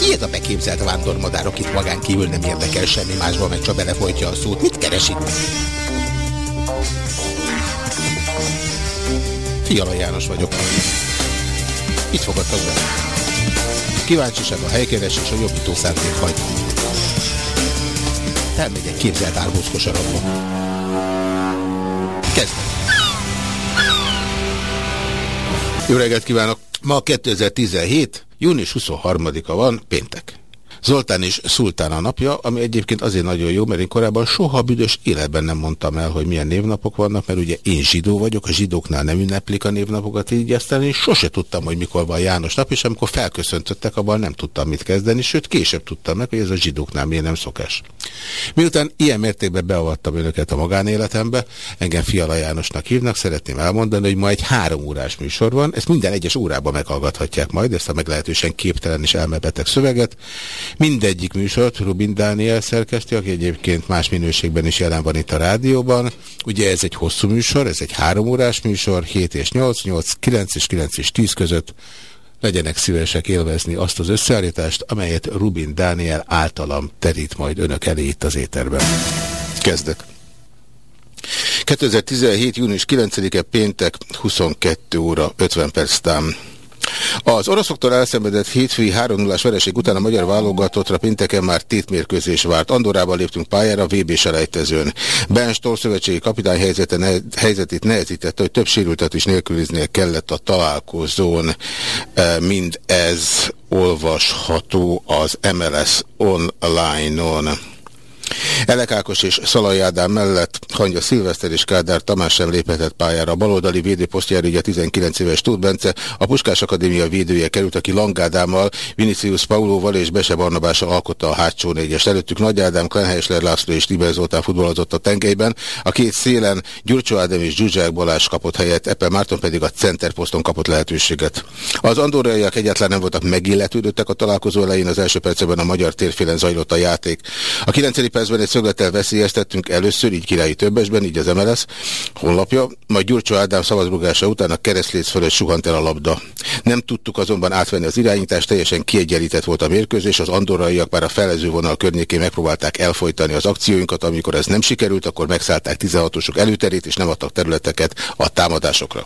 Ki ez a beképzelt vándormadár, akit magán kívül nem érdekel semmi másban, meg csak belefolytja a szót? Mit keres itt? Fiala János vagyok. Itt fogadtak be. Kíváncsiság a helykeres és a jobbító szándék hagy. Elmegyek képzelt árbózkosaratba. Kezd. Jó reggelt kívánok! Ma 2017, június 23-a van, péntek. Zoltán és Szultán a napja, ami egyébként azért nagyon jó, mert én korábban soha büdös életben nem mondtam el, hogy milyen névnapok vannak, mert ugye én zsidó vagyok, a zsidóknál nem ünneplik a névnapokat, így aztán én sose tudtam, hogy mikor van János nap, és amikor felköszöntöttek, abban nem tudtam mit kezdeni, sőt később tudtam meg, hogy ez a zsidóknál miért nem szokás. Miután ilyen mértékben beavattam önöket a magánéletembe, engem Fiala Jánosnak hívnak, szeretném elmondani, hogy ma egy három órás műsor van, ezt minden egyes órában meghallgathatják majd, ezt a meglehetősen képtelen és elmebeteg szöveget. Mindegyik műsort Rubin Dániel szerkeszti, aki egyébként más minőségben is jelen van itt a rádióban. Ugye ez egy hosszú műsor, ez egy három órás műsor, 7 és 8, 8, 9 és 9 és 10 között legyenek szívesek élvezni azt az összeállítást, amelyet Rubin Dániel általam terít majd önök elé itt az éterben. Kezdek. 2017. június 9-e péntek 22 óra 50 perc tám. Az oroszoktól elszenvedett hétfői 3 0 vereség után a magyar válogatottra pinteken már tétmérkőzés várt. Andorában léptünk pályára VB selejtezőn. Ben Stoll szövetségi kapitány helyzete, ne, helyzetét nehezítette, hogy több sérültet is nélküliznie kellett a találkozón. E, mind ez olvasható az MLS online-on. Elek Ákos és Szalai Ádám mellett Hangya Szilveszter és Kádár Tamás sem léphetett pályára. A baloldali védőposztjára ugye 19 éves Tóth Bence, a Puskás Akadémia védője került, aki Langádámmal, Vinicius Paulóval és Bese Barnabással alkotta a hátsó négyes. Előttük Nagy Ádám, Klenhelyesler László és Tiber Zoltán futballozott a tengelyben. A két szélen Gyurcsó Ádám és Zsuzsák Balázs kapott helyet, Epe Márton pedig a centerposzton kapott lehetőséget. Az andoraiak egyáltalán nem voltak megilletődöttek a találkozó elején, az első percben a magyar térfélen zajlott a játék. A 9 percben egy szöglettel veszélyeztettünk először, így királyi többesben, így az MLS honlapja, majd Gyurcsó Ádám szabadrugása után a keresztléc fölött suhant el a labda. Nem tudtuk azonban átvenni az irányítást, teljesen kiegyenlített volt a mérkőzés, az andorraiak már a felező vonal környékén megpróbálták elfolytani az akcióinkat, amikor ez nem sikerült, akkor megszállták 16-osok előterét, és nem adtak területeket a támadásokra.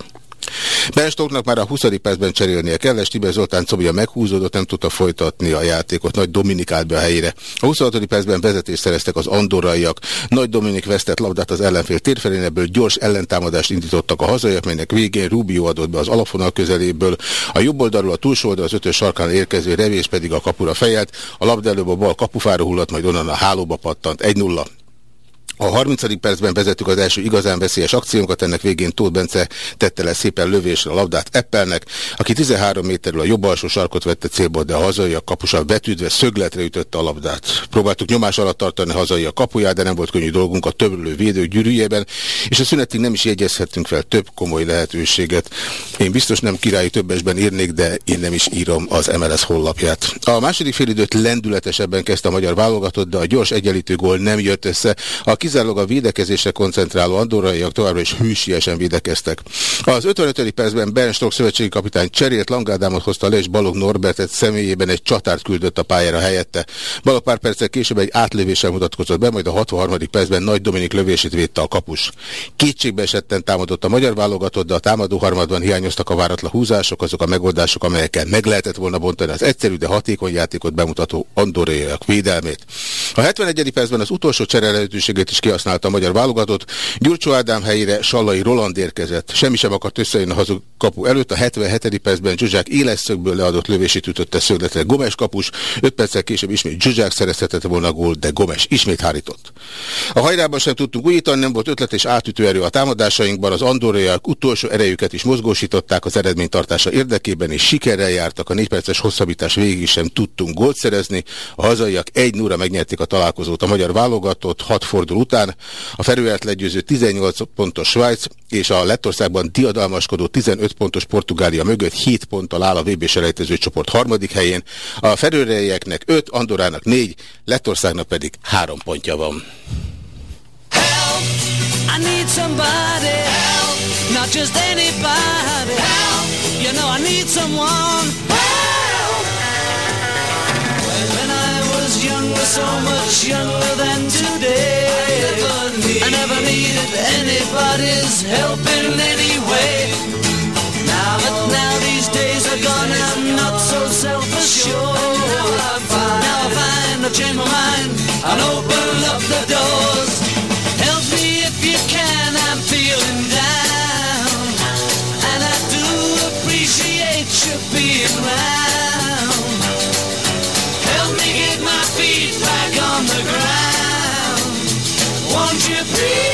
Benstoknak már a 20. percben cserélnie kell, Tiber Zoltán Cobja meghúzódott, nem tudta folytatni a játékot. Nagy Dominik állt be a helyére. A 26. percben vezetést szereztek az andoraiak. Nagy Dominik vesztett labdát az ellenfél térfelén, ebből gyors ellentámadást indítottak a hazaiak, melynek végén Rubio adott be az alapvonal közeléből. A jobb oldalról a túlsó oldal az ötös sarkán érkező revés pedig a kapura fejelt. A labda előbb a bal kapufára hullott, majd onnan a hálóba pattant. 1-0. A 30. percben vezettük az első igazán veszélyes akciónkat, ennek végén Tóth Bence tette le szépen lövésre a labdát Eppelnek, aki 13 méterről a jobb alsó sarkot vette célból, de a hazai a kapusa betűdve szögletre ütötte a labdát. Próbáltuk nyomás alatt tartani a hazai a kapuját, de nem volt könnyű dolgunk a többlő védő gyűrűjében, és a szünetig nem is jegyezhettünk fel több komoly lehetőséget. Én biztos nem királyi többesben írnék, de én nem is írom az MLS hollapját. A második félidőt lendületesebben kezdte a magyar válogatott, de a gyors egyenlítő gól nem jött össze. A kizárólag a védekezésre koncentráló andorraiak továbbra is hűsiesen védekeztek. Az 55. percben Ben Stock szövetségi kapitány cserélt Langádámot hozta le, és Balog Norbertet személyében egy csatárt küldött a pályára helyette. Balog pár perccel később egy átlövéssel mutatkozott be, majd a 63. percben Nagy Dominik lövését védte a kapus. Kétségbe esetten támadott a magyar válogatott, de a támadó harmadban hiányoztak a váratlan húzások, azok a megoldások, amelyekkel meg lehetett volna bontani az egyszerű, de hatékony játékot bemutató andorraiak védelmét. A 71. percben az utolsó csere is kihasználta a magyar válogatott. Gyurcsó Ádám helyére Sallai Roland érkezett. Semmi sem akart összejönni a hazug kapu előtt. A 77. percben Zsuzsák éles szögből leadott lövését ütötte szögletre Gomes kapus. 5 perccel később ismét Zsuzsák szerezhetett volna a gólt, de Gomes ismét hárított. A hajrában sem tudtunk újítani, nem volt ötlet és átütő erő a támadásainkban. Az andoraiak utolsó erejüket is mozgósították az eredménytartása érdekében, és sikerrel jártak. A 4 perces hosszabbítás végig sem tudtunk gólt szerezni. A hazaiak egy 0 megnyerték a találkozót. A magyar válogatott hat fordul után a Ferőert legyőző 18 pontos Svájc és a Lettországban diadalmaskodó 15 pontos Portugália mögött 7 ponttal áll a VB selejtező csoport harmadik helyén. A Ferőreieknek 5, Andorának 4, Lettországnak pedig 3 pontja van. Help, I need somebody help, not just anybody help, you know I need someone help. Younger, so much younger than today. I never needed anybody's help in any way. Now that now these days are gone, I'm not so self-assured. Now I find I've changed my mind and open up the doors. Help me if you can, I'm feeling down, and I do appreciate you being round. see.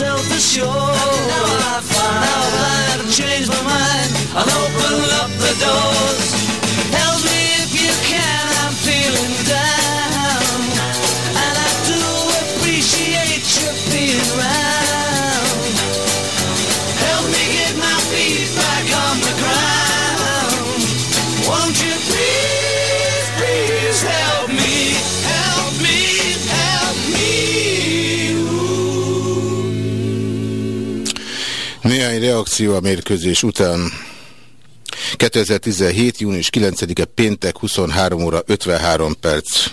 Not so self-assured. Now I find now I've changed my mind, I'll open up the doors. Néhány reakció a mérkőzés után. 2017. június 9-e péntek 23 óra 53 perc.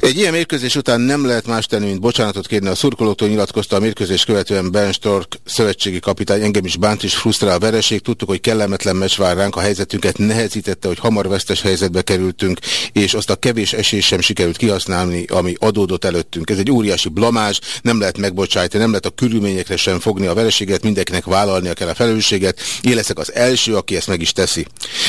Egy ilyen mérkőzés után nem lehet más tenni, mint bocsánatot kérni a szurkolótól, nyilatkozta a mérkőzés követően Ben Stork szövetségi kapitány. Engem is bánt és frusztrál a vereség. Tudtuk, hogy kellemetlen meccs vár ránk, a helyzetünket nehezítette, hogy hamar vesztes helyzetbe kerültünk, és azt a kevés esélyt sem sikerült kihasználni, ami adódott előttünk. Ez egy óriási blamás, nem lehet megbocsájtani, nem lehet a körülményekre sem fogni a vereséget, mindenkinek vállalnia kell a felelősséget. Én az első, aki ezt meg is teszi.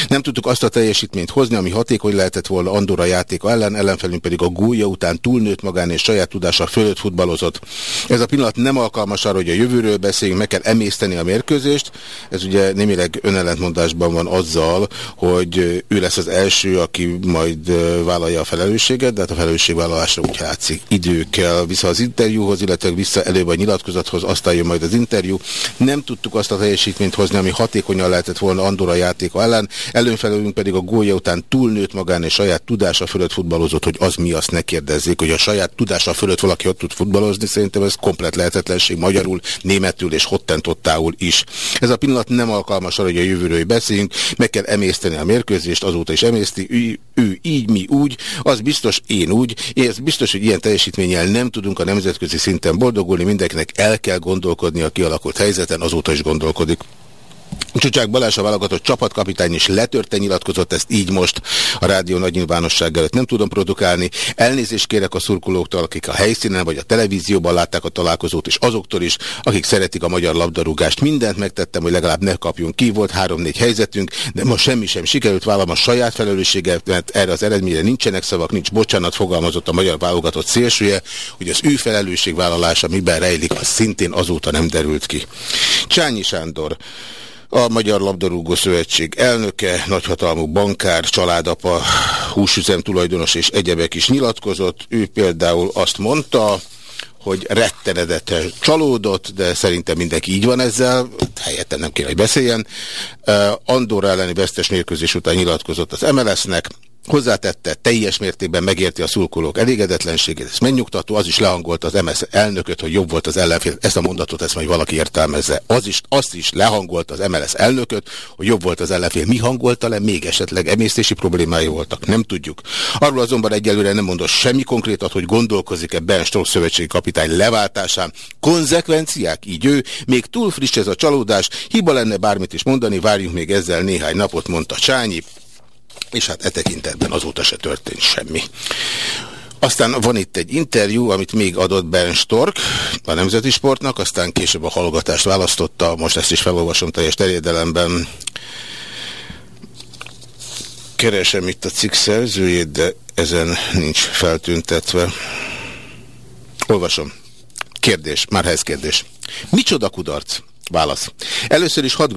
Nem tudtuk azt a teljesítményt hozni, ami hatékony lehetett volna Andorra játéka ellen, ellenfelünk pedig a gúlya után túlnőtt magán és saját tudása fölött futballozott. Ez a pillanat nem alkalmas arra, hogy a jövőről beszéljünk, meg kell emészteni a mérkőzést. Ez ugye némileg önellentmondásban van azzal, hogy ő lesz az első, aki majd vállalja a felelősséget, de hát a felelősségvállalásra úgy látszik idő kell vissza az interjúhoz, illetve vissza előbb a nyilatkozathoz, aztán jön majd az interjú. Nem tudtuk azt a teljesítményt hozni, ami hatékonyan lehetett volna Andorra játéka ellen, előfelőünk pedig a gólya után túlnőtt magán és saját tudása fölött futballozott, hogy az mi azt ne kérdezzék, hogy a saját tudása fölött valaki ott tud futballozni, szerintem ez komplet lehetetlenség magyarul, németül és hottentottául is. Ez a pillanat nem alkalmas arra, hogy a jövőről beszéljünk, meg kell emészteni a mérkőzést, azóta is emészti, ő, ő így, mi úgy, az biztos, én úgy, és biztos, hogy ilyen teljesítménnyel nem tudunk a nemzetközi szinten boldogulni, mindenkinek el kell gondolkodni a kialakult helyzeten, azóta is gondolkodik. Csucsák Balázs a válogatott csapatkapitány is letörte nyilatkozott, ezt így most a rádió nagy nyilvánosság előtt nem tudom produkálni. Elnézést kérek a szurkolóktól, akik a helyszínen vagy a televízióban látták a találkozót, és azoktól is, akik szeretik a magyar labdarúgást. Mindent megtettem, hogy legalább ne kapjunk ki, volt három-négy helyzetünk, de most semmi sem sikerült, vállalom a saját felelősséget, mert erre az eredményre nincsenek szavak, nincs bocsánat, fogalmazott a magyar válogatott szélsője, hogy az ő felelősségvállalása miben rejlik, az szintén azóta nem derült ki. Csányi Sándor a Magyar Labdarúgó Szövetség elnöke, nagyhatalmú bankár, családapa, húsüzem tulajdonos és egyebek is nyilatkozott. Ő például azt mondta, hogy rettenedetesen csalódott, de szerintem mindenki így van ezzel, helyette nem kéne, hogy beszéljen. Andorra elleni vesztes mérkőzés után nyilatkozott az MLS-nek, Hozzátette, teljes mértékben megérti a szurkolók elégedetlenségét, ez megnyugtató, az is lehangolta az MS elnököt, hogy jobb volt az ellenfél, ezt a mondatot ezt majd valaki értelmezze. Az is, azt is lehangolta az MLS elnököt, hogy jobb volt az ellenfél. Mi hangolta le? Még esetleg emésztési problémái voltak? Nem tudjuk. Arról azonban egyelőre nem mondott semmi konkrétat, hogy gondolkozik-e Ben Stokes szövetségi kapitány leváltásán. Konzekvenciák? Így ő. Még túl friss ez a csalódás. Hiba lenne bármit is mondani, várjunk még ezzel néhány napot, mondta Csányi és hát e tekintetben azóta se történt semmi. Aztán van itt egy interjú, amit még adott Ben Stork a Nemzeti Sportnak, aztán később a hallgatást választotta, most ezt is felolvasom teljes terjedelemben. Keresem itt a cikk szerzőjét, de ezen nincs feltüntetve. Olvasom. Kérdés, már ez kérdés. Micsoda kudarc? Válasz. Először is hadd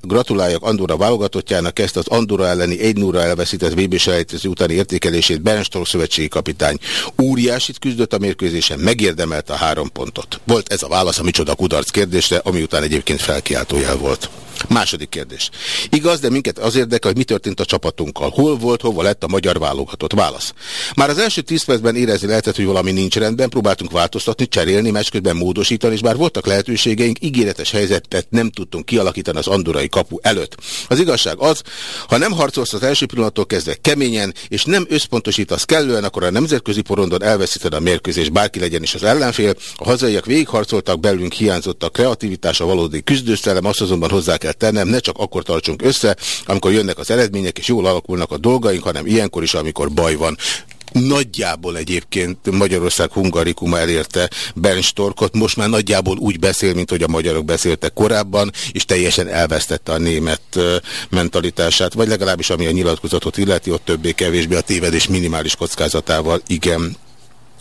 gratuláljak Andorra válogatottjának ezt az Andorra elleni 1 0 elveszített vb selejtező utáni értékelését Bernstol szövetségi kapitány. Óriásit küzdött a mérkőzésen, megérdemelte a három pontot. Volt ez a válasz a micsoda kudarc kérdésre, ami után egyébként felkiáltójel volt. Második kérdés. Igaz, de minket az érdekel, hogy mi történt a csapatunkkal. Hol volt, hova lett a magyar válogatott? Válasz. Már az első tíz percben érezni lehetett, hogy valami nincs rendben, próbáltunk változtatni, cserélni, másközben módosítani, és bár voltak lehetőségeink, ígéretes helyzetet nem tudtunk kialakítani az andorai kapu előtt. Az igazság az, ha nem harcolsz az első pillanattól kezdve keményen, és nem összpontosítasz kellően, akkor a nemzetközi porondon elveszíted a mérkőzés, bárki legyen is az ellenfél. A hazaiak végigharcoltak, belünk hiányzott a kreativitás, a valódi küzdőszellem, azt azonban hozzá kell tennem, ne csak akkor tartsunk össze, amikor jönnek az eredmények, és jól alakulnak a dolgaink, hanem ilyenkor is, amikor baj van. Nagyjából egyébként Magyarország hungarikuma elérte Storkot, most már nagyjából úgy beszél, mint hogy a magyarok beszéltek korábban, és teljesen elvesztette a német mentalitását, vagy legalábbis ami a nyilatkozatot illeti, ott többé-kevésbé a tévedés minimális kockázatával igen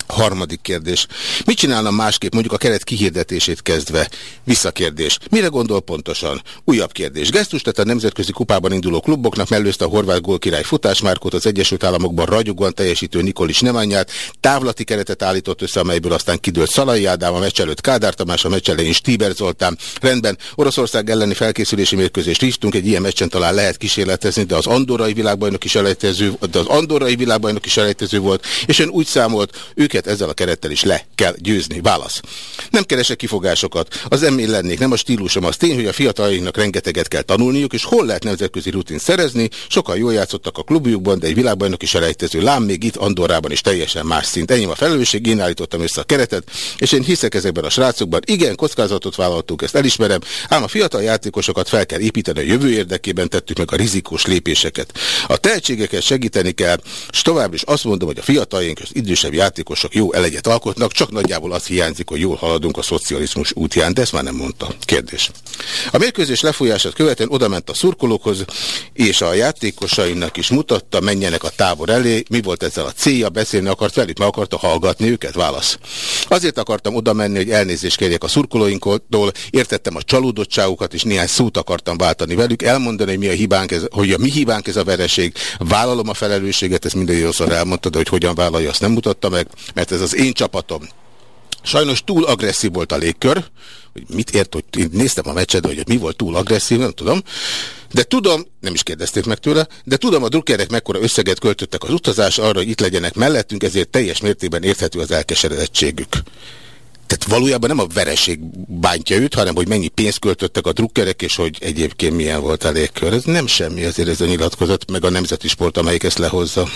Harmadik kérdés. Mit csinálna másképp mondjuk a keret kihirdetését kezdve? Visszakérdés. Mire gondol pontosan? Újabb kérdés. Gesztus tett a nemzetközi kupában induló kluboknak, mellőzte a horvát gólkirály futásmárkot, az Egyesült Államokban ragyogóan teljesítő Nikolis Nemányát, távlati keretet állított össze, amelyből aztán kidőlt Szalai Ádám, a meccs előtt Kádár Tamás, a meccs elején Stiber Zoltán. Rendben, Oroszország elleni felkészülési mérkőzést hívtunk, egy ilyen meccsen talán lehet kísérletezni, de az andorai világbajnok is elejtező, de az andorai világbajnok is elejtező volt, és ön úgy számolt, ők őket ezzel a kerettel is le kell győzni. Válasz. Nem keresek kifogásokat. Az emén lennék, nem a stílusom. Az tény, hogy a fiataljainknak rengeteget kell tanulniuk, és hol lehet nemzetközi rutin szerezni. Sokan jól játszottak a klubjukban, de egy világbajnok is elejtező lám még itt Andorrában is teljesen más szint. Ennyi a felelősség, én állítottam össze a keretet, és én hiszek ezekben a srácokban. Igen, kockázatot vállaltuk, ezt elismerem, ám a fiatal játékosokat fel kell építeni a jövő érdekében tettük meg a rizikós lépéseket. A tehetségeket segíteni kell, és tovább is azt mondom, hogy a fiataljaink az idősebb játékosok politikusok jó elegyet alkotnak, csak nagyjából az hiányzik, hogy jól haladunk a szocializmus útján, de ezt már nem mondta. Kérdés. A mérkőzés lefolyását követően odament a szurkolókhoz, és a játékosainak is mutatta, menjenek a tábor elé. Mi volt ezzel a célja? Beszélni akart velük, meg akarta hallgatni őket? Válasz. Azért akartam oda menni, hogy elnézést kérjek a szurkolóinktól, értettem a csalódottságukat, és néhány szót akartam váltani velük, elmondani, hogy mi a hibánk, ez, hogy a mi hibánk ez a vereség, vállalom a felelősséget, ezt minden jószor elmondtad, de hogy hogyan vállalja, azt nem mutatta meg mert ez az én csapatom. Sajnos túl agresszív volt a légkör, hogy mit ért, hogy én néztem a meccset, hogy mi volt túl agresszív, nem tudom. De tudom, nem is kérdezték meg tőle, de tudom, a drukkerek mekkora összeget költöttek az utazás arra, hogy itt legyenek mellettünk, ezért teljes mértékben érthető az elkeseredettségük. Tehát valójában nem a vereség bántja őt, hanem hogy mennyi pénzt költöttek a drukkerek, és hogy egyébként milyen volt a légkör. Ez nem semmi azért ez a nyilatkozat, meg a nemzeti sport, amelyik ezt lehozza.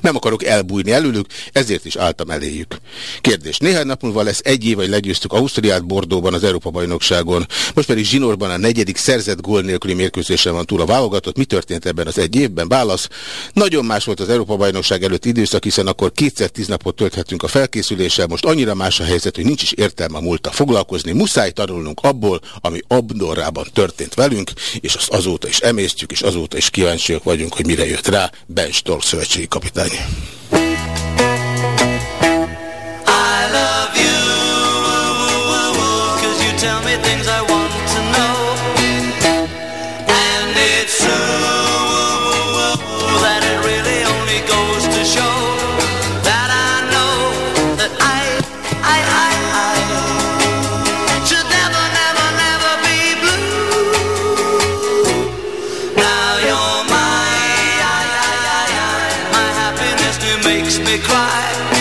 Nem akarok elbújni előlük, ezért is álltam eléjük. Kérdés. Néhány nap múlva lesz egy év, hogy legyőztük Ausztriát Bordóban az Európa-bajnokságon. Most pedig Zsinórban a negyedik szerzett gól nélküli mérkőzésen van túl a válogatott. Mi történt ebben az egy évben? Válasz. Nagyon más volt az Európa-bajnokság előtt időszak, hiszen akkor kétszer tíz napot tölthetünk a felkészüléssel. Most annyira más a helyzet, hogy nincs is értelme a múlta foglalkozni. Muszáj tanulnunk abból, ami Abdorrában történt velünk, és azt azóta is emésztjük, és azóta is kíváncsiak vagyunk, hogy mire jött rá Ben Stork szövetségi kapitány. Dani. makes me cry.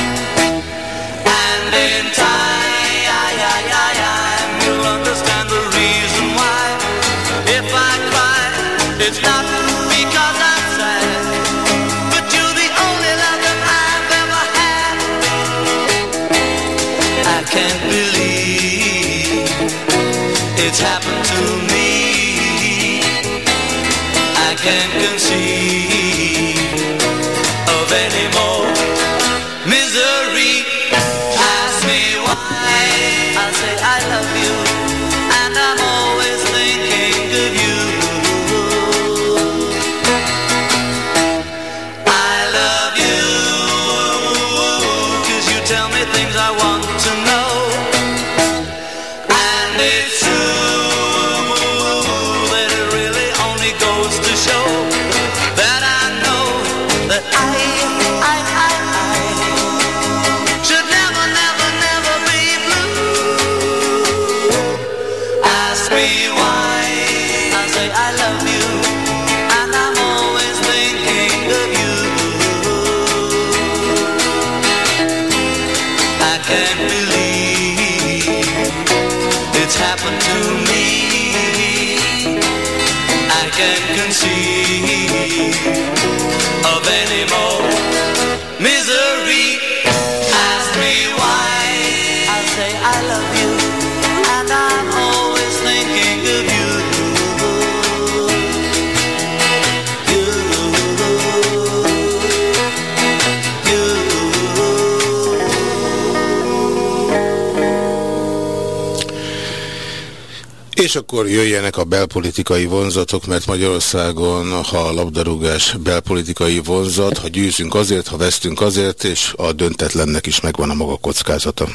És akkor jöjjenek a belpolitikai vonzatok, mert Magyarországon, ha a labdarúgás belpolitikai vonzat, ha győzünk azért, ha vesztünk azért, és a döntetlennek is megvan a maga kockázata.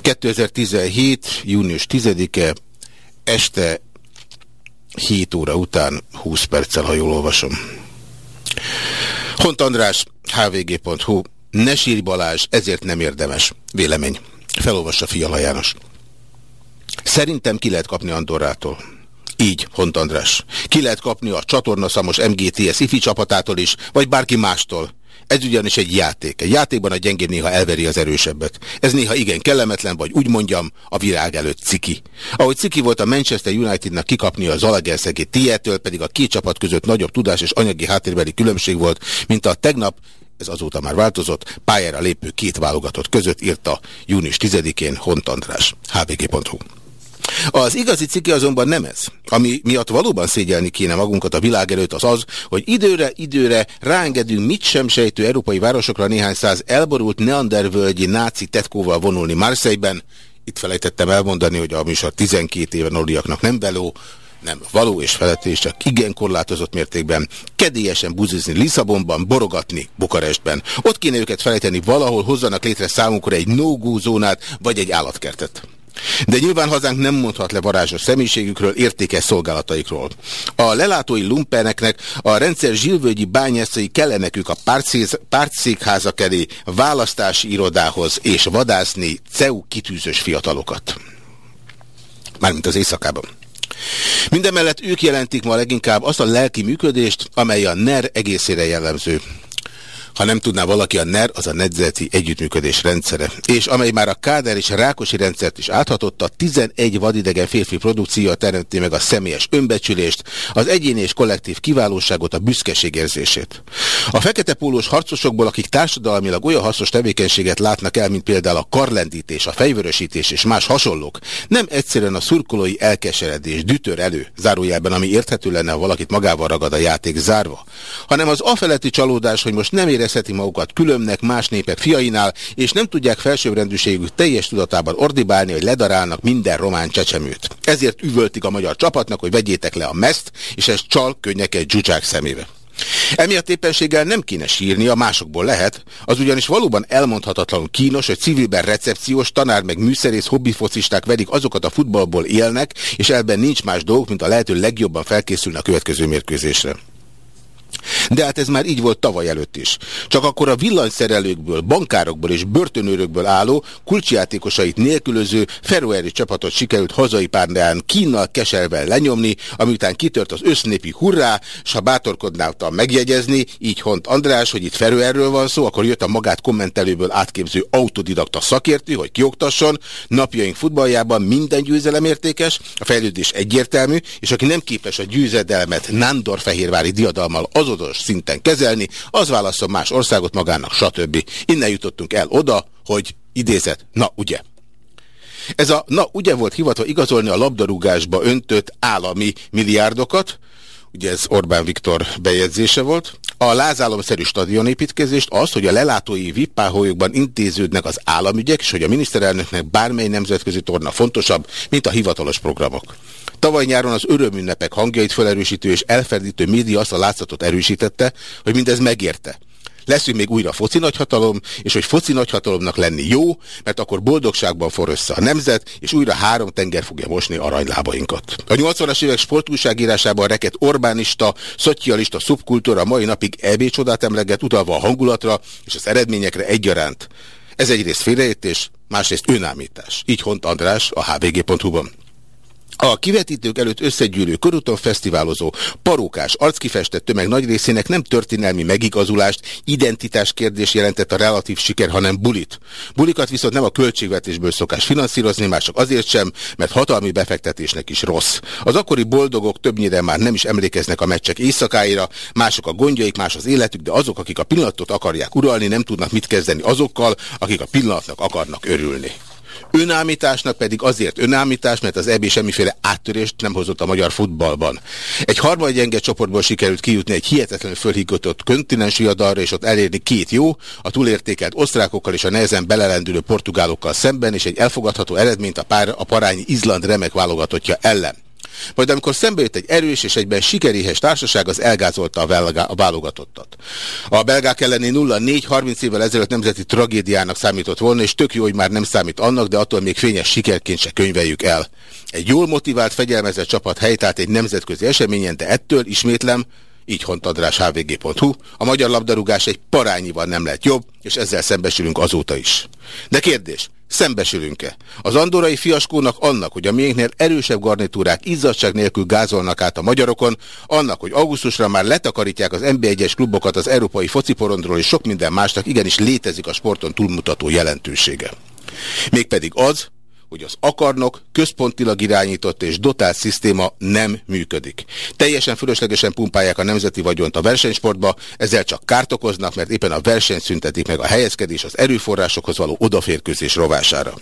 2017. június 10-e, este 7 óra után 20 perccel, ha jól olvasom. Hont András, hvg.hu, ne sírj Balázs, ezért nem érdemes. Vélemény. Felolvassa Fiala János. Szerintem ki lehet kapni Andorrától. Így, Hont András. Ki lehet kapni a csatornaszamos MGTS ifi csapatától is, vagy bárki mástól. Ez ugyanis egy játék. Egy játékban a gyengébb néha elveri az erősebbet. Ez néha igen kellemetlen, vagy úgy mondjam, a virág előtt ciki. Ahogy ciki volt a Manchester Unitednak kikapni a Zalagerszegi Tietől, pedig a két csapat között nagyobb tudás és anyagi háttérbeli különbség volt, mint a tegnap ez azóta már változott, pályára lépő két válogatott között írta június 10-én Hont András. hvg.hu az igazi cikke azonban nem ez. Ami miatt valóban szégyelni kéne magunkat a világ előtt az az, hogy időre-időre ráengedünk mit sem sejtő európai városokra néhány száz elborult neandervölgyi náci tetkóval vonulni Marseille-ben. Itt felejtettem elmondani, hogy a műsor 12 éven oliaknak nem beló, nem való és feletés, csak igen korlátozott mértékben, kedélyesen buzizni Lisszabonban, borogatni Bukarestben. Ott kéne őket felejteni valahol, hozzanak létre számunkra egy no zónát, vagy egy állatkertet. De nyilván hazánk nem mondhat le varázsos személyiségükről, értékes szolgálataikról. A lelátói lumpeneknek, a rendszer zsilvölgyi bányászai kellenek ők a pártszékházak elé, választási irodához és vadászni CEU kitűzős fiatalokat. Mármint az éjszakában. Mindemellett ők jelentik ma leginkább azt a lelki működést, amely a NER egészére jellemző. Ha nem tudná valaki a NER, az a nedzeti együttműködés rendszere. És amely már a Káder és a Rákosi rendszert is áthatotta, 11 vadidegen férfi produkció teremti meg a személyes önbecsülést, az egyéni és kollektív kiválóságot, a büszkeség érzését. A fekete pólós harcosokból, akik társadalmilag olyan hasznos tevékenységet látnak el, mint például a karlendítés, a fejvörösítés és más hasonlók, nem egyszerűen a szurkolói elkeseredés, dütör elő, zárójelben, ami érthető lenne, ha valakit magával ragad a játék zárva, hanem az afeletti csalódás, hogy most nem érez érezheti magukat különnek más népek fiainál, és nem tudják felsőbbrendűségük teljes tudatában ordibálni, hogy ledarálnak minden román csecsemőt. Ezért üvöltik a magyar csapatnak, hogy vegyétek le a meszt, és ez csal könnyeket dzsucsák szemébe. Emiatt éppenséggel nem kéne sírni, a másokból lehet, az ugyanis valóban elmondhatatlanul kínos, hogy civilben recepciós, tanár meg műszerész hobbifocisták verik azokat a futballból élnek, és ebben nincs más dolgok, mint a lehető legjobban felkészülni a következő mérkőzésre. De hát ez már így volt tavaly előtt is. Csak akkor a villanyszerelőkből, bankárokból és börtönőrökből álló, kulcsjátékosait nélkülöző Ferroeri csapatot sikerült hazai párnán kínnal keservel lenyomni, amiután kitört az össznépi hurrá, s ha bátorkodnáltam megjegyezni, így Hont András, hogy itt Ferroerről van szó, akkor jött a magát kommentelőből átképző autodidakta szakértő, hogy kioktasson, napjaink futballjában minden győzelem értékes, a fejlődés egyértelmű, és aki nem képes a győzedelmet Nándor-Fehérvári diadalmal azonos szinten kezelni, az válaszol más országot magának, stb. Innen jutottunk el oda, hogy idézet, na ugye. Ez a na ugye volt hivatva igazolni a labdarúgásba öntött állami milliárdokat, ugye ez Orbán Viktor bejegyzése volt, a lázálomszerű stadionépítkezést, az, hogy a lelátói vippáholyokban intéződnek az államügyek, és hogy a miniszterelnöknek bármely nemzetközi torna fontosabb, mint a hivatalos programok. Tavaly nyáron az örömünnepek hangjait felerősítő és elferdítő média azt a látszatot erősítette, hogy mindez megérte. Leszünk még újra foci nagyhatalom, és hogy foci nagyhatalomnak lenni jó, mert akkor boldogságban for össze a nemzet, és újra három tenger fogja mosni aranylábainkat. A 80-as évek sportúságírásában reket Orbánista, szocialista szubkultúra mai napig EB csodát emleget, utalva a hangulatra és az eredményekre egyaránt. Ez egyrészt félreértés, másrészt önámítás. Így Hont András a hvg.hu-ban. A kivetítők előtt összegyűlő, körúton fesztiválozó, parókás, arckifestett tömeg nagy részének nem történelmi megigazulást, identitás kérdés jelentett a relatív siker, hanem bulit. Bulikat viszont nem a költségvetésből szokás finanszírozni, már csak azért sem, mert hatalmi befektetésnek is rossz. Az akkori boldogok többnyire már nem is emlékeznek a meccsek éjszakáira, mások a gondjaik, más az életük, de azok, akik a pillanatot akarják uralni, nem tudnak mit kezdeni azokkal, akik a pillanatnak akarnak örülni. Önállításnak pedig azért önállítás, mert az EB semmiféle áttörést nem hozott a magyar futballban. Egy gyenge csoportból sikerült kijutni egy hihetetlenül fölhiggatott kontinens viadalra, és ott elérni két jó, a túlértékelt osztrákokkal és a nehezen belelendülő portugálokkal szemben, és egy elfogadható eredményt a, pár, a parányi Izland remek válogatottja ellen. Majd amikor szembe jött egy erős és egyben sikeréhes társaság, az elgázolta a, belgá, a válogatottat. A belgák elleni 0-4-30 évvel ezelőtt nemzeti tragédiának számított volna, és tök jó, hogy már nem számít annak, de attól még fényes sikerként se könyveljük el. Egy jól motivált, fegyelmezett csapat helytált egy nemzetközi eseményen, de ettől, ismétlem, így hontadrás hvg.hu, a magyar labdarúgás egy parányival nem lett jobb, és ezzel szembesülünk azóta is. De kérdés, Szembesülünk-e? Az andorai fiaskónak annak, hogy a miénknél erősebb garnitúrák izzadság nélkül gázolnak át a magyarokon, annak, hogy augusztusra már letakarítják az NB1-es klubokat az európai fociporondról és sok minden másnak igenis létezik a sporton túlmutató jelentősége. Mégpedig az, hogy az akarnok központilag irányított és dotált szisztéma nem működik. Teljesen fölöslegesen pumpálják a nemzeti vagyont a versenysportba, ezzel csak kárt okoznak, mert éppen a verseny szüntetik meg a helyezkedés az erőforrásokhoz való odaférkőzés rovására.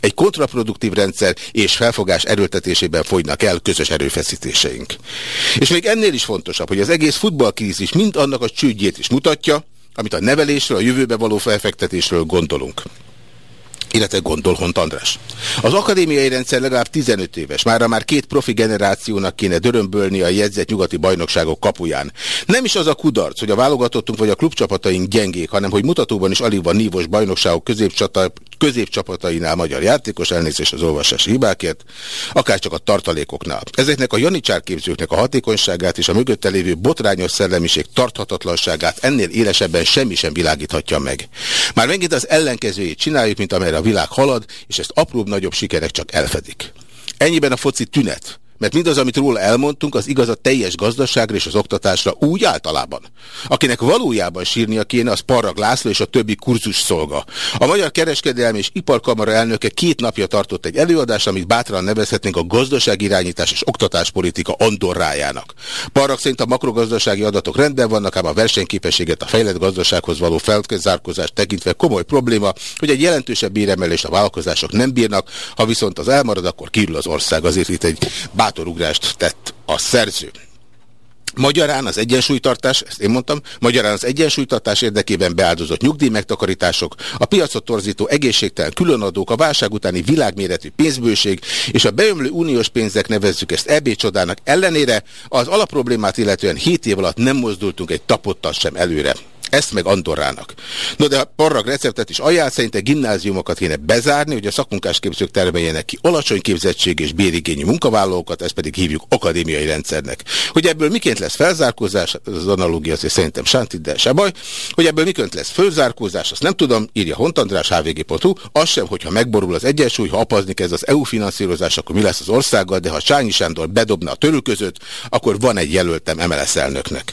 Egy kontraproduktív rendszer és felfogás erőltetésében folynak el közös erőfeszítéseink. És még ennél is fontosabb, hogy az egész futballkrízis mind annak a csődjét is mutatja, amit a nevelésről, a jövőbe való felfektetésről gondolunk illetve gondol Hont András. Az akadémiai rendszer legalább 15 éves, mára már két profi generációnak kéne dörömbölni a jegyzett nyugati bajnokságok kapuján. Nem is az a kudarc, hogy a válogatottunk vagy a klubcsapataink gyengék, hanem hogy mutatóban is alig van nívós bajnokságok középcsata, középcsapatainál magyar játékos, elnézést az olvasási hibákért, akár csak a tartalékoknál. Ezeknek a janicsárképzőknek a hatékonyságát és a mögötte lévő botrányos szellemiség tarthatatlanságát ennél élesebben semmi sem világíthatja meg. Már megint az ellenkezőjét csináljuk, mint amelyre a világ halad, és ezt apróbb-nagyobb sikerek csak elfedik. Ennyiben a foci tünet. Mert mindaz, amit róla elmondtunk, az igaz a teljes gazdaságra és az oktatásra úgy általában. Akinek valójában sírnia kéne, az Parrag László és a többi kurzus szolga. A Magyar Kereskedelmi és Iparkamara elnöke két napja tartott egy előadást, amit bátran nevezhetnénk a gazdaságirányítás és oktatáspolitika andorrájának. Parrag szerint a makrogazdasági adatok rendben vannak, ám a versenyképességet a fejlett gazdasághoz való felzárkózást tekintve komoly probléma, hogy egy jelentősebb béremelést a vállalkozások nem bírnak, ha viszont az elmarad, akkor kívül az ország. Azért itt egy bátorugrást tett a szerző. Magyarán az egyensúlytartás, ezt én mondtam, magyarán az egyensúlytartás érdekében beáldozott nyugdíjmegtakarítások, a piacot torzító egészségtelen különadók, a válság utáni világméretű pénzbőség és a beömlő uniós pénzek nevezzük ezt EB csodának ellenére, az alapproblémát illetően 7 év alatt nem mozdultunk egy tapottal sem előre. Ezt meg Andorrának. No de a parrag receptet is ajánl, szerinte gimnáziumokat kéne bezárni, hogy a szakmunkásképzők termeljenek ki alacsony képzettség és bérigényű munkavállalókat, ezt pedig hívjuk akadémiai rendszernek. Hogy ebből miként lesz felzárkózás, az analógia azért szerintem sánti, de se baj. Hogy ebből miként lesz fölzárkózás, azt nem tudom, írja Hontandrás hvg.hu, az sem, hogyha megborul az egyensúly, ha apazni kezd az EU finanszírozás, akkor mi lesz az országgal, de ha Csányi Sándor bedobna a törül között, akkor van egy jelöltem MLS elnöknek.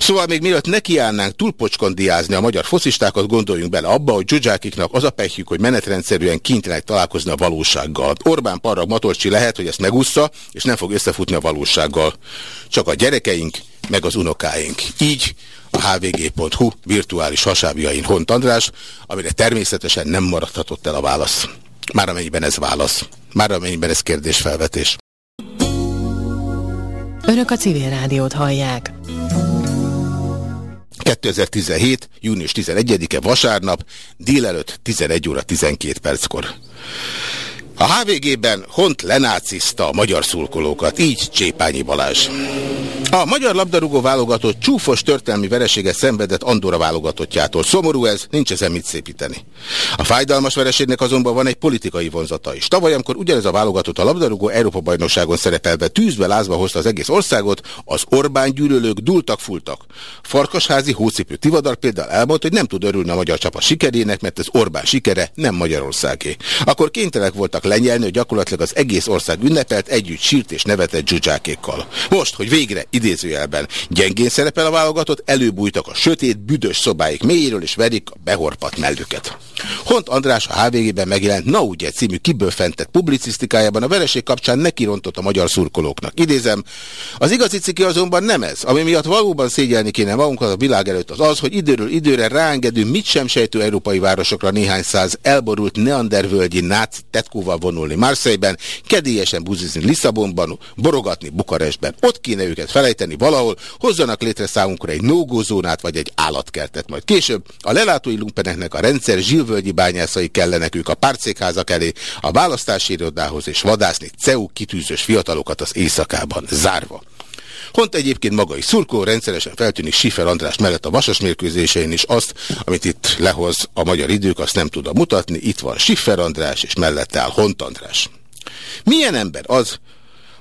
Szóval még mielőtt nekiállnánk túl pocskondiázni a magyar foszistákat, gondoljunk bele abba, hogy Zsuzsákiknak az a pehjük, hogy menetrendszerűen kénytelenek találkozni a valósággal. Orbán Parag Matolcsi lehet, hogy ezt megúszza, és nem fog összefutni a valósággal. Csak a gyerekeink, meg az unokáink. Így a hvg.hu virtuális hasábjain Hont András, amire természetesen nem maradhatott el a válasz. Már amennyiben ez válasz. Már amennyiben ez kérdésfelvetés. Önök a civil rádiót hallják. 2017. június 11-e vasárnap, délelőtt 11 óra 12 perckor. A HVG-ben Hont lenáciszta a magyar szurkolókat, így Csépányi Balázs. A magyar labdarúgó válogatott csúfos történelmi vereséget szenvedett Andorra válogatottjától. Szomorú ez, nincs ezen mit szépíteni. A fájdalmas vereségnek azonban van egy politikai vonzata is. Tavaly, amikor ugyanez a válogatott a labdarúgó Európa bajnokságon szerepelve tűzbe lázva hozta az egész országot, az Orbán gyűlölők dultak, fultak. Farkasházi hócipő Tivadar például elmondta, hogy nem tud örülni a magyar csapat sikerének, mert az Orbán sikere nem Magyarországé. Akkor kénytelenek voltak lenyelni, hogy gyakorlatilag az egész ország ünnepelt, együtt sírt és nevetett dzsudzsákékkal. Most, hogy végre idézőjelben gyengén szerepel a válogatott, előbújtak a sötét, büdös szobáik mélyéről és verik a behorpat mellüket. Hont András a HVG-ben megjelent Na ugye című kibőfentett publicisztikájában a vereség kapcsán nekirontott a magyar szurkolóknak. Idézem, az igazi ciki azonban nem ez, ami miatt valóban szégyelni kéne magunkat a világ előtt az az, hogy időről időre ráengedünk mit sem sejtő európai városokra néhány száz elborult neandervölgyi náci tetkóval vonulni Marseille-ben, kedélyesen buzizni Lisszabonban, borogatni Bukarestben. Ott kéne őket felejteni valahol, hozzanak létre számunkra egy nógózónát vagy egy állatkertet. Majd később a lelátói lumpeneknek a rendszer zsilvölgyi bányászai kellenek ők a párcékházak elé, a választási irodához és vadászni CEU kitűzős fiatalokat az éjszakában zárva. Hont egyébként maga is szurkó, rendszeresen feltűnik Sifer András mellett a vasas mérkőzésein is azt, amit itt lehoz a magyar idők, azt nem tudom mutatni. Itt van Sifer András, és mellette áll Hont András. Milyen ember az,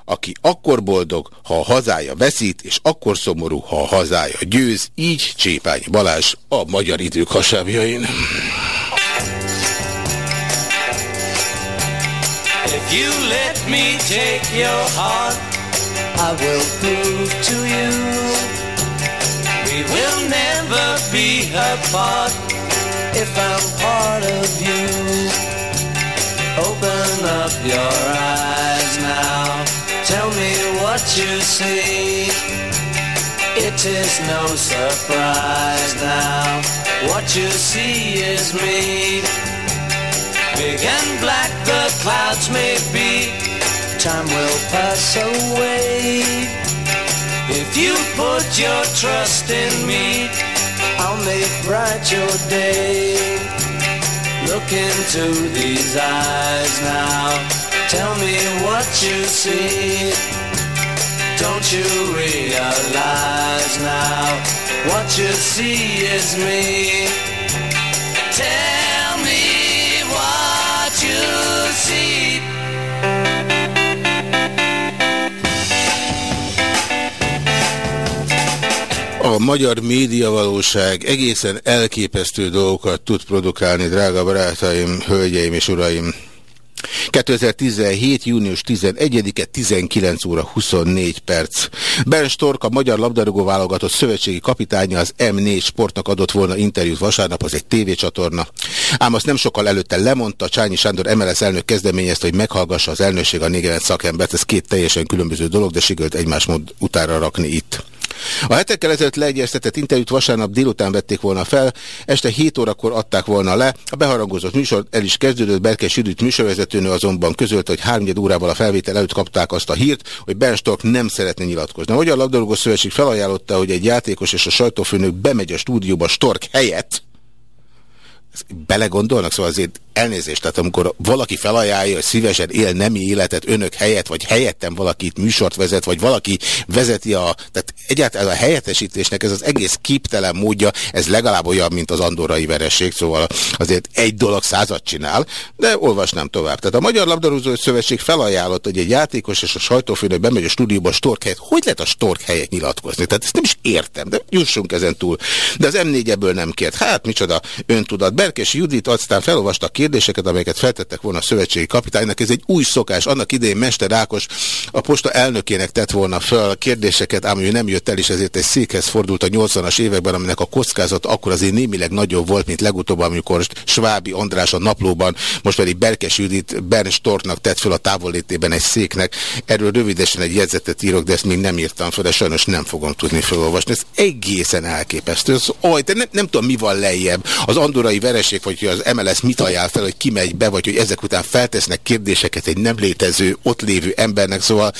aki akkor boldog, ha a hazája veszít, és akkor szomorú, ha a hazája győz, így Csépányi Balázs a magyar idők hasábjain. If you let me take your heart I will prove to you we will never be apart if I'm part of you. Open up your eyes now, tell me what you see. It is no surprise now, what you see is me. Big and black the clouds may be time will pass away. If you put your trust in me, I'll make bright your day. Look into these eyes now, tell me what you see. Don't you realize now, what you see is me. Tell A magyar médiavalóság egészen elképesztő dolgokat tud produkálni, drága barátaim, hölgyeim és uraim. 2017. június 11-e 19 óra 24 perc. Ben Stork, a magyar labdarúgó válogatott szövetségi kapitánya az M4 sportnak adott volna interjút vasárnap, az egy tévécsatorna. Ám azt nem sokkal előtte lemondta, Csányi Sándor MLS elnök kezdeményezte, hogy meghallgassa az elnökség a négelet szakembert. Ez két teljesen különböző dolog, de sikerült egymás mód utára rakni itt. A hetekkel ezelőtt leegyeztetett interjút vasárnap délután vették volna fel, este 7 órakor adták volna le. A beharangozott műsor el is kezdődött, Berkes Judit műsorvezetőnő azonban közölte, hogy 3 órával a felvétel előtt kapták azt a hírt, hogy Ben Stork nem szeretne nyilatkozni. A Magyar Labdarúgó Szövetség felajánlotta, hogy egy játékos és a sajtófőnök bemegy a stúdióba Stork helyett, belegondolnak, szóval azért elnézést, tehát amikor valaki felajánlja, hogy szívesen él nemi életet önök helyett, vagy helyettem valakit műsort vezet, vagy valaki vezeti a, tehát egyáltalán a helyettesítésnek ez az egész képtelen módja, ez legalább olyan, mint az andorrai vereség, szóval azért egy dolog százat csinál, de olvasnám tovább. Tehát a Magyar Labdarúzó Szövetség felajánlott, hogy egy játékos és a sajtófőnök bemegy a stúdióba a Stork helyet. Hogy lehet a Stork helyet nyilatkozni? Tehát ezt nem is értem, de jussunk ezen túl. De az M4 ebből nem kért. Hát micsoda öntudat. Berkes Judit aztán felolvasta a kérdéseket, amelyeket feltettek volna a szövetségi kapitánynak. Ez egy új szokás. Annak idején Mester Ákos a posta elnökének tett volna fel kérdéseket, ám ő nem jött el, és ezért egy székhez fordult a 80-as években, aminek a kockázat akkor azért némileg nagyobb volt, mint legutóbb, amikor Svábi András a naplóban, most pedig Berkes Judit Bern Storknak tett fel a távollétében egy széknek. Erről rövidesen egy jegyzetet írok, de ezt még nem írtam fel, de sajnos nem fogom tudni felolvasni. Ez egészen elképesztő. Ez, oj, de nem, nem tudom, mi van lejjebb. Az andorai vereség, vagy hogy az MLS mit ajánl fel, hogy kimegy be, vagy hogy ezek után feltesznek kérdéseket egy nem létező, ott lévő embernek. Szóval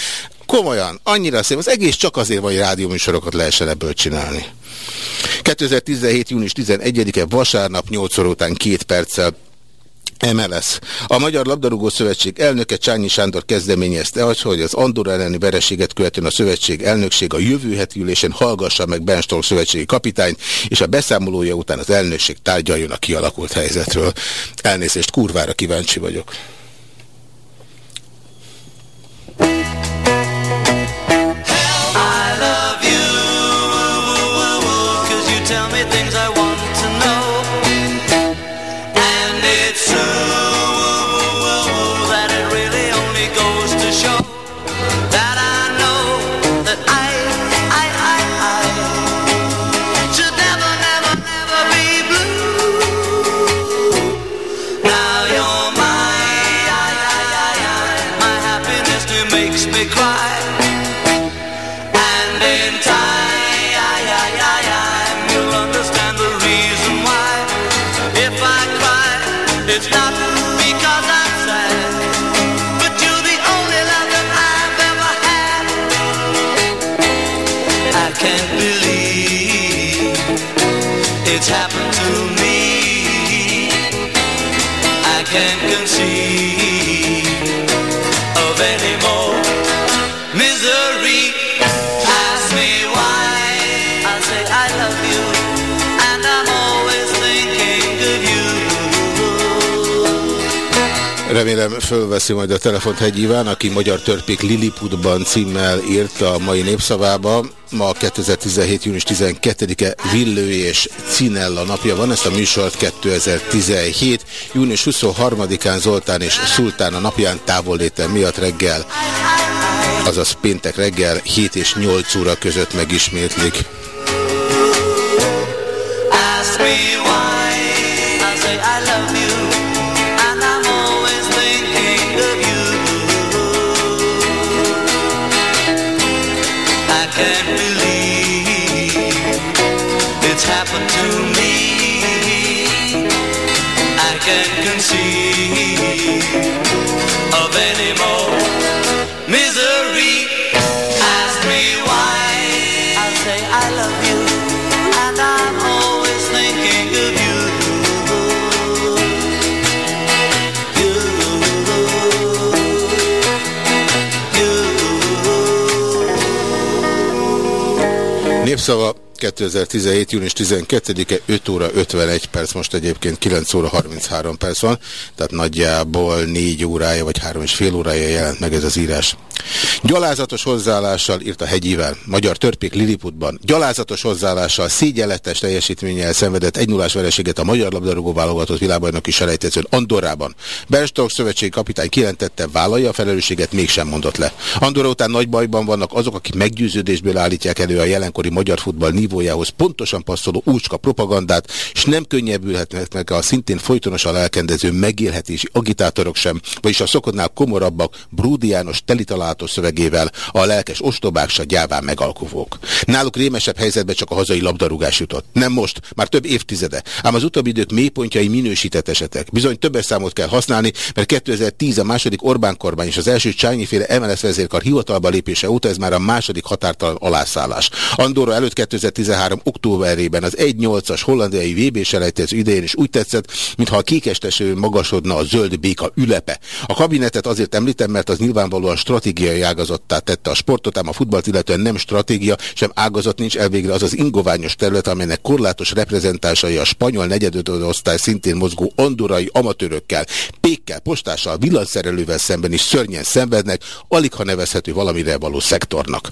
komolyan, annyira szép. Az egész csak azért van, hogy rádióműsorokat lehessen ebből csinálni. 2017. június 11-e vasárnap 8 óra után két perccel MLS. A Magyar Labdarúgó Szövetség elnöke Csányi Sándor kezdeményezte az, hogy az Andorra elleni vereséget követően a szövetség elnökség a jövő heti ülésen hallgassa meg Benstol szövetségi kapitány, és a beszámolója után az elnökség tárgyaljon a kialakult helyzetről. Elnézést, kurvára kíváncsi vagyok. Remélem fölveszi majd a telefont Hegy Iván, aki Magyar Törpék Liliputban címmel írt a mai népszavába. Ma 2017. június 12-e Villő és Cinella napja van, ezt a műsort 2017. június 23-án Zoltán és Szultán a napján távolléte miatt reggel, azaz péntek reggel 7 és 8 óra között megismétlik. Ask me why of any more misery. I say I love you, and I'm always thinking of you. You, you. Nipso up. 2017. június 12-e 5 óra 51 perc, most egyébként 9 óra 33 perc van, tehát nagyjából 4 órája vagy 3 és fél órája jelent meg ez az írás. Gyalázatos hozzáállással írt a hegyivel, Magyar Törpék Liliputban. Gyalázatos hozzáállással, szégyenletes teljesítménnyel szenvedett egy nullás vereséget a Magyar Labdarúgó válogatott világbajnoki selejtezőn Andorrában. Bernstorg szövetségi kapitány kijelentette, vállalja a felelősséget, mégsem mondott le. Andorra után nagy bajban vannak azok, akik meggyőződésből állítják elő a jelenkori magyar futball nívójához pontosan passzoló úcska propagandát, és nem könnyebbülhetnek meg a szintén folytonosan elkendező megélhetési agitátorok sem, vagyis a szokodnál komorabbak Brúdi János telitalálatos szövegével a lelkes ostobák se gyáván megalkovók. Náluk rémesebb helyzetbe csak a hazai labdarúgás jutott. Nem most, már több évtizede. Ám az utóbbi idők mélypontjai minősített esetek. Bizony többes számot kell használni, mert 2010 a második Orbán kormány és az első Csányi-féle MLS vezérkar hivatalba lépése óta ez már a második határtalan alászállás. Andorra előtt 2013. októberében az 1-8-as hollandiai VB selejtező idején is úgy tetszett, mintha a kékesteső magasodna a zöld béka ülepe. A kabinetet azért említem, mert az nyilvánvalóan stratégiai ágazattá tette a sportot, ám a futballt illetően nem stratégia, sem ágazat nincs elvégre az az ingoványos terület, amelynek korlátos reprezentásai a spanyol negyedötödosztály szintén mozgó andorai amatőrökkel, pékkel, postással, villanszerelővel szemben is szörnyen szenvednek, alig ha nevezhető valamire való szektornak.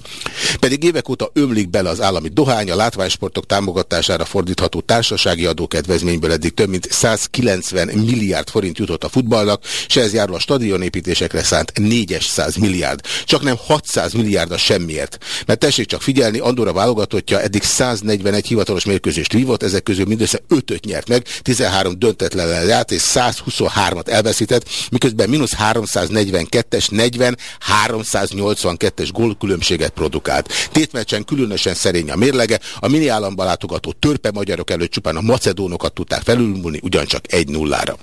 Pedig évek óta ömlik bele az állami dohány, a látványsportok támogatására fordítható társasági adókedvezményből eddig több mint 190 milliárd forint jutott a futballnak, és ez járul a stadionépítésekre szánt 400 milliárd. Csak nem 600 milliárd a semmiért. Mert tessék csak figyelni, Andorra válogatottja eddig 141 hivatalos mérkőzést vívott, ezek közül mindössze 5-öt nyert meg, 13 döntetlen járt és 123-at elveszített, miközben mínusz 342-es, 40, 382-es gólkülönbséget produkált. Tétmeccsen különösen szerény a mérlege, a mini államba látogató törpe magyarok előtt csupán a macedónokat tudták felülmúlni, ugyancsak 1-0-ra.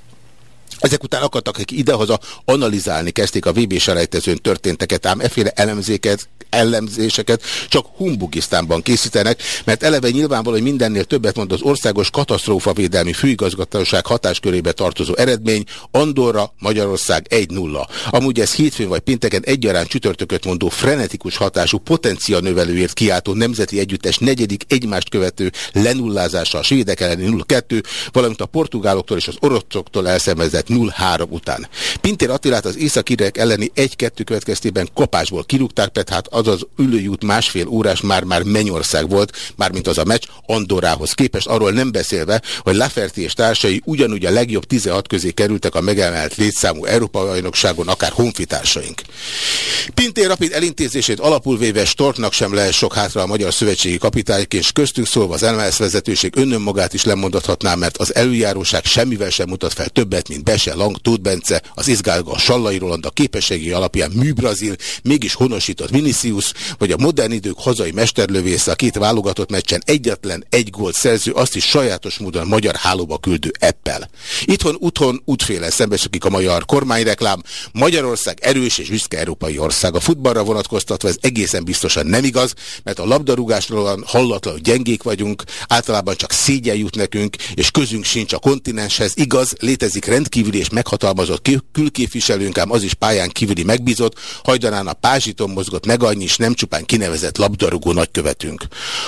Ezek után akadtak, akik idehaza analizálni kezdték a VB selejtezőn történteket, ám efféle elemzéket, ellenzéseket csak Humbugisztánban készítenek, mert eleve nyilvánvaló, hogy mindennél többet mond az Országos Katasztrófavédelmi Főigazgatóság hatáskörébe tartozó eredmény, Andorra, Magyarország 1-0. Amúgy ez hétfőn vagy pénteken egyaránt csütörtököt mondó frenetikus hatású potencia növelőért kiáltó nemzeti együttes negyedik egymást követő lenullázása a svédek elleni 0-2, valamint a portugáloktól és az oroszoktól elszemezett 0-3 után. Pintér Attilát az északirek elleni 1-2 következtében kapásból kirúgták, tehát az az ülőjút másfél órás már-már Mennyország volt, mármint az a meccs Andorrához képest, arról nem beszélve, hogy Laferti és társai ugyanúgy a legjobb 16 közé kerültek a megemelt létszámú Európa bajnokságon, akár honfitársaink. Pintér Rapid elintézését alapul véve Stortnak sem lehet sok hátra a Magyar Szövetségi kapitányként, és köztünk szólva az LMS vezetőség önnön magát is lemondathatná, mert az előjáróság semmivel sem mutat fel többet, mint Bese, Lang, Tóth Bence, az izgálga, Sallai Roland, a képességi alapján Mű Brazil, mégis honosított Vinicius, vagy a modern idők hazai mesterlövésze a két válogatott meccsen egyetlen egy gólt szerző, azt is sajátos módon magyar hálóba küldő Eppel. Itthon, uthon, útféle szembesökik a magyar kormányreklám. Magyarország erős és büszke európai ország. A futballra vonatkoztatva ez egészen biztosan nem igaz, mert a labdarúgásról hallatlan, gyengék vagyunk, általában csak szégyen jut nekünk, és közünk sincs a kontinenshez. Igaz, létezik rendkívüli és meghatalmazott külképviselőnk, ám az is pályán kívüli megbízott, hajdanán a pázsiton mozgott meg annyi, és nem csupán kinevezett labdarúgó nagykövetünk.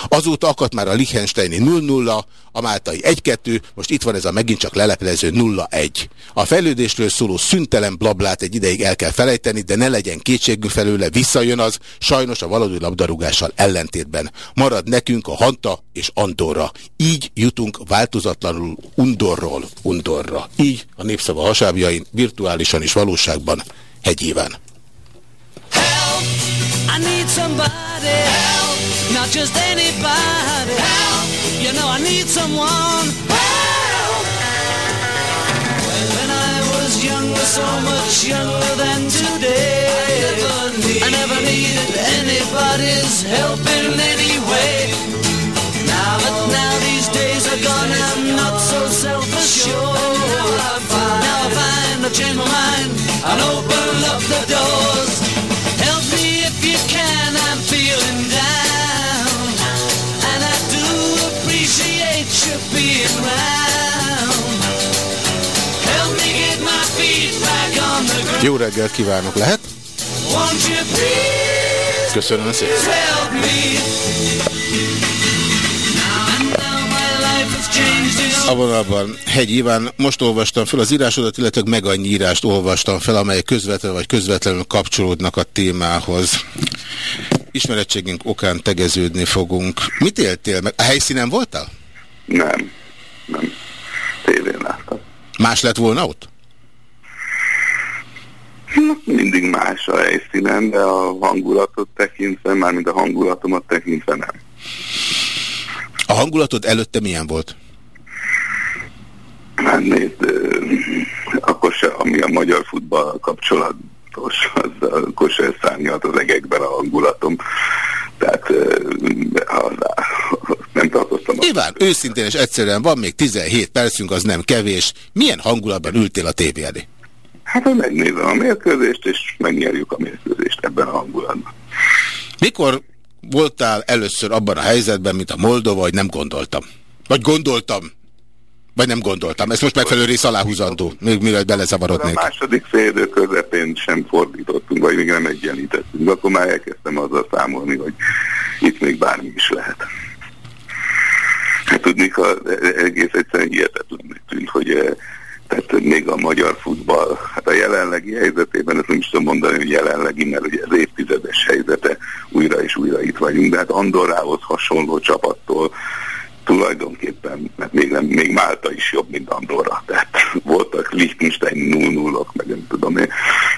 Azóta akadt már a Liechtensteini 0-0, a Máltai 1-2, most itt van ez a megint csak leleplező 0-1. A fejlődésről szóló szüntelen blablát egy ideig el kell felejteni, de ne legyen kétségünk felőle, visszajön az, sajnos a valódi labdarúgással ellentétben. Marad nekünk a Hanta és Andorra. Így jutunk változatlanul Undorról Undorra. Így a népszava hasábjain, virtuálisan és valóságban hegyéven. So much younger than today. I never, needed anybody's help in any way. But now these days are gone, I'm not so self-assured. Changed my mind. I'll open up the doors. Help me if you can, I'm feeling down. And I do appreciate you being round. Help me get my feet back on the ground. Jó reggelt kívánok, lehet? Köszönöm szépen. A vonalban Hegy Iván, most olvastam fel az írásodat, illetve meg annyi írást olvastam fel, amely közvetlenül vagy közvetlenül kapcsolódnak a témához. Ismerettségünk okán tegeződni fogunk. Mit éltél meg? A helyszínen voltál? Nem, nem. Tévén láttam. Más lett volna ott? Mindig más a helyszínen, de a hangulatot tekintve, mármint a hangulatomat tekintve nem. A hangulatod előtte milyen volt? Hát nézd, akkor se, ami a magyar futball kapcsolatos, az akkor se szárnyalt az egekben a hangulatom. Tehát az, nem tartoztam. a- Iván, őszintén és egyszerűen van még 17 percünk, az nem kevés. Milyen hangulatban ültél a tévé elé? Hát, hogy megnézem a mérkőzést, és megnyerjük a mérkőzést ebben a hangulatban. Mikor voltál először abban a helyzetben, mint a Moldova, hogy nem gondoltam? Vagy gondoltam? Vagy nem gondoltam? Ez most megfelelő rész aláhúzandó, még mielőtt A belezavarodnék. második félidő közepén sem fordítottunk, vagy még nem egyenlítettünk. Akkor már elkezdtem azzal számolni, hogy itt még bármi is lehet. Hát tudni, ha egész egyszerűen hihetetlennek tűnt, hogy eh, tehát még a magyar futball, hát a jelenlegi helyzetében, ezt nem is tudom mondani, hogy jelenlegi, mert ugye az évtizedes helyzete, újra és újra itt vagyunk, de hát Andorrához hasonló csapattól tulajdonképpen, mert még, nem, még Málta is jobb, mint Andorra. Tehát voltak Liechtenstein 0 0 meg nem tudom én,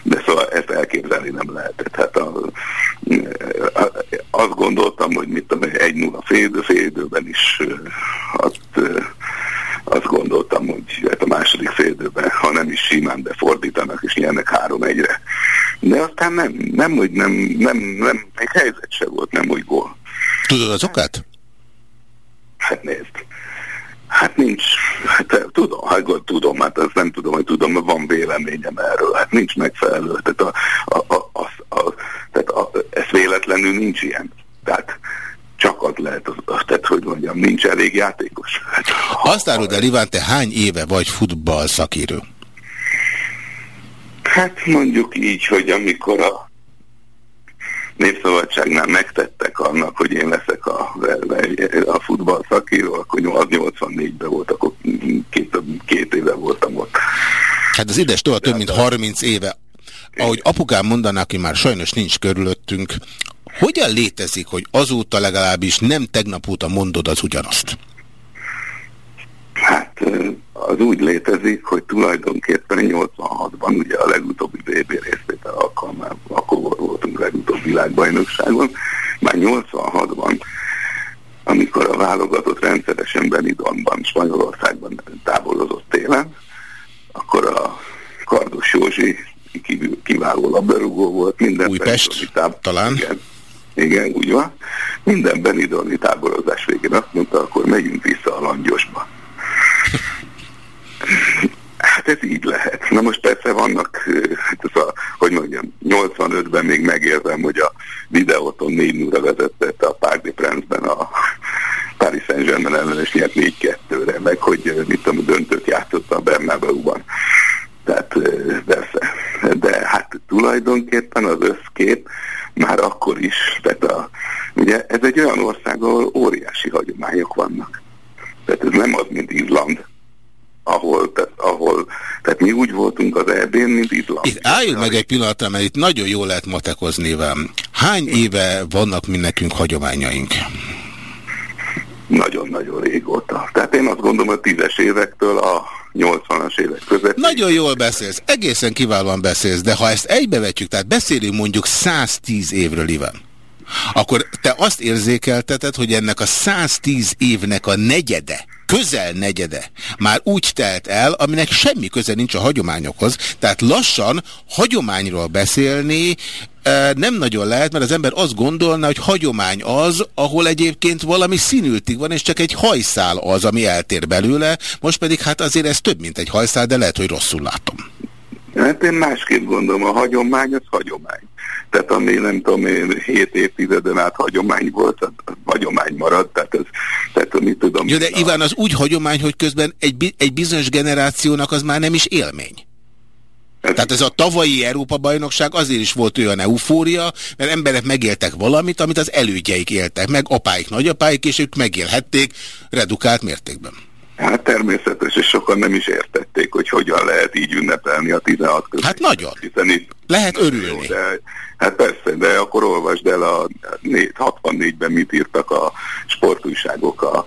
de szóval ezt elképzelni nem lehetett. Hát a, a, azt gondoltam, hogy mit tudom, egy 0 fél, fél időben is azt, azt gondoltam, hogy hát a második fél időben, ha nem is simán, de fordítanak és nyernek három egyre. De aztán nem, nem, hogy nem, nem, nem, még helyzet se volt, nem úgy gól. Tudod az okát? Hát nézd, hát nincs, hát tudom, hát tudom, hát ezt nem tudom, hogy tudom, mert van véleményem erről, hát nincs megfelelő. Tehát, a, a, a, a, a, tehát a, ez véletlenül nincs ilyen. Tehát csak az lehet, az, tehát hogy mondjam, nincs elég játékos. Hát, Azt áruld el, Iván, te hány éve vagy futball szakírő? Hát mondjuk így, hogy amikor a Népszabadságnál megtettek annak, hogy én leszek a, a futball szakíró, akkor 84-ben volt, akkor két, két éve voltam ott. Hát az ides tovább több mint 30 éve. Ahogy apukám mondaná, aki már sajnos nincs körülöttünk, hogyan létezik, hogy azóta legalábbis nem tegnap óta mondod az ugyanazt? Hát az úgy létezik, hogy tulajdonképpen 86-ban ugye a legutóbbi VB részvétel alkalmával, akkor vol- voltunk legutóbb világbajnokságon, már 86-ban, amikor a válogatott rendszeresen Benidonban, Spanyolországban táborozott télen, akkor a Kardos Józsi kívül- kiváló labdarúgó volt, minden Újpest, benidoni táb- talán? Igen, igen, úgy van. Minden benidoni táborozás végén azt mondta, akkor megyünk vissza a langyosba. Hát ez így lehet. Na most persze vannak, hát ez a, hogy mondjam, 85-ben még megérzem, hogy a videóton 4 0 vezette a Parc des Princes-ben a Paris Saint-Germain ellen, és nyert 4-2-re, meg hogy mit tudom, döntőt játszott a Bernabeu-ban. Tehát persze. De hát tulajdonképpen az összkép már akkor is, tehát a, ugye ez egy olyan ország, ahol óriási hagyományok vannak. Tehát ez nem az, mint Izland, ahol, tehát, ahol, tehát mi úgy voltunk az EB-n, mint Izland. Itt álljunk meg egy pillanatra, mert itt nagyon jól lehet matekozni velem. Hány éve vannak mi nekünk hagyományaink? Nagyon-nagyon régóta. Tehát én azt gondolom, a tízes évektől a 80-as évek között. Nagyon jól beszélsz, egészen kiválóan beszélsz, de ha ezt egybevetjük, tehát beszélünk mondjuk 110 évről, Iván, akkor te azt érzékelteted, hogy ennek a 110 évnek a negyede, közel negyede már úgy telt el, aminek semmi köze nincs a hagyományokhoz. Tehát lassan hagyományról beszélni eh, nem nagyon lehet, mert az ember azt gondolna, hogy hagyomány az, ahol egyébként valami színültig van, és csak egy hajszál az, ami eltér belőle. Most pedig hát azért ez több, mint egy hajszál, de lehet, hogy rosszul látom. Hát én másképp gondolom, a hagyomány az hagyomány. Tehát ami nem tudom én, 7 évtizeden át hagyomány volt, az, az hagyomány maradt, tehát ez, tehát mit tudom. Jó, de a- Iván, az úgy hagyomány, hogy közben egy, egy bizonyos generációnak az már nem is élmény. ez- Tehát ez a tavalyi Európa-bajnokság azért is volt olyan eufória, mert emberek megéltek valamit, amit az elődjeik éltek meg, apáik, nagyapáik, és ők megélhették redukált mértékben. Hát természetes, és sokan nem is értették, hogy hogyan lehet így ünnepelni a 16 között. Hát nagyon. Hiszen itt Lehet örülni. De, hát persze, de akkor olvasd el a né- 64-ben mit írtak a sportújságok a,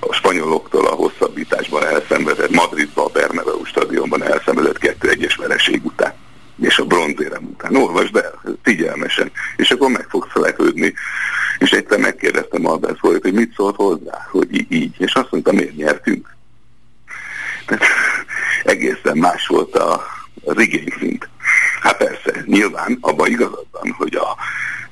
a spanyoloktól a hosszabbításban elszenvedett, Madridban a Bernabeu stadionban elszenvedett 2-1-es vereség után és a bronzérem után. Olvasd el, figyelmesen, és akkor meg fogsz lepődni. És egyszer megkérdeztem Albert Folyt, hogy mit szólt hozzá, hogy így, és azt mondta, miért nyertünk. Tehát egészen más volt a, az igényszint. Hát persze, nyilván abban igazad van, hogy a,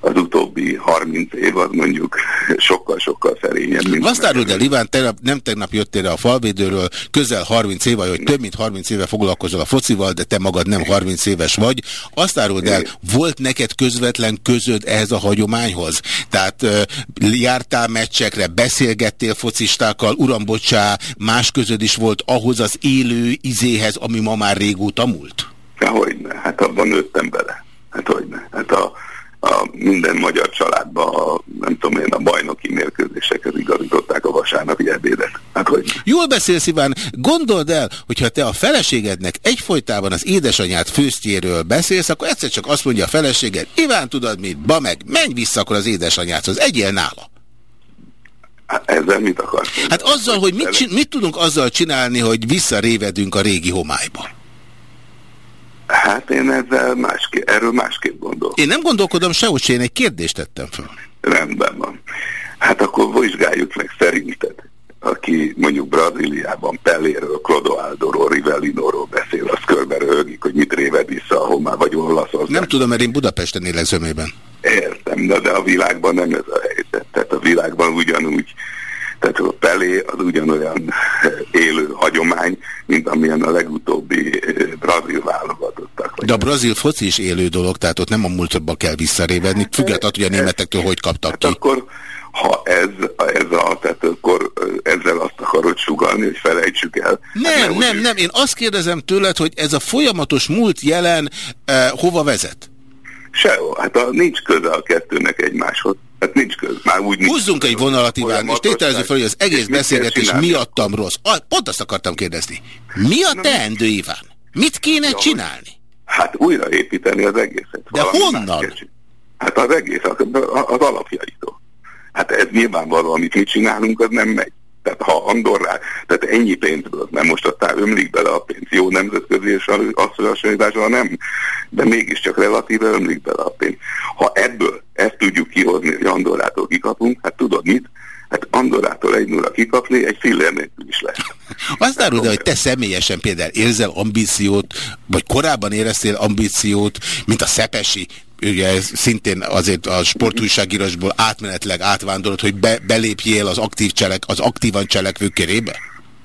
az utóbbi 30 év az mondjuk sokkal-sokkal szerényebb, mint... Azt áruld el, Iván, tegnap, nem tegnap jöttél a falvédőről, közel 30 éve, hogy több mint 30 éve foglalkozol a focival, de te magad nem 30 éves vagy. Azt áruld el, volt neked közvetlen közöd ehhez a hagyományhoz? Tehát jártál meccsekre, beszélgettél focistákkal, uram, bocsá, más közöd is volt ahhoz az élő izéhez, ami ma már régóta múlt? Hogyne, hát abban nőttem bele. Hát hogyne. Hát a, a minden magyar családban, a, nem tudom én, a bajnoki mérkőzésekhez igazították a vasárnapi ebédet. Hát hogy Jól beszélsz, Iván. Gondold el, hogyha te a feleségednek egyfolytában az édesanyát főztjéről beszélsz, akkor egyszer csak azt mondja a feleséged, Iván, tudod mit, ba meg, menj vissza akkor az édesanyádhoz, egyél nála. hát ezzel mit akarsz? Hát azzal, hogy mit, mit tudunk azzal csinálni, hogy visszarévedünk a régi homályba? Hát én ezzel másképp, erről másképp gondolok. Én nem gondolkodom se, én egy kérdést tettem föl. Rendben van. Hát akkor vizsgáljuk meg szerinted, aki mondjuk Brazíliában Pelléről, Clodoaldóról, Rivellinóról beszél, az körbe röhögik, hogy mit réved vissza a homá, vagy Olaszország. Nem tudom, mert én Budapesten élek zömében. Értem, de, de a világban nem ez a helyzet. Tehát a világban ugyanúgy Tehát a pelé az ugyanolyan élő hagyomány, mint amilyen a legutóbbi eh, brazil válogatottak. De a brazil foci is élő dolog, tehát ott nem a múltba kell visszarévedni, függetlenül, hogy a németektől hogy kaptak Hát ki. akkor, ha ez, ez a, tehát akkor eh, ezzel azt akarod sugalni, hogy felejtsük el. Hát Nem, nem, nem, én azt kérdezem tőled, hogy ez a folyamatos múlt jelen eh, hova vezet? Sehol. Hát a, nincs köze a kettőnek egymáshoz. Hát nincs köze. Már úgy nincs Húzzunk egy vonalat, Iván, és tételezzük fel, hogy az egész beszélgetés miattam rossz. Ah, Pont azt akartam kérdezni. Mi a teendő, Iván? Mit kéne Ja, csinálni? Hát újraépíteni az egészet. De honnan? Hát az egész, az, az alapjaitól. Hát ez nyilvánvaló, amit mi csinálunk, az nem megy. Tehát ha Andorrá, tehát ennyi pénzből, nem most aztán ömlik bele a pénz, jó nemzetközi és összehasonlításra nem, de mégiscsak relatíve ömlik bele a pénz. Ha ebből ezt tudjuk kihozni, hogy Andorrától kikapunk, hát tudod mit? Hát Andorrától egy nulla kikapni, egy fillér nélkül is lesz. Azt áruld el, hogy te személyesen például érzel ambíciót, vagy korábban éreztél ambíciót, mint a Szepesi, ugye ez szintén azért a sportújságírásból átmenetleg átvándorolt, hogy be, belépjél az aktív cselek, az aktívan cselekvő körébe?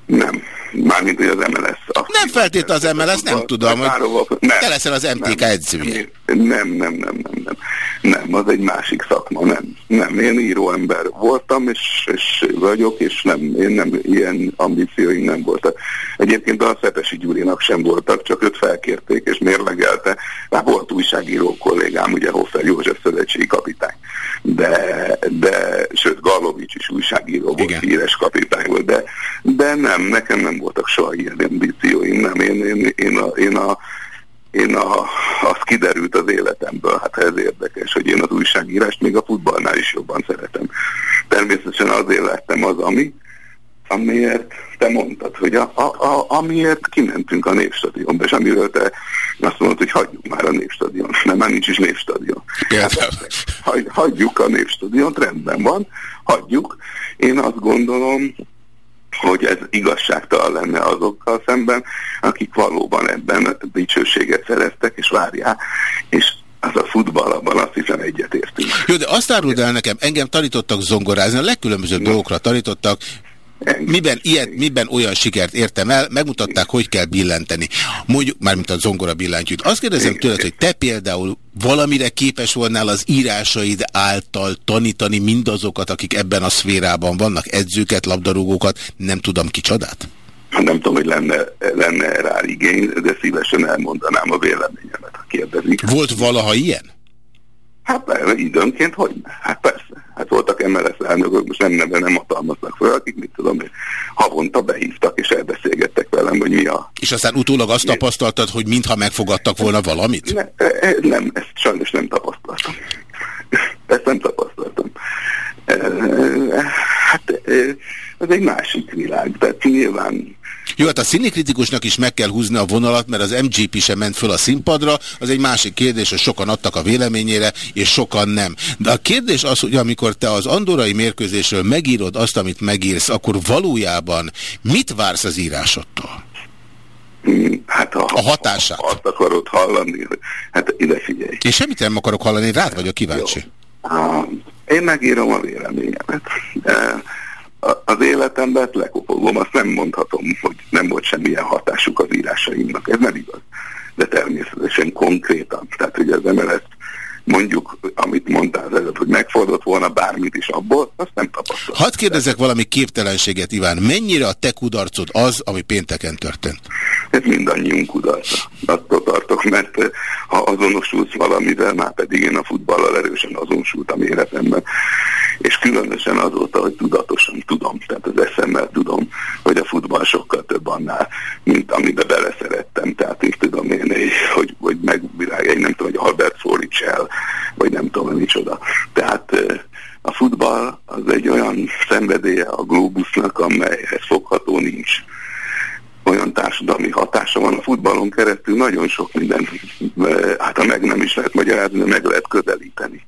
Nem. Mármint, hogy az MLS. Nem feltétlenül az MLS, nem tudom, hogy te leszel az MTK edzője. Nem, nem, nem, nem, nem, nem. Az egy másik szakma, nem. Nem, én író ember voltam, és, és vagyok, és nem, én nem, ilyen ambícióim nem voltak. Egyébként a Szepesi Gyurinak sem voltak, csak őt felkérték, és mérlegelte. Hát volt újságíró kollégám, ugye Hoffer József szövetségi kapitány. De, de sőt, Galovics is újságíró volt, Igen. híres kapitány volt, de, de nem, nekem nem voltak soha ilyen ambícióim, nem, én, én, én, a, én a én a, az kiderült az életemből, hát ez érdekes, hogy én az újságírást még a futballnál is jobban szeretem. Természetesen azért lettem az, ami, amiért te mondtad, hogy a, a, a, amiért kimentünk a Népstadionba, és amiről te azt mondod, hogy hagyjuk már a Népstadion. Nem, már nincs is Népstadion. Például. Hagy, hagyjuk a Népstadiont, rendben van, hagyjuk. Én azt gondolom, hogy ez igazságtalan lenne azokkal szemben, akik valóban ebben dicsőséget szereztek, és várják, és az a futball, abban azt hiszem egyetértünk. Jó, de azt áruld el nekem, engem tanítottak zongorázni, a legkülönbözőbb dolgokra tanítottak, miben, ilyet, miben olyan sikert értem el, megmutatták, hogy kell billenteni. Mondjuk, mármint a zongora billentyűt. Azt kérdezem tőled, hogy te például valamire képes volnál az írásaid által tanítani mindazokat, akik ebben a szférában vannak, edzőket, labdarúgókat, nem tudom kicsodát? Nem tudom, hogy lenne, lenne rá igény, de szívesen elmondanám a véleményemet, ha kérdezik. Volt valaha ilyen? Hát időnként hogy? Hát persze. Hát voltak MLS elnökök, most nem neve nem hatalmaznak fel, akik mit tudom, én, havonta behívtak és elbeszélgettek velem, hogy mi a... És aztán utólag azt tapasztaltad, hogy mintha megfogadtak volna valamit? Ne, e- e- nem, ezt sajnos nem tapasztaltam. Ezt nem tapasztaltam. E, Hát ez egy másik világ, tehát nyilván Jó, hát a színikritikusnak is meg kell húzni a vonalat, mert az MGP sem ment föl a színpadra, az egy másik kérdés, hogy sokan adtak a véleményére, és sokan nem. De a kérdés az, hogy amikor te az andorai mérkőzésről megírod azt, amit megírsz, akkor valójában mit vársz az írásodtól? hát ha, A hatását. Ha azt akarod hallani, hát ide figyelj. Én semmit nem akarok hallani, rád vagyok kíváncsi. Á, Én megírom a véleményemet. Az életemben lekopogom, azt nem mondhatom, hogy nem volt semmilyen hatásuk az írásaimnak. Ez nem igaz. De természetesen konkrétan. Tehát, hogy az MLS mondjuk, amit mondtál az előtt, hogy megfordult volna bármit is abból, azt nem tapasztalom. Hadd kérdezek valami képtelenséget, Iván. Mennyire a te kudarcod az, ami pénteken történt? Ez mindannyiunk kudarca. Attól tartok, mert eh, ha azonosulsz valamivel, már pedig én a futballal erősen azonosultam életemben, és különösen azóta, hogy tudatosan tudom, tehát az eszemmel tudom, hogy a futball sokkal több annál, mint amibe beleszerettem. Tehát én tudom én, hogy, hogy megvilág, én nem tudom, hogy Albert fordíts el, vagy nem tudom, micsoda. Tehát eh, a futball az egy olyan szenvedélye a globusnak, amelyhez fogható nincs olyan társadalmi hatása van a futballon keresztül, nagyon sok minden, hát ha meg nem is lehet magyarázni, meg lehet közelíteni.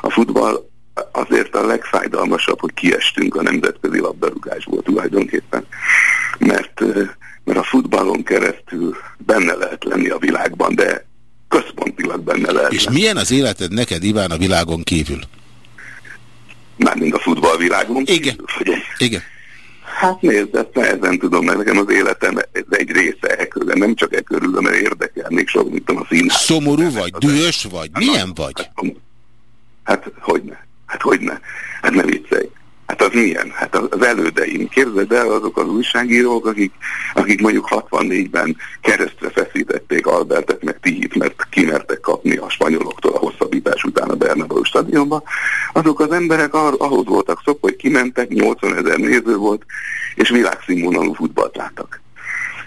A futball azért a legfájdalmasabb, hogy kiestünk a nemzetközi labdarúgásból tulajdonképpen, mert, mert a futballon keresztül benne lehet lenni a világban, de központilag benne lehet És milyen az életed neked, Iván, a világon kívül? Mármint a futballvilágon. Igen. Ugye? Igen. Hát nézd, ezt nehezen tudom, mert nekem az életem ez egy része e körül, nem csak e körül, mert érdekel még sok, mint a színház. Szomorú vagy, dühös vagy, milyen vagy? Hát hogyne, hát hogyne, hát ne viccelj. Hát az milyen? Hát az elődeim. Képzeld el azok az újságírók, akik, akik mondjuk 64-ben keresztre feszítették Albertet meg Tihit, mert kimertek kapni a spanyoloktól a hosszabbítás után a Bernabeu stadionba. Azok az emberek ahhoz voltak szok, hogy kimentek, 80 ezer néző volt, és világszínvonalú futballt láttak.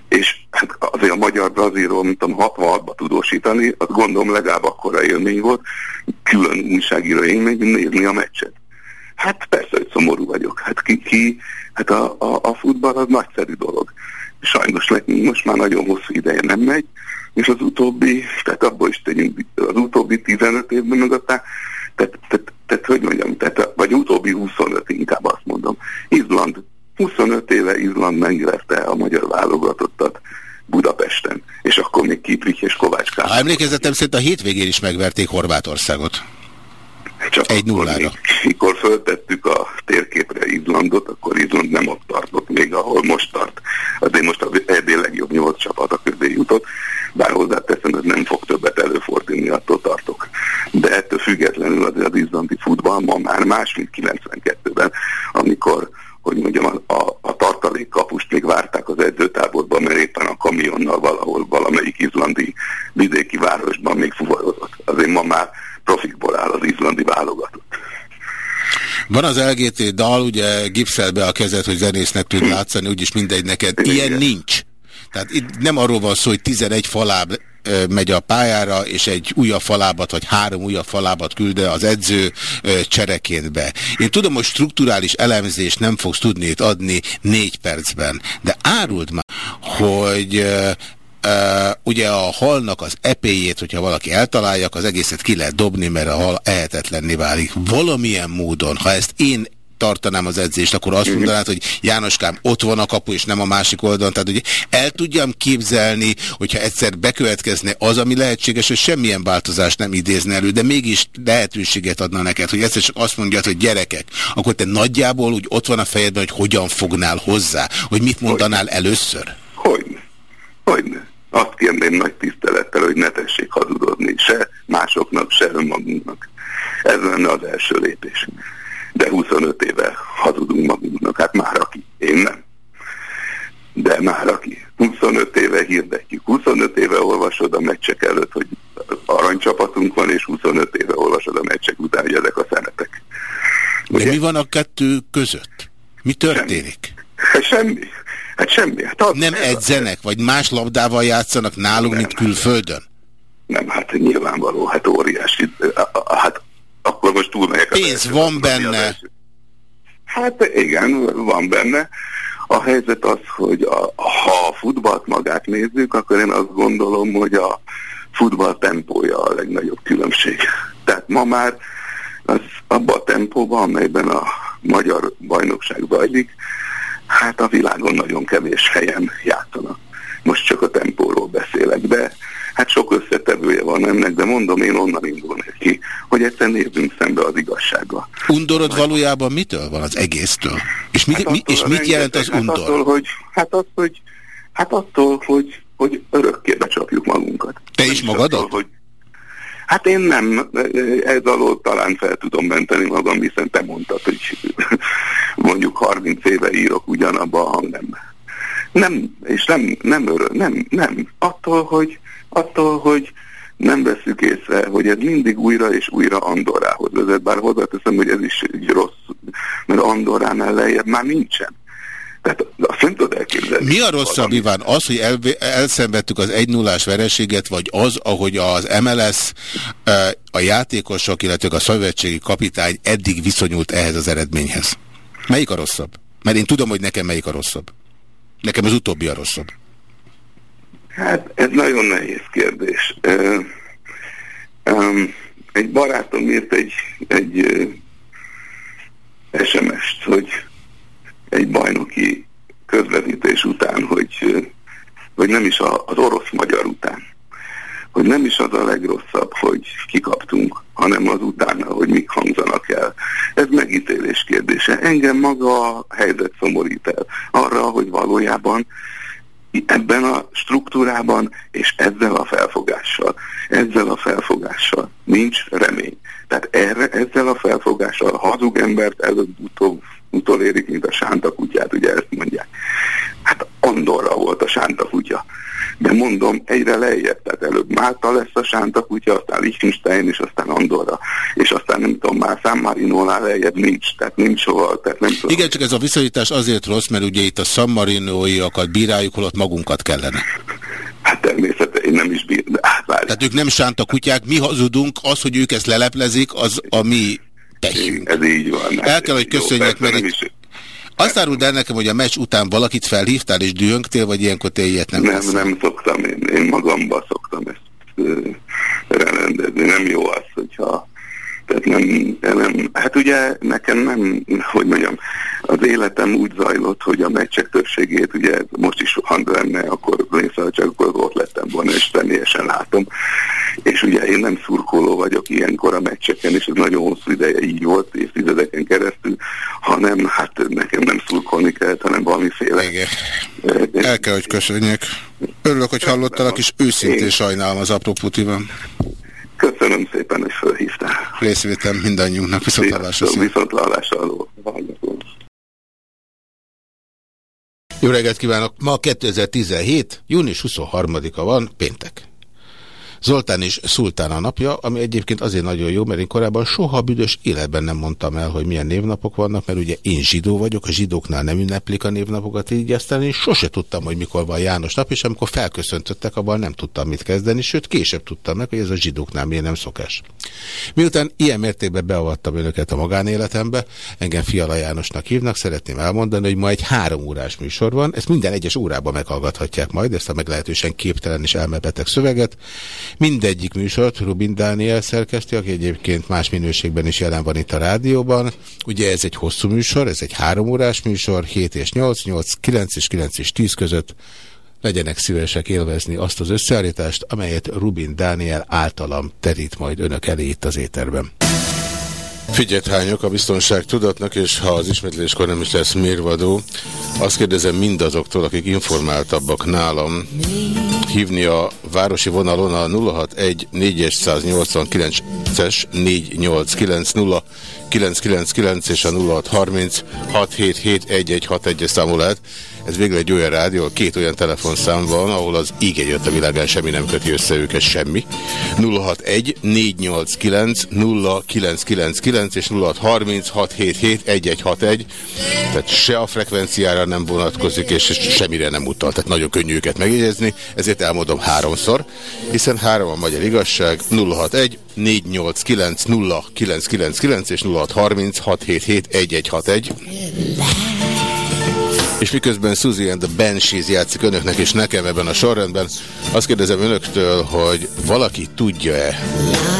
És hát azért a magyar brazilról, mint tudom, 66-ba tudósítani, az gondolom legalább akkora élmény volt, külön újságíró élmény, nézni a meccset. Hát persze, hogy szomorú vagyok. Hát ki, ki hát a, a, a futball az nagyszerű dolog. Sajnos most már nagyon hosszú ideje nem megy, és az utóbbi, tehát abból is tegyünk, az utóbbi 15 évben mögötte, tehát, tehát, tehát hogy mondjam, tehát, vagy utóbbi 25 inkább azt mondom. Izland, 25 éve Izland megnyerte a magyar válogatottat Budapesten, és akkor még Kiprich és Kovács. Ha emlékezetem szerint a hétvégén is megverték Horvátországot. Csak egy nullára. Mikor föltettük a térképre Izlandot, akkor Izland nem ott tartott még, ahol most tart. Azért most az EB legjobb nyolc csapat a közé jutott, bár hozzáteszem, ez nem fog többet előfordulni, attól tartok. De ettől függetlenül azért az izlandi futball ma már más, mint 92-ben, amikor hogy mondjam, a, a, a tartalék kapust még várták az edzőtáborban, mert éppen a kamionnal valahol valamelyik izlandi vidéki városban még fuvarozott. Azért ma már profikból áll az izlandi válogatott. Van az LGT dal, ugye gipszel be a kezed, hogy zenésznek tud látszani, úgyis mindegy neked. Ilyen Igen. nincs. Tehát itt nem arról van szó, hogy 11 faláb megy a pályára, és egy újabb falábat, vagy három újabb falábat külde az edző csereként be. Én tudom, hogy strukturális elemzést nem fogsz tudni itt adni négy percben, de árult már, hogy Uh, ugye a halnak az epéjét, hogyha valaki eltalálja, az egészet ki lehet dobni, mert a hal ehetetlenné válik. Valamilyen módon, ha ezt én tartanám az edzést, akkor azt mondanád, hogy Jánoskám, ott van a kapu, és nem a másik oldalon. Tehát, hogy el tudjam képzelni, hogyha egyszer bekövetkezne az, ami lehetséges, hogy semmilyen változást nem idézne elő, de mégis lehetőséget adna neked, hogy egyszer csak azt mondjad, hogy gyerekek, akkor te nagyjából úgy ott van a fejedben, hogy hogyan fognál hozzá, hogy mit mondanál először? Hogy? Hogy? Azt kérném nagy tisztelettel, hogy ne tessék hazudodni se másoknak, se önmagunknak. Ez lenne az első lépés. De 25 éve hazudunk magunknak, hát már aki, én nem. De már aki. 25 éve hirdetjük, 25 éve olvasod a meccsek előtt, hogy aranycsapatunk van, és 25 éve olvasod a meccsek után, hogy ezek a szeretek. De mi van a kettő között? Mi történik? Semmi. Semmi. Hát semmi. Hát az, nem edzenek, vagy más labdával játszanak nálunk, nem, mint külföldön? Nem, hát nyilvánvaló, hát óriási. Hát akkor most túlmegyek. Pénz van benne. Hát igen, van benne. A helyzet az, hogy a, ha a futballt magát nézzük, akkor én azt gondolom, hogy a futball tempója a legnagyobb különbség. Tehát ma már az abban a tempóban, amelyben a magyar bajnokság zajlik, hát a világon nagyon kevés helyen játszanak. Most csak a tempóról beszélek, de hát sok összetevője van ennek, de mondom, én onnan indulnék ki, hogy egyszer nézzünk szembe az igazsággal. Undorod valójában mitől van az egésztől? És mit, hát mi, és mit jelent az undor? Hát attól, hogy, hát az, hogy, hát attól, hogy, hogy örökké becsapjuk magunkat. Te is magadat? Attól, hogy, Hát én nem, ez alól talán fel tudom menteni magam, hiszen te mondtad, hogy mondjuk 30 éve írok ugyanabba a hangnembe. Nem, és nem, nem, örül, nem, nem. Attól, hogy, attól, hogy nem veszük észre, hogy ez mindig újra és újra Andorrához vezet, bár hozzáteszem, hogy ez is egy rossz, mert Andorránál lejjebb már nincsen. Tehát azt nem tudod. Mi a rosszabb, Iván? Az, hogy el, elszenvedtük az 1 0 vereséget, vagy az, ahogy az MLS, a játékosok, illetve a szövetségi kapitány eddig viszonyult ehhez az eredményhez? Melyik a rosszabb? Mert én tudom, hogy nekem melyik a rosszabb. Nekem az utóbbi a rosszabb. Hát ez nagyon nehéz kérdés. egy barátom írt egy, egy SMS-t, hogy egy bajnoki közvetítés után, hogy, hogy nem is az orosz-magyar után, hogy nem is az a legrosszabb, hogy kikaptunk, hanem az utána, hogy mik hangzanak el. Ez megítélés kérdése. Engem maga a helyzet szomorít el arra, hogy valójában ebben a struktúrában és ezzel a felfogással, ezzel a felfogással nincs remény. Tehát erre, ezzel a felfogással hazug embert előbb-utóbb utolérik, mint a sánta kutyát, ugye ezt mondják. Hát Andorra volt a sánta kutya. De mondom, egyre lejjebb, tehát előbb Málta lesz a sánta kutya, aztán Liechtenstein, és aztán Andorra. És aztán nem tudom, már San Marinónál lejjebb nincs, tehát nincs hova, tehát nem tudom. Igen, csak ez a viszonyítás azért rossz, mert ugye itt a San Marinóiakat bíráljuk, holott magunkat kellene. Hát természetesen én nem is bír, de hát. Tehát ők nem sánta kutyák, mi hazudunk, az, hogy ők ezt leleplezik, az a mi tehünk. Ez így van. El kell, hogy Jó, köszönjek egy- is- Azt áruld el nekem, hogy a meccs után valakit felhívtál és dühöngtél, vagy ilyenkor te ilyet nem Nem, nem szoktam, én, én magamba szoktam ezt ö, rendezni. Nem jó az, hogyha tehát nem, nem, hát ugye nekem nem, hogy mondjam, az életem úgy zajlott, hogy a meccsek többségét, ugye most is, ha lenne, akkor akkor ott lettem volna, és személyesen látom. És ugye én nem szurkoló vagyok ilyenkor a meccseken, és ez nagyon hosszú ideje így volt, évtizedeken keresztül, hanem hát nekem nem szurkolni kellett, hanem valamiféle Igen. El kell, hogy köszönjek. Örülök, hogy hallottalak, és őszintén sajnálom az apró putiban. Köszönöm szépen, hogy felhívtál. Részvétem mindannyiunknak. Viszontlátásra. Viszontlátásra alól. Jó reggelt kívánok! Ma 2017. június 23-a van, péntek. Zoltán és Szultán a napja, ami egyébként azért nagyon jó, mert én korábban soha büdös életben nem mondtam el, hogy milyen névnapok vannak, mert ugye én zsidó vagyok, a zsidóknál nem ünneplik a névnapokat, így aztán én sose tudtam, hogy mikor van János nap, és amikor felköszöntöttek, abban nem tudtam mit kezdeni, sőt később tudtam meg, hogy ez a zsidóknál miért nem szokás. Miután ilyen mértékben beavattam önöket a magánéletembe, engem Fiala Jánosnak hívnak, szeretném elmondani, hogy ma egy három órás műsor van, ezt minden egyes órában meghallgathatják majd, ezt a meglehetősen képtelen és elmebeteg szöveget. Mindegyik műsort Rubin Dániel szerkeszti, aki egyébként más minőségben is jelen van itt a rádióban. Ugye ez egy hosszú műsor, ez egy három órás műsor, 7 és 8, 8, 9 és 9 és 10 között legyenek szívesek élvezni azt az összeállítást, amelyet Rubin Dániel általam terít majd önök elé itt az éterben. Figyethányok a biztonság tudatnak, és ha az ismétléskor nem is lesz mérvadó, azt kérdezem mindazoktól, akik informáltabbak nálam, hívni a városi vonalon a 061 489-es 489 0999 és a 0630 677 számú lehet. Ez végül egy olyan rádió, ahol két olyan telefonszám van, ahol az íg egyet a világán semmi nem köti össze őket semmi. 061 489 0999 és 0630 677 tehát se a frekvenciára nem vonatkozik, és semmire nem utal. Tehát nagyon könnyű őket megjegyezni, ezért elmondom háromszor, hiszen három a magyar igazság, 061 489 0999 és 0630 677 és miközben Suzy and the Banshees játszik önöknek és nekem ebben a sorrendben, azt kérdezem önöktől, hogy valaki tudja-e,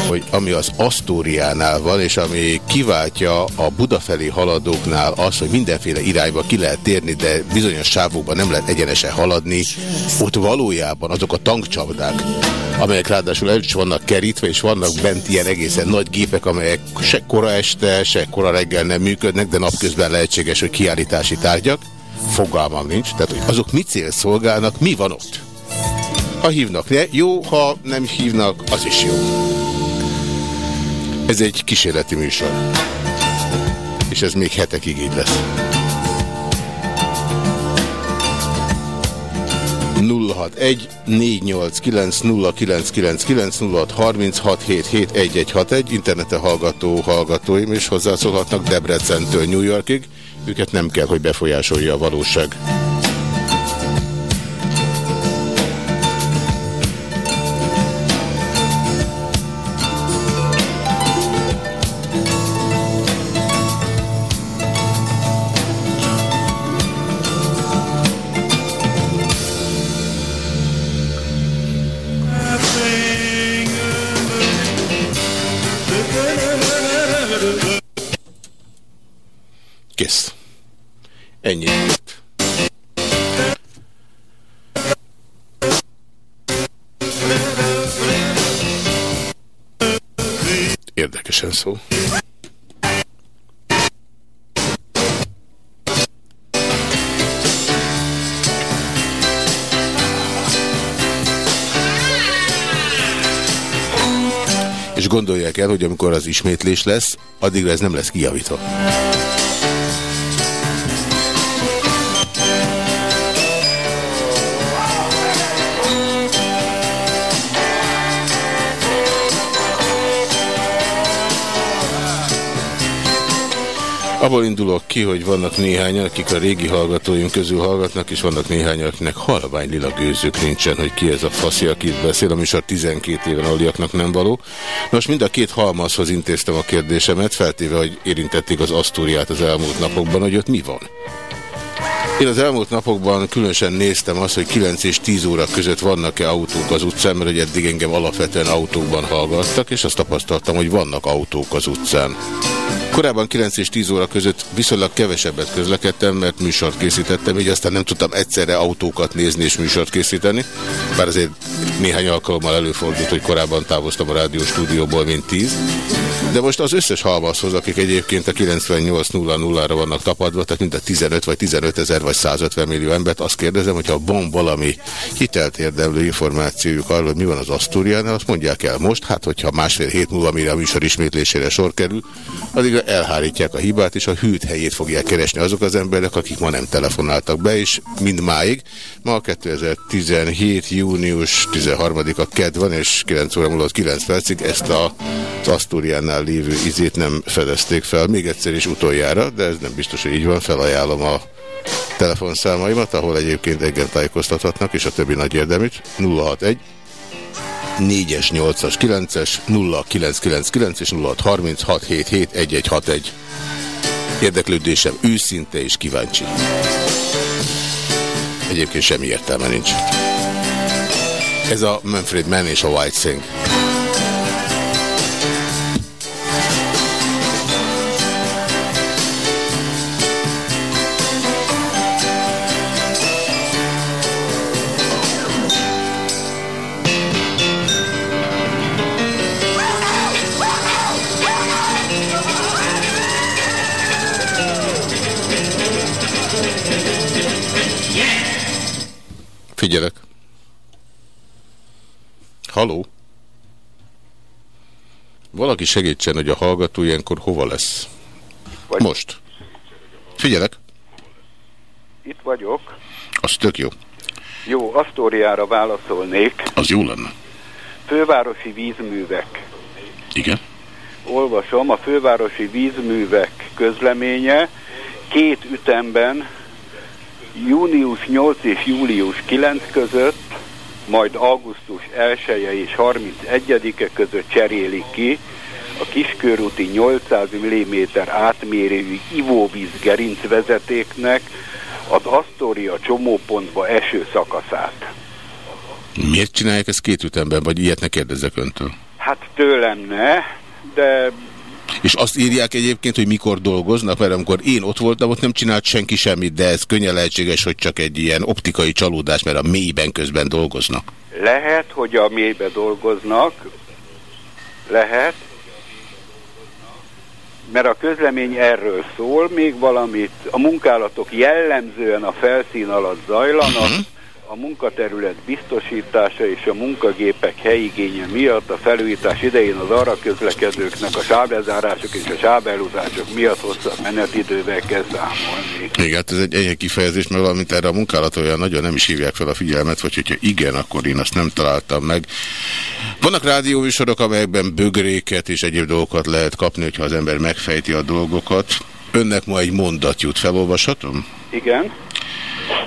hogy ami az Asztóriánál van, és ami kiváltja a Buda felé haladóknál az, hogy mindenféle irányba ki lehet térni, de bizonyos sávokban nem lehet egyenesen haladni, ott valójában azok a tankcsapdák, amelyek ráadásul el is vannak kerítve, és vannak bent ilyen egészen nagy gépek, amelyek se kora este, se kora reggel nem működnek, de napközben lehetséges, hogy kiállítási tárgyak. Fogalmam nincs, tehát hogy azok mi cél szolgálnak, mi van ott? Ha hívnak, ne? Jó, ha nem hívnak, az is jó. Ez egy kísérleti műsor. És ez még hetekig így lesz. 061 489 0999 0636771161 interneten hallgató hallgatóim is hozzászólhatnak Debrecentől New Yorkig. Őket nem kell, hogy befolyásolja a valóság. Hogy amikor az ismétlés lesz, addigra ez nem lesz kijavítva. Abból indulok ki, hogy vannak néhányan, akik a régi hallgatóim közül hallgatnak, és vannak néhányan, akinek halvány lila gőzük nincsen, hogy ki ez a faszi, akit beszél, a műsor 12 éven aliaknak nem való. Most mind a két halmazhoz intéztem a kérdésemet, feltéve, hogy érintették az Asztúriát az elmúlt napokban, hogy ott mi van. Én az elmúlt napokban különösen néztem azt, hogy 9 és 10 óra között vannak-e autók az utcán, mert hogy eddig engem alapvetően autókban hallgattak, és azt tapasztaltam, hogy vannak autók az utcán. Korábban 9 és 10 óra között viszonylag kevesebbet közlekedtem, mert műsort készítettem, így aztán nem tudtam egyszerre autókat nézni és műsort készíteni. Bár azért néhány alkalommal előfordult, hogy korábban távoztam a rádió stúdióból, mint 10. De most az összes halmazhoz, akik egyébként a 98.00-ra vannak tapadva, tehát mint a 15 vagy 15 ezer vagy 150 millió embert, azt kérdezem, hogyha van valami hitelt érdemlő információjuk arról, hogy mi van az Asztúriánál, azt mondják el most, hát hogyha másfél hét múlva, mire a műsor ismétlésére sor kerül, addig elhárítják a hibát, és a hűt helyét fogják keresni azok az emberek, akik ma nem telefonáltak be, és mind máig, ma 2017. június 13-a ked van, és 9 óra múlott 9 percig ezt a, az Asztúriánál lévő izét nem fedezték fel, még egyszer is utoljára, de ez nem biztos, hogy így van, felajánlom a telefonszámaimat, ahol egyébként engem tájékoztathatnak, és a többi nagy érdemét, 061 4-es, 8-as, 9-es, 0999 és 0636771161. Érdeklődésem őszinte és kíváncsi. Egyébként semmi értelme nincs. Ez a Manfred Mann és a White Sing. Figyelek. Haló? Valaki segítsen, hogy a hallgató ilyenkor hova lesz. Vagy Most. Figyelek. Itt vagyok. Az tök jó. Jó, Asztóriára válaszolnék. Az jó lenne. Fővárosi vízművek. Igen. Olvasom, a fővárosi vízművek közleménye két ütemben június 8 és július 9 között, majd augusztus 1 és 31-e között cserélik ki a kiskörúti 800 mm átmérőjű ivóvíz gerincvezetéknek az Asztória csomópontba eső szakaszát. Miért csinálják ezt két ütemben, vagy ilyet ne kérdezzek öntől? Hát tőlem ne, de És azt írják egyébként, hogy mikor dolgoznak, mert amikor én ott voltam, ott nem csinált senki semmit, de ez könnyen lehetséges, hogy csak egy ilyen optikai csalódás, mert a mélyben közben dolgoznak. lehet, hogy a mélybe dolgoznak, lehet, mert a közlemény erről szól, még valamit, a munkálatok jellemzően a felszín alatt zajlanak, a munkaterület biztosítása és a munkagépek helyigénye miatt a felújítás idején az arra közlekedőknek a sáblezárások és a sábelúzások miatt hosszabb menetidővel kell számolni. Igen, hát ez egy enyhe kifejezés, mert valamint erre a munkálat olyan nagyon nem is hívják fel a figyelmet, vagy hogyha igen, akkor én azt nem találtam meg. Vannak rádióvisorok, amelyekben bögréket és egyéb dolgokat lehet kapni, hogyha az ember megfejti a dolgokat. Önnek ma egy mondat jut, felolvashatom? Igen,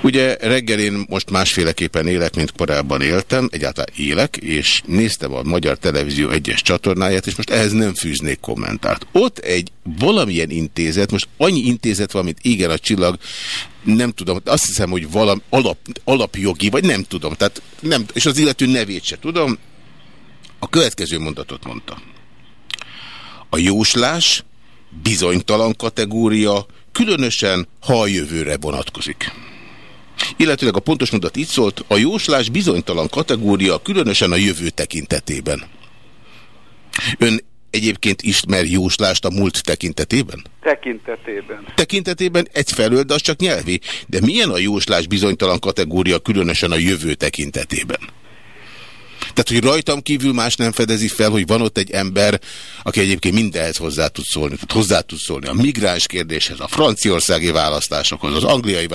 Ugye reggel én most másféleképpen élek, mint korábban éltem, egyáltalán élek, és néztem a Magyar Televízió egyes csatornáját, és most ehhez nem fűznék kommentárt. Ott egy valamilyen intézet, most annyi intézet van, mint igen a csillag, nem tudom, azt hiszem, hogy valami alap, alapjogi, vagy nem tudom, tehát nem, és az illető nevét se tudom, a következő mondatot mondta. A jóslás bizonytalan kategória, különösen, ha a jövőre vonatkozik. Illetőleg a pontos mondat így szólt, a jóslás bizonytalan kategória, különösen a jövő tekintetében. Ön egyébként ismer jóslást a múlt tekintetében? Tekintetében. Tekintetében egyfelől, de az csak nyelvi. De milyen a jóslás bizonytalan kategória, különösen a jövő tekintetében? Tehát, hogy rajtam kívül más nem fedezi fel, hogy van ott egy ember, aki egyébként mindenhez hozzá tud szólni. Tehát hozzá tud szólni a migráns kérdéshez, a franciaországi választásokhoz, az angliai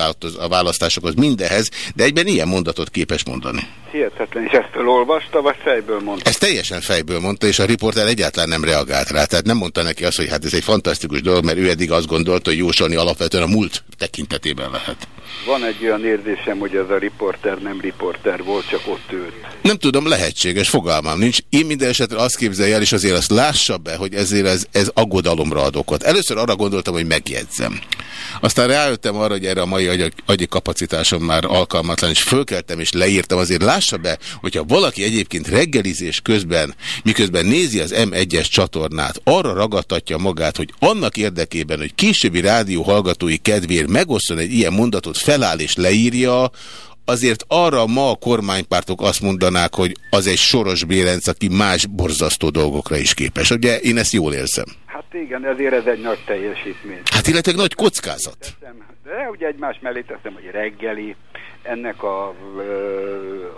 választásokhoz, mindenhez, de egyben ilyen mondatot képes mondani. Hihetetlen, és ezt felolvasta, vagy fejből mondta? Ezt teljesen fejből mondta, és a riporter egyáltalán nem reagált rá. Tehát nem mondta neki azt, hogy hát ez egy fantasztikus dolog, mert ő eddig azt gondolta, hogy jósolni alapvetően a múlt tekintetében lehet. Van egy olyan érzésem, hogy ez a riporter nem riporter volt, csak ott ült. Nem tudom, lehetséges, fogalmam nincs. Én minden esetre azt képzelj el, és azért azt lássa be, hogy ezért ez, ez aggodalomra ad okot. Először arra gondoltam, hogy megjegyzem. Aztán rájöttem arra, hogy erre a mai agyi, agyi kapacitásom már alkalmatlan, és fölkeltem és leírtam. Azért lássa be, hogyha valaki egyébként reggelizés közben, miközben nézi az M1-es csatornát, arra ragadtatja magát, hogy annak érdekében, hogy későbbi rádió hallgatói kedvéért megosszon egy ilyen mondatot, feláll és leírja, azért arra ma a kormánypártok azt mondanák, hogy az egy soros bérenc, aki más borzasztó dolgokra is képes. Ugye én ezt jól érzem. Hát igen, ezért ez egy nagy teljesítmény. Hát illetve nagy kockázat. De ugye egymás mellé teszem, hogy reggeli, ennek a,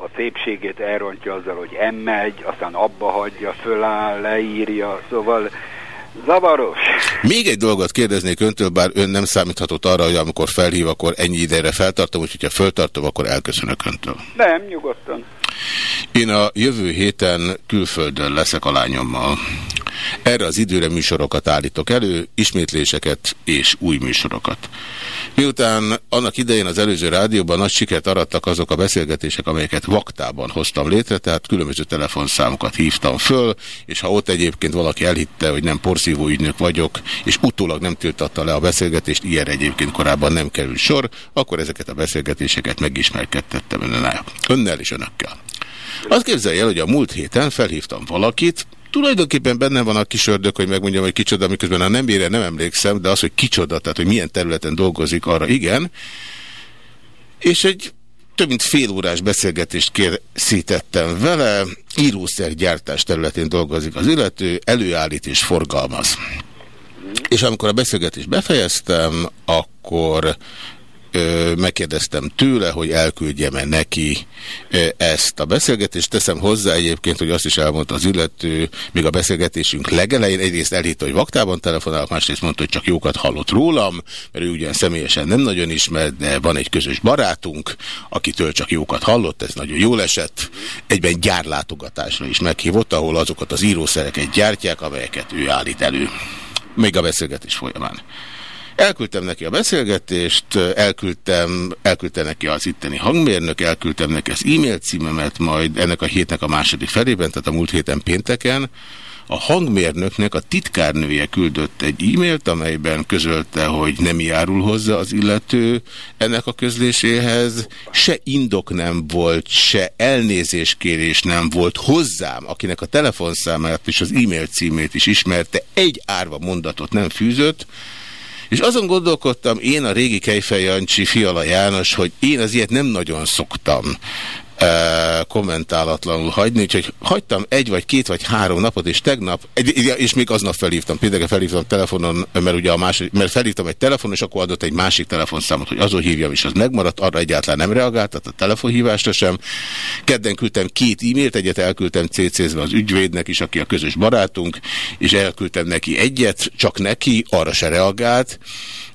a szépségét elrontja azzal, hogy emmegy, aztán abba hagyja, föláll, leírja, szóval Zavaros. Még egy dolgot kérdeznék öntől, bár ön nem számíthatott arra, hogy amikor felhív, akkor ennyi ideire feltartom, úgyhogy ha feltartom, akkor elköszönök öntől. Nem, nyugodtan. Én a jövő héten külföldön leszek a lányommal. Erre az időre műsorokat állítok elő, ismétléseket és új műsorokat. Miután annak idején az előző rádióban nagy sikert arattak azok a beszélgetések, amelyeket vaktában hoztam létre, tehát különböző telefonszámokat hívtam föl, és ha ott egyébként valaki elhitte, hogy nem porszívó ügynök vagyok, és utólag nem tiltatta le a beszélgetést, ilyen egyébként korábban nem került sor, akkor ezeket a beszélgetéseket megismerkedtettem önnel, önnel és önökkel. Azt képzelje el, hogy a múlt héten felhívtam valakit, tulajdonképpen benne van a kis ördög, hogy megmondjam, hogy kicsoda, miközben a nemére nem emlékszem, de az, hogy kicsoda, tehát hogy milyen területen dolgozik, arra igen. És egy több mint fél órás beszélgetést készítettem vele, írószergyártás területén dolgozik az illető, előállít és forgalmaz. És amikor a beszélgetést befejeztem, akkor megkérdeztem tőle, hogy elküldjem-e neki ezt a beszélgetést. Teszem hozzá egyébként, hogy azt is elmondta az illető, még a beszélgetésünk legelején egyrészt elhitte, hogy vaktában telefonálok, másrészt mondta, hogy csak jókat hallott rólam, mert ő ugyan személyesen nem nagyon ismert, de van egy közös barátunk, akitől csak jókat hallott, ez nagyon jól esett. Egyben gyárlátogatásra is meghívott, ahol azokat az írószereket gyártják, amelyeket ő állít elő. Még a beszélgetés folyamán. Elküldtem neki a beszélgetést, elküldtem, elküldtem neki az itteni hangmérnök, elküldtem neki az e-mail címemet, majd ennek a hétnek a második felében, tehát a múlt héten pénteken, a hangmérnöknek a titkárnője küldött egy e-mailt, amelyben közölte, hogy nem járul hozzá az illető ennek a közléséhez, se indok nem volt, se elnézéskérés nem volt hozzám, akinek a telefonszámát és az e-mail címét is ismerte, egy árva mondatot nem fűzött, és azon gondolkodtam én a régi Kejfej Jancsi Fiala János, hogy én az ilyet nem nagyon szoktam kommentálatlanul hagyni, úgyhogy hagytam egy vagy két vagy három napot, és tegnap, és még aznap felhívtam, például felhívtam telefonon, mert ugye a másik, mert felhívtam egy telefon, és akkor adott egy másik telefonszámot, hogy azon hívjam, és az megmaradt, arra egyáltalán nem reagált, tehát a telefonhívásra sem. Kedden küldtem két e-mailt, egyet elküldtem CC-zve az ügyvédnek is, aki a közös barátunk, és elküldtem neki egyet, csak neki, arra se reagált,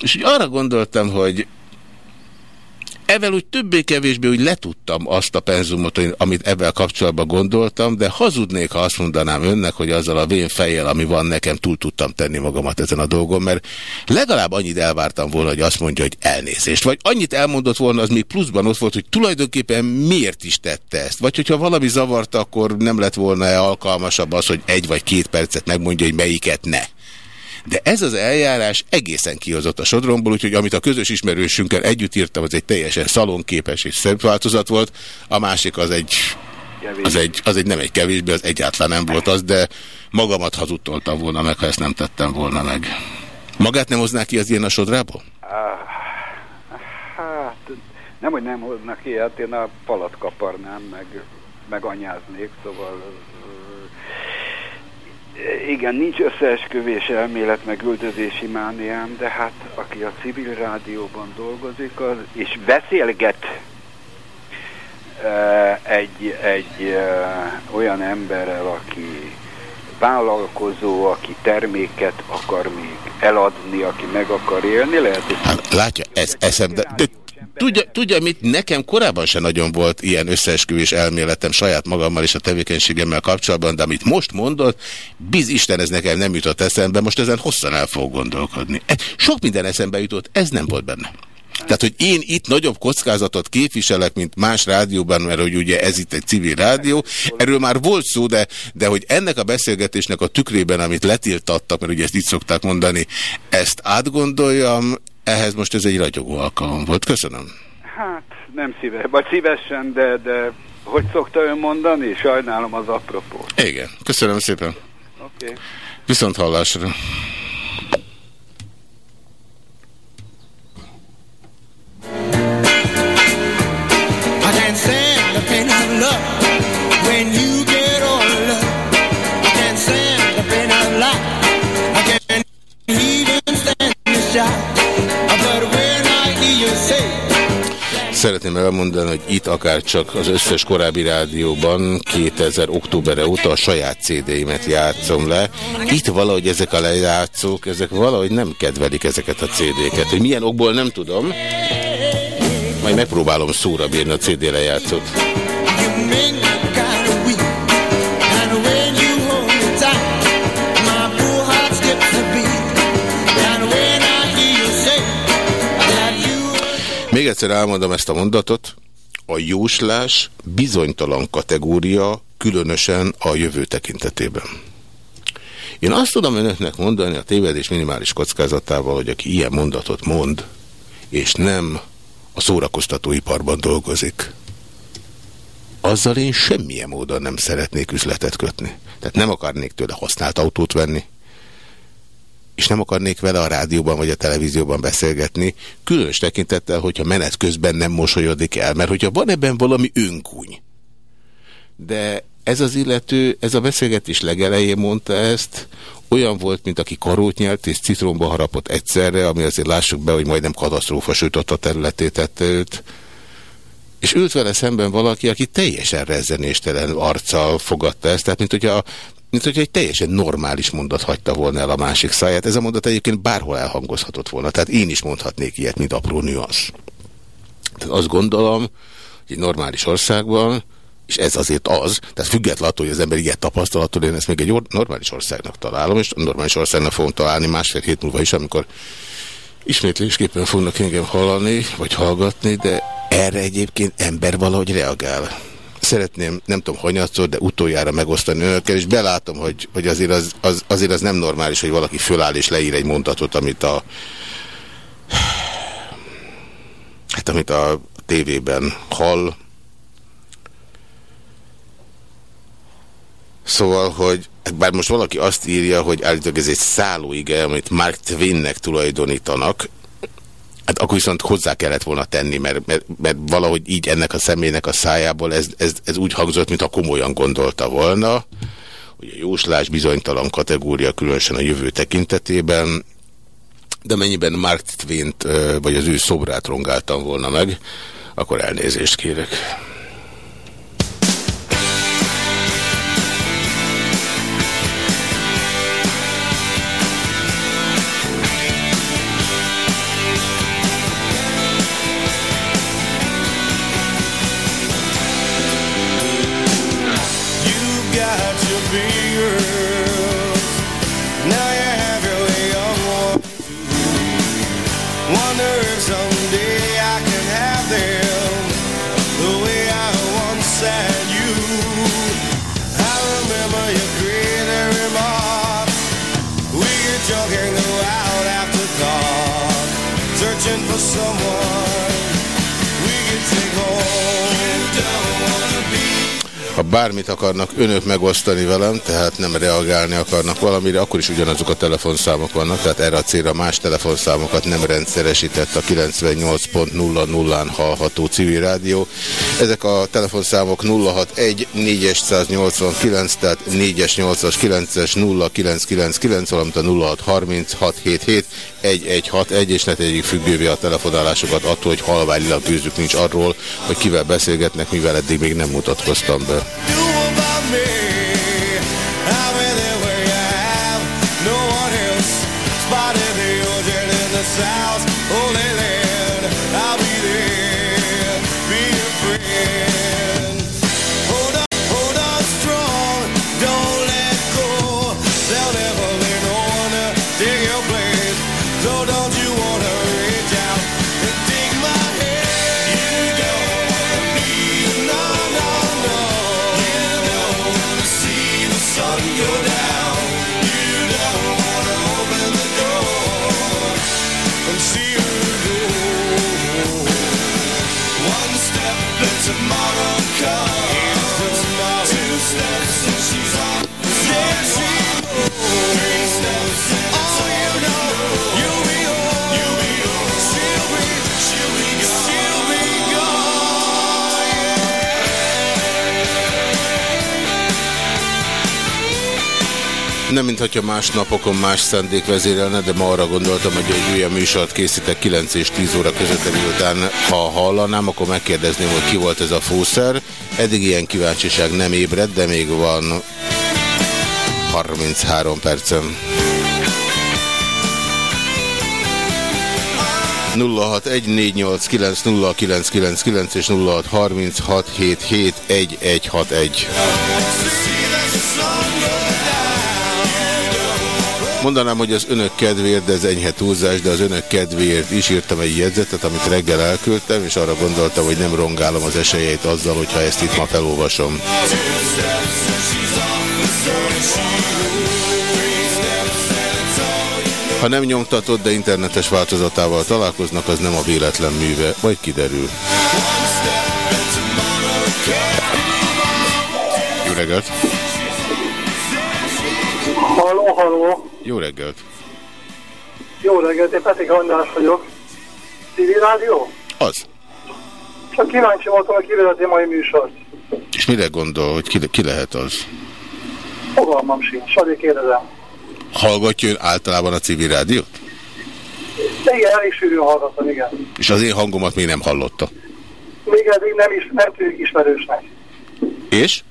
és arra gondoltam, hogy Evel úgy többé-kevésbé úgy letudtam azt a penzumot, amit ebben kapcsolatban gondoltam, de hazudnék, ha azt mondanám önnek, hogy azzal a vén fejjel, ami van nekem, túl tudtam tenni magamat ezen a dolgon, mert legalább annyit elvártam volna, hogy azt mondja, hogy elnézést. Vagy annyit elmondott volna, az még pluszban ott volt, hogy tulajdonképpen miért is tette ezt. Vagy hogyha valami zavarta, akkor nem lett volna -e alkalmasabb az, hogy egy vagy két percet megmondja, hogy melyiket ne. De ez az eljárás egészen kihozott a sodromból, úgyhogy amit a közös ismerősünkkel együtt írtam, az egy teljesen szalonképes és szebb változat volt, a másik az egy, az egy, az egy nem egy kevésbé, az egyáltalán nem volt az, de magamat hazudtoltam volna meg, ha ezt nem tettem volna meg. Magát nem hoznák ki az ilyen a sodrából? Hát, nem, hogy nem hoznak ki, hát én a palat kaparnám, meg, meg anyáznék, szóval Igen, nincs összeesküvés elmélet meg üldözési mániám, de hát aki a civil rádióban dolgozik, az, és beszélget eh, egy, egy eh, olyan emberrel, aki vállalkozó, aki terméket akar még eladni, aki meg akar élni, lehet, hogy... Hát, látja, ez eszembe... De, tudja, tudja, mit nekem korábban sem nagyon volt ilyen összeesküvés elméletem saját magammal és a tevékenységemmel kapcsolatban, de amit most mondott, biz Isten, ez nekem nem jutott eszembe, most ezen hosszan el fogok gondolkodni. E, Sok minden eszembe jutott, ez nem volt benne. Tehát, hogy én itt nagyobb kockázatot képviselek, mint más rádióban, mert hogy ugye ez itt egy civil rádió, erről már volt szó, de, de hogy ennek a beszélgetésnek a tükrében, amit letiltattak, mert ugye ezt így szokták mondani, ezt átgondoljam, ehhez most ez egy ragyogó alkalom volt. Köszönöm. Hát nem szíves, vagy szívesen, de, de hogy szokta ön mondani? Sajnálom az apropót. Igen, köszönöm szépen. Oké. Okay. Viszont hallásra. I Szeretném elmondani, hogy itt akár csak az összes korábbi rádióban 2000 októberre óta a saját CD-imet játszom le. Itt valahogy ezek a lejátszók, ezek valahogy nem kedvelik ezeket a CD-ket. Hogy milyen okból nem tudom. Majd megpróbálom szóra bírni a CD lejátszót. Még egyszer elmondom ezt a mondatot. A jóslás bizonytalan kategória, különösen a jövő tekintetében. Én azt tudom önöknek mondani a tévedés minimális kockázatával, hogy aki ilyen mondatot mond, és nem a szórakoztatóiparban dolgozik, azzal én semmilyen módon nem szeretnék üzletet kötni. Tehát nem akarnék tőle használt autót venni, és nem akarnék vele a rádióban vagy a televízióban beszélgetni, különös tekintettel, hogyha menet közben nem mosolyodik el, mert hogyha van ebben valami önkúny. De ez az illető, ez a beszélgetés legelején mondta ezt, olyan volt, mint aki karót nyelt és citromba harapott egyszerre, ami azért lássuk be, hogy majdnem katasztrófa sütött a területét tette őt. És ült vele szemben valaki, aki teljesen rezzenéstelen arccal fogadta ezt, tehát mint hogyha, mint hogyha egy teljesen normális mondat hagyta volna el a másik száját. Ez a mondat egyébként bárhol elhangozhatott volna, tehát én is mondhatnék ilyet, mint apró nüansz. Tehát azt gondolom, hogy egy normális országban, és ez azért az, tehát függetlenül attól, hogy az ember ilyet tapasztalattól, én ezt még egy or- normális országnak találom, és normális országnak fogom találni másfél hét múlva is, amikor ismétlésképpen fognak engem hallani, vagy hallgatni, de erre egyébként ember valahogy reagál. Szeretném, nem tudom, hanyatszor, de utoljára megosztani önökkel, és belátom, hogy, hogy azért, az, az, azért az nem normális, hogy valaki föláll és leír egy mondatot, amit a hát amit a tévében hall. Szóval, hogy hát bár most valaki azt írja, hogy állítólag ez egy szállóige, amit Mark Twainnek tulajdonítanak, hát akkor viszont hozzá kellett volna tenni, mert, mert, mert valahogy így ennek a személynek a szájából ez, ez, ez úgy hangzott, mintha komolyan gondolta volna, hogy a jóslás bizonytalan kategória, különösen a jövő tekintetében, de mennyiben Mark Twain-t, vagy az ő szobrát rongáltam volna meg, akkor elnézést kérek. Ha bármit akarnak önök megosztani velem, tehát nem reagálni akarnak valamire, akkor is ugyanazok a telefonszámok vannak, tehát erre a célra más telefonszámokat nem rendszeresített a 98.00-án hallható civil rádió. Ezek a telefonszámok 061 489, tehát 4-es, 8-as, 9-es, 0999, valamint a 063677 1161, és ne tegyék függővé a telefonálásokat attól, hogy halványilag gőzük nincs arról, hogy kivel beszélgetnek, mivel eddig még nem mutatkoztam be. do about me? Nem, mintha más napokon más szendék vezérelne, de ma arra gondoltam, hogy egy olyan műsort készítek 9 és 10 óra között, miután ha hallanám, akkor megkérdezném, hogy ki volt ez a fószer. Eddig ilyen kíváncsiság nem ébred, de még van 33 percem. 0614890999 és 0636771161. Mondanám, hogy az önök kedvéért, de ez enyhe túlzás, de az önök kedvéért is írtam egy jegyzetet, amit reggel elküldtem, és arra gondoltam, hogy nem rongálom az esélyeit azzal, hogyha ezt itt ma felolvasom. Ha nem nyomtatod, de internetes változatával találkoznak, az nem a véletlen műve, vagy kiderül. Jó reggelt! Halló, halló! Jó reggelt! Jó reggelt, én Petik András vagyok. Civil Rádió? Az. Csak kíváncsi voltam, hogy kivezeti mai műsort. És mire gondol, hogy ki, ki lehet az? Fogalmam sincs, azért kérdezem. Hallgatja ön általában a civil rádiót? De igen, elég sűrűn hallgatom, igen. És az én hangomat még nem hallotta. Még eddig nem, is, nem tűnik ismerősnek. És?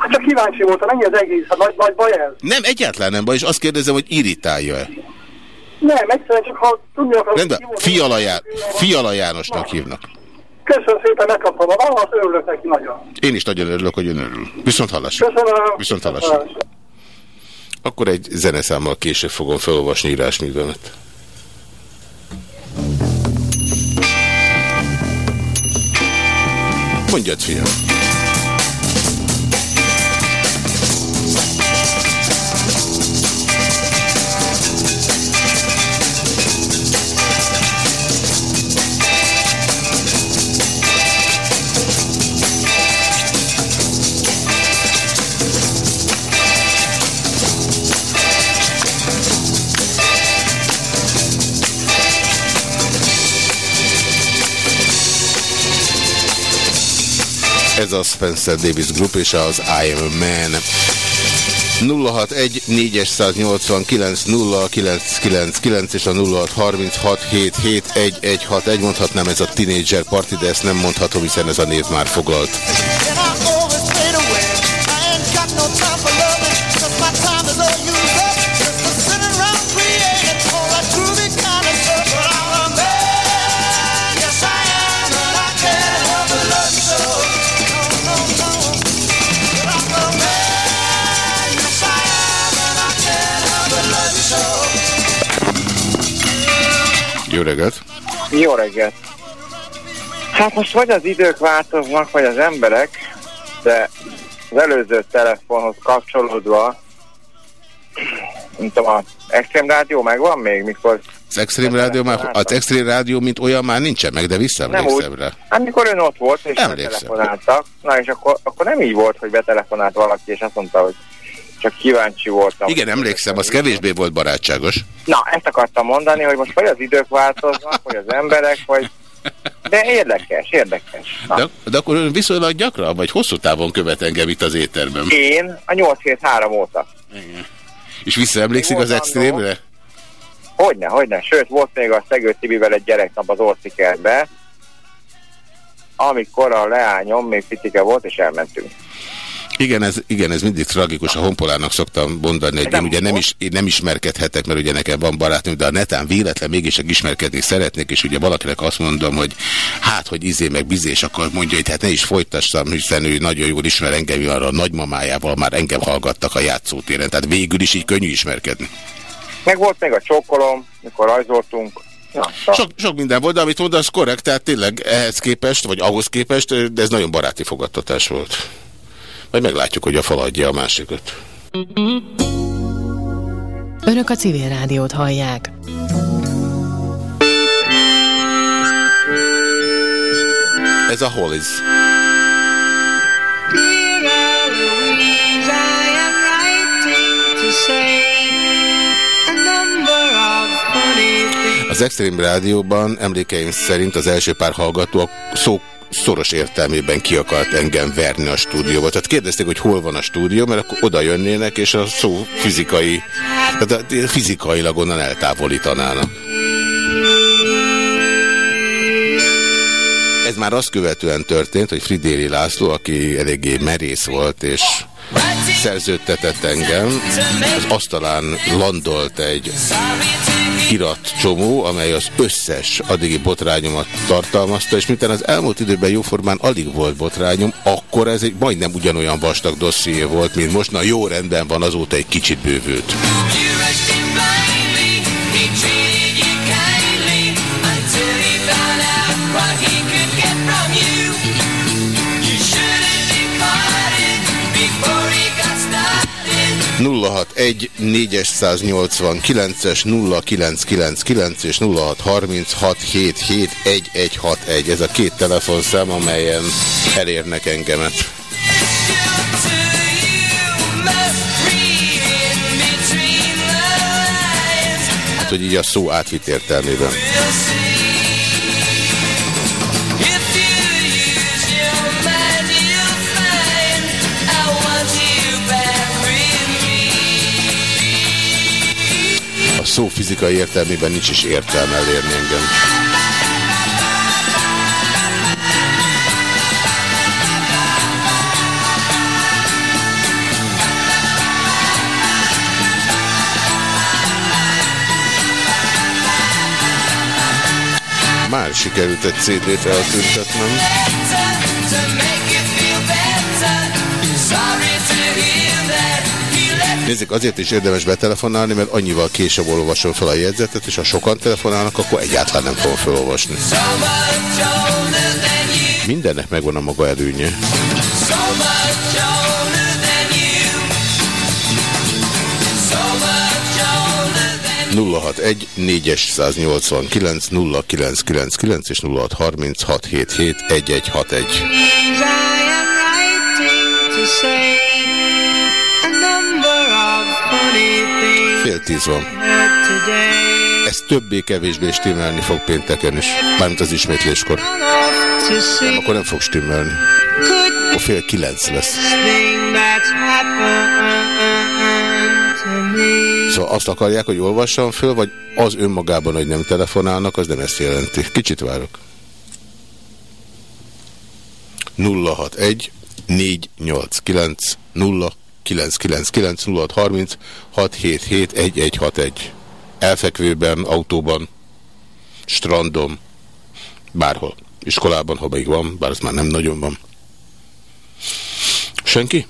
Hát csak kíváncsi voltam, ennyi az egész, hát nagy, nagy baj ez? Nem, egyáltalán nem baj, és azt kérdezem, hogy irritálja-e? Nem, egyszerűen csak ha tudni akarom... Rendben, Fiala, Já Fiala Jánosnak hívnak. Köszönöm szépen, megkaptam a választ, örülök neki nagyon. Én is nagyon örülök, hogy ön örül. Viszont hallásra. Köszönöm. Viszont hallásra. Akkor egy zeneszámmal később fogom felolvasni írásművemet. Mondjad, fiam. Ez a Spencer Davis Group és az I Am a Man. 061 489 0999 és a 0636771161 mondhatnám ez a Teenager Party, de ezt nem mondhatom, hiszen ez a név már foglalt. Reggelt! Jó reggelt! Hát most vagy az idők változnak, vagy az emberek, de az előző telefonhoz kapcsolódva, nem tudom, a Extreme Rádió megvan még, mikor Az Extrém Rádió már, az Extrém Rádió, mint olyan már nincsen meg, de visszaemlékszem rá. Amikor ön ott volt, és Emlékszem. betelefonáltak, na és akkor, akkor nem így volt, hogy betelefonált valaki, és azt mondta, hogy csak kíváncsi voltam. Igen, emlékszem, az kevésbé volt barátságos. Na, ezt akartam mondani, hogy most vagy az idők változnak, vagy az emberek, vagy... De érdekes, érdekes. Na. De, de akkor ön viszonylag gyakran, vagy hosszú távon követ engem itt az étterben. Én a 8-7-3 óta. És visszaemlékszik az extrémre? Hogyne, hogyne. Sőt, volt még a Szegő Tibivel egy gyereknap az Orcikertbe, amikor a leányom még pitike volt, és elmentünk. Igen ez, igen, ez mindig tragikus. A honpolának szoktam mondani, hogy én Nem ugye nem, is, én nem ismerkedhetek, mert ugye nekem van barátom, de a netán véletlen mégis ismerkedni szeretnék, és ugye valakinek azt mondom, hogy hát, hogy izé meg bizé, és akkor mondja, hogy hát ne is folytassam, hiszen ő nagyon jól ismer engem, arra a nagymamájával már engem hallgattak a játszótéren, tehát végül is így könnyű ismerkedni. Meg volt még a csókolom, mikor rajzoltunk. Na, Sok, sok minden volt, de amit mondasz korrekt, tehát tényleg ehhez képest, vagy ahhoz képest, de ez nagyon baráti fogadtatás volt. Majd meglátjuk, hogy a fal adja a másikat. Önök a civil rádiót hallják. Ez a Hollies. Az Extreme Rádióban emlékeim szerint az első pár hallgató a szó szoros értelmében ki akart engem verni a stúdióba. Tehát kérdezték, hogy hol van a stúdió, mert akkor oda jönnének, és a szó fizikai, tehát fizikailag onnan eltávolítanának. Ez már azt követően történt, hogy Fridéri László, aki eléggé merész volt, és szerződtetett engem, az asztalán landolt egy irat csomó, amely az összes addigi botrányomat tartalmazta, és miután az elmúlt időben jóformán alig volt botrányom, akkor ez egy majdnem ugyanolyan vastag dosszié volt, mint most. Na jó rendben van, azóta egy kicsit bővült. 061 489-es 0999 és 0636771161. Ez a két telefonszám, amelyen elérnek engemet. Hát, hogy így a szó átvitt értelmében. Szó fizikai értelmében nincs is értelme elérni engem. Már sikerült egy CD-t eltüntetnem. Sorry Nézzük, azért is érdemes betelefonálni, mert annyival később olvasom fel a jegyzetet, és ha sokan telefonálnak, akkor egyáltalán nem fogom felolvasni. Mindennek megvan a maga előnye. So much older than you. So much older than 061 489 0999 és 0636771161. I am writing Fél tíz van. Ez többé-kevésbé stimmelni fog pénteken is. Mármint az ismétléskor. See Akkor nem fog stimmelni. Akkor fél kilenc lesz. Szóval azt akarják, hogy olvassam föl, vagy az önmagában, hogy nem telefonálnak, az nem ezt jelenti. Kicsit várok. 061 489 0999 0630 677 1161 Elfekvőben, autóban, strandon, bárhol. Iskolában, ha még van, bár az már nem nagyon van. Senki?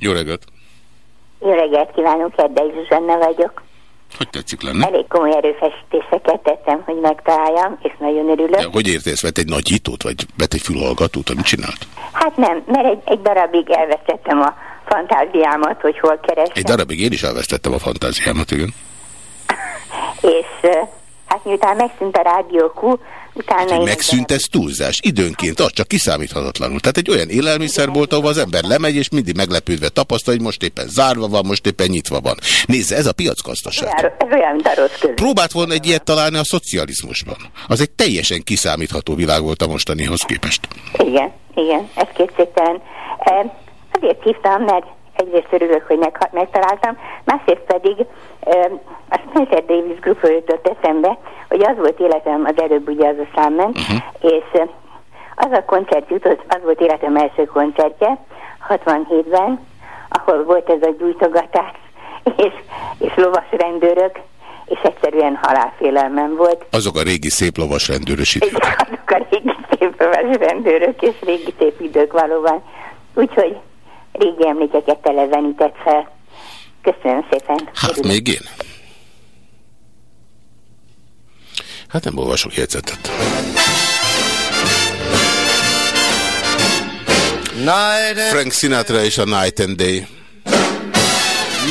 Jó reggelt! Jó reggelt kívánok, Erdei Zsuzsanna vagyok. Hogy tetszik lenne? Elég komoly erőfeszítéseket tettem, hogy megtaláljam, és nagyon örülök. De hogy értész? Vett egy nagy nyitót, vagy vett egy fülhallgatót, vagy mit csinált? Hát nem, mert egy, egy darabig elvesztettem a fantáziámat, hogy hol keresem. Egy darabig én is elvesztettem a fantáziámat, igen. és hát miután megszűnt a rádiókú, utána én... Megszűnt ez túlzás. Időnként az csak kiszámíthatatlanul. Tehát egy olyan élelmiszerbolt, ahol az ember lemegy, és mindig meglepődve tapasztalja, hogy most éppen zárva van, most éppen nyitva van. Nézze, ez a piacgazdaság. Ez olyan, mint a rossz. Próbált volna egy ilyet találni a szocializmusban. Az egy teljesen kiszámítható világ volt a mostanihoz képest. Igen, igen, ez kétségtelen. Azért hívtam, mert egyrészt örülök, hogy meg, megtaláltam, másrészt pedig e, a Spencer Davis Groupról jutott eszembe, hogy az volt életem, az előbb ugye az a szám ment, uh-huh. és e, az a koncert jutott, az volt életem első koncertje, 67-ben, ahol volt ez a gyújtogatás, és, és lovas rendőrök, és egyszerűen halálfélelmem volt. Azok a régi szép lovas rendőrös idők. Azok a régi szép lovas rendőrök és régi szép idők valóban. Úgyhogy régi emlékeket televenített fel. Köszönöm szépen. Hát Örülök. még én. Hát nem olvasok jegyzetet. Frank Sinatra és a Night and Day.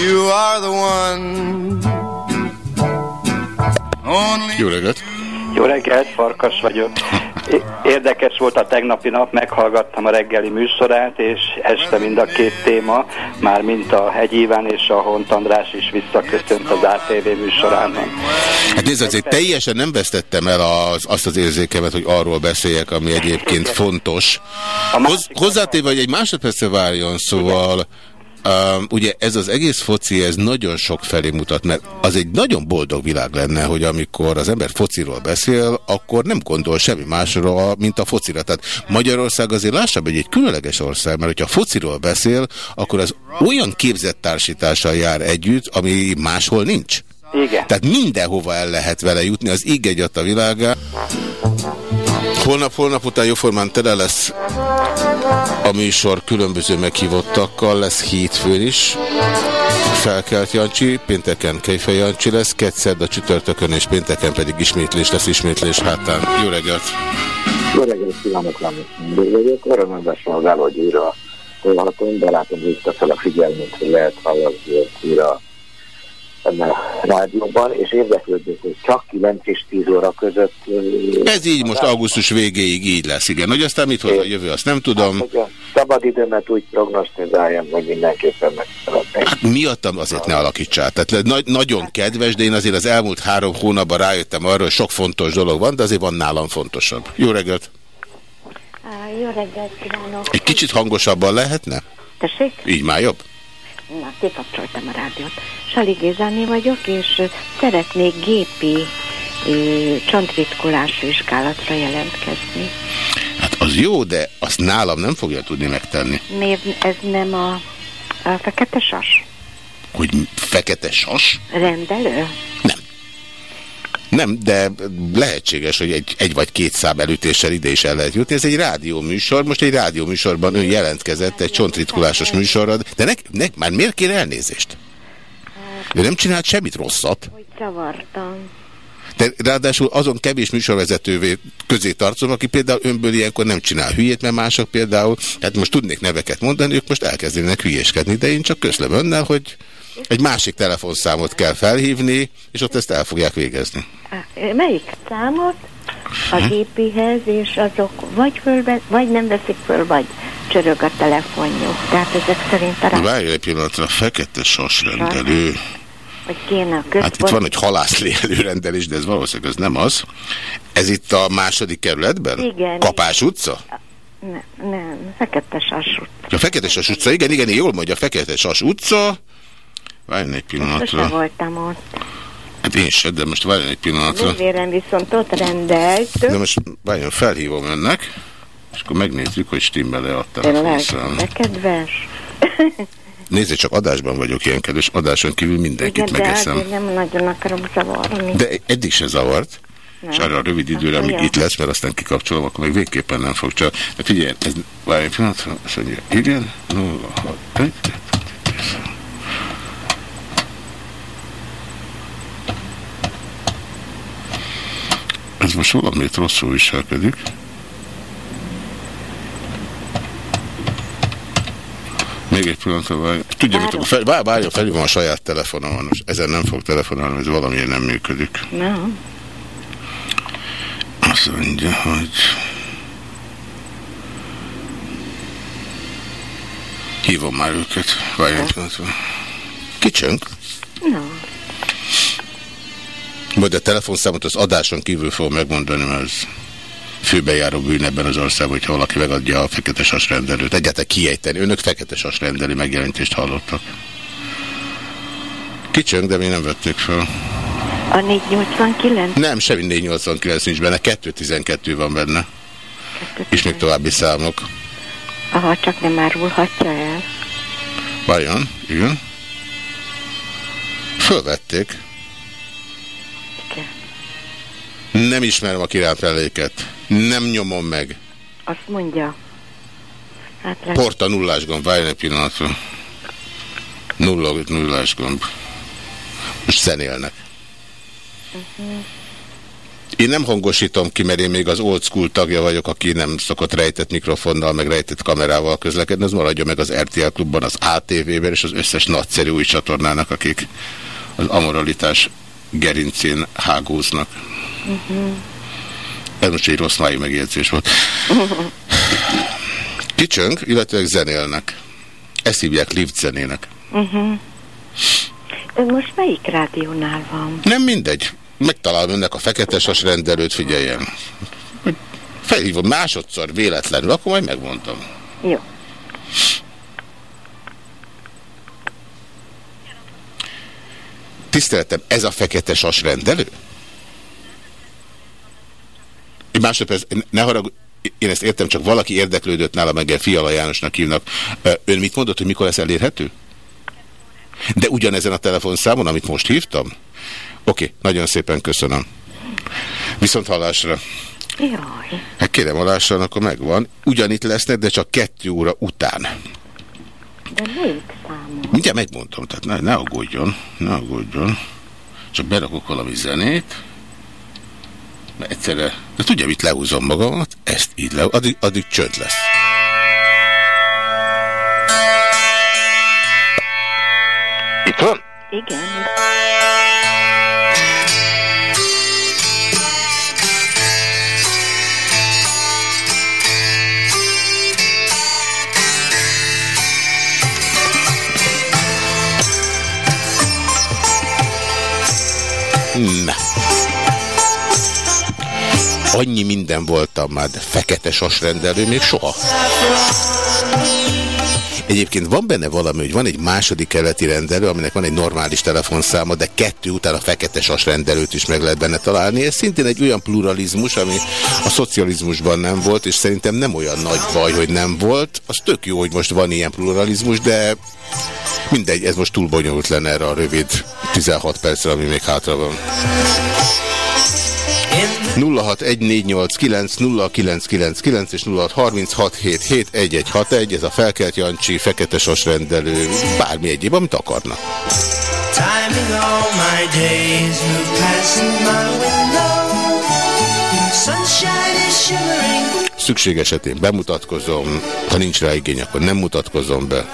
you are the one. Only Jó reggelt! Jó reggelt, Farkas vagyok. Érdekes volt a tegnapi nap, meghallgattam a reggeli műsorát, és este mind a két téma, már mint a Hegy Iván és a Hont András is visszaköszönt az ATV műsorában. Hát nézd, azért teljesen nem vesztettem el az, azt az érzékemet, hogy arról beszéljek, ami egyébként fontos. Hoz, hozzátéve, hogy egy másodpercre várjon, szóval ugye ez az egész foci, ez nagyon sok felé mutat, mert az egy nagyon boldog világ lenne, hogy amikor az ember fociról beszél, akkor nem gondol semmi másról, mint a focira. Tehát Magyarország azért lássam, hogy egy különleges ország, mert hogyha fociról beszél, akkor az olyan képzett társítással jár együtt, ami máshol nincs. Igen. Tehát mindenhova el lehet vele jutni, az egy a világá. Holnap, holnap után jóformán tele lesz a műsor különböző meghívottakkal, lesz hétfőn is. Felkelt Jancsi, pénteken Kejfej Jancsi lesz, ketszed a csütörtökön és pénteken pedig ismétlés lesz ismétlés hátán. Jó reggelt! Jó reggelt kívánok, Mindor vagyok. Örömömben szolgál, hogy újra hallhatom, de látom, hogy itt fel a figyelmet, hogy lehet hallani újra ebben a rádióban, és érdeklődnék, hogy csak 9 és 10 óra között... Ez így most augusztus végéig így lesz, igen. Hogy aztán mit hoz a jövő, azt nem tudom. Hogy a szabad időmet úgy prognosztizáljam, hogy mindenképpen meg szeretnék. Hát miattam azért ne alakítsál. Tehát nagy, nagyon kedves, de én azért az elmúlt három hónapban rájöttem arra, hogy sok fontos dolog van, de azért van nálam fontosabb. Jó reggelt! Jó reggelt kívánok. Egy kicsit hangosabban lehetne? Tessék? Így már jobb? Na, kikapcsoltam a rádiót. Sali Gézáné vagyok, és szeretnék gépi ö, csontritkulás vizsgálatra jelentkezni. Hát az jó, de azt nálam nem fogja tudni megtenni. Miért ez nem a, a fekete sas? Hogy fekete sas? Rendelő? Nem, de lehetséges, hogy egy, egy vagy két szám elütéssel ide is el lehet jutni. Ez egy rádióműsor, most egy rádióműsorban ön jelentkezett egy csontritkulásos műsorra, de nek, nek, már miért kér elnézést? Ő nem csinált semmit rosszat. Hogy zavartam. De ráadásul azon kevés műsorvezetővé közé tartozom, aki például önből ilyenkor nem csinál hülyét, mert mások például, hát most tudnék neveket mondani, ők most elkezdenek hülyéskedni, de én csak közlöm önnel, hogy egy másik telefonszámot kell felhívni, és ott ezt el fogják végezni. Melyik számot a gépihez, és azok vagy fölbe, vagy nem veszik föl, vagy csörög a telefonjuk. Tehát ezek szerint a rá, Várj egy pillanatra, fekete sasrendelő. Hogy kéne a Hát itt van egy halászlé előrendelés, de ez valószínűleg ez nem az. Ez itt a második kerületben? Igen. Kapás utca? Nem, nem, fekete sasút. A Fekete Sas utca, igen, igen, jól mondja, a Fekete Sas utca. Várjon egy pillanatra. voltam ott. Hát én se, de most várjon egy pillanatra. Nővérem viszont ott rendelt. De most várjon, felhívom önnek, és akkor megnézzük, hogy stimmel-e a Tényleg, telefonszám. de kedves. Nézze, csak adásban vagyok ilyen kedves, adáson kívül mindenkit Igen, de megeszem. azért nem nagyon akarok zavarni. De eddig se zavart. Nem. És arra a rövid időre, amíg itt lesz, mert aztán kikapcsolom, akkor még végképpen nem fog csak. De figyelj, ez, várj egy pillanatra, azt mondja, igen, 0, 6, 1, Ez most valamit rosszul viselkedik. Még egy pillanatra várj. Tudja, mit fel, várj, várj, felhívom a saját telefonomon. Most ezen nem fog telefonálni, ez valamiért nem működik. Nem. Azt mondja, hogy... Hívom már őket. Várj egy pillanatra. Kicsönk? No. Majd a telefonszámot az adáson kívül fogom megmondani, mert ez főbejáró bűn ebben az országban, hogyha valaki megadja a fekete sasrendelőt. Egyáltalán kiejteni. Önök fekete sasrendeli megjelentést hallottak. Kicsönk, de mi nem vettük fel. A 489? Nem, semmi 489 nincs benne, 212 van benne. És még további számok. Aha, csak nem árulhatja el. Vajon? Igen. Fölvették. Igen. Nem ismerem a királyfeléket. Nem nyomom meg. Azt mondja. Hát lesz. Porta nullás gomb, várj egy pillanatra. Nulla, nullás gomb. Most zenélnek. Én nem hangosítom ki, mert én még az old school tagja vagyok, aki nem szokott rejtett mikrofonnal, meg rejtett kamerával közlekedni, az maradja meg az RTL klubban, az ATV-ben és az összes nagyszerű új csatornának, akik az amoralitás gerincén hágóznak. Ez most egy rossz májú megjegyzés volt. Kicsönk, illetve zenélnek. Ezt hívják lift zenének. Ön most melyik rádiónál van? Nem mindegy. Megtalálom önnek a fekete sas rendelőt, figyeljen. Felhívom másodszor véletlenül, akkor majd megmondom. Jó. Tiszteletem, ez a fekete sas rendelő? Egy másodperc, ne haragudj, én ezt értem, csak valaki érdeklődött nála, meg Fiala Jánosnak hívnak. Ön mit mondott, hogy mikor lesz elérhető? De ugyanezen a telefonszámon, amit most hívtam? Oké, nagyon szépen köszönöm. Viszont hallásra. Jaj. Hát kérem, hallásra, akkor megvan. Ugyanitt lesznek, de csak kettő óra után. De melyik számú? Mindjárt megmondom, tehát ne, ne aggódjon, ne aggódjon. Csak berakok valami zenét. Mert egyszerre, de tudja, mit lehúzom magamat? Ezt így le, addig, addig csönd lesz. Itt van? Igen. Na. Annyi minden voltam már, de fekete sasrendelő még soha. Egyébként van benne valami, hogy van egy második keleti rendelő, aminek van egy normális telefonszáma, de kettő után a fekete sas rendelőt is meg lehet benne találni. Ez szintén egy olyan pluralizmus, ami a szocializmusban nem volt, és szerintem nem olyan nagy baj, hogy nem volt. Az tök jó, hogy most van ilyen pluralizmus, de mindegy, ez most túl bonyolult lenne erre a rövid 16 percre, ami még hátra van. 0614890999 és 0636771161, ez a felkelt Jancsi, fekete sosrendelő, bármi egyéb, amit akarnak. Timing all my days move passing my window. Sunshine is shimmering. Szükség esetén bemutatkozom, ha nincs rá igény, akkor nem mutatkozom be.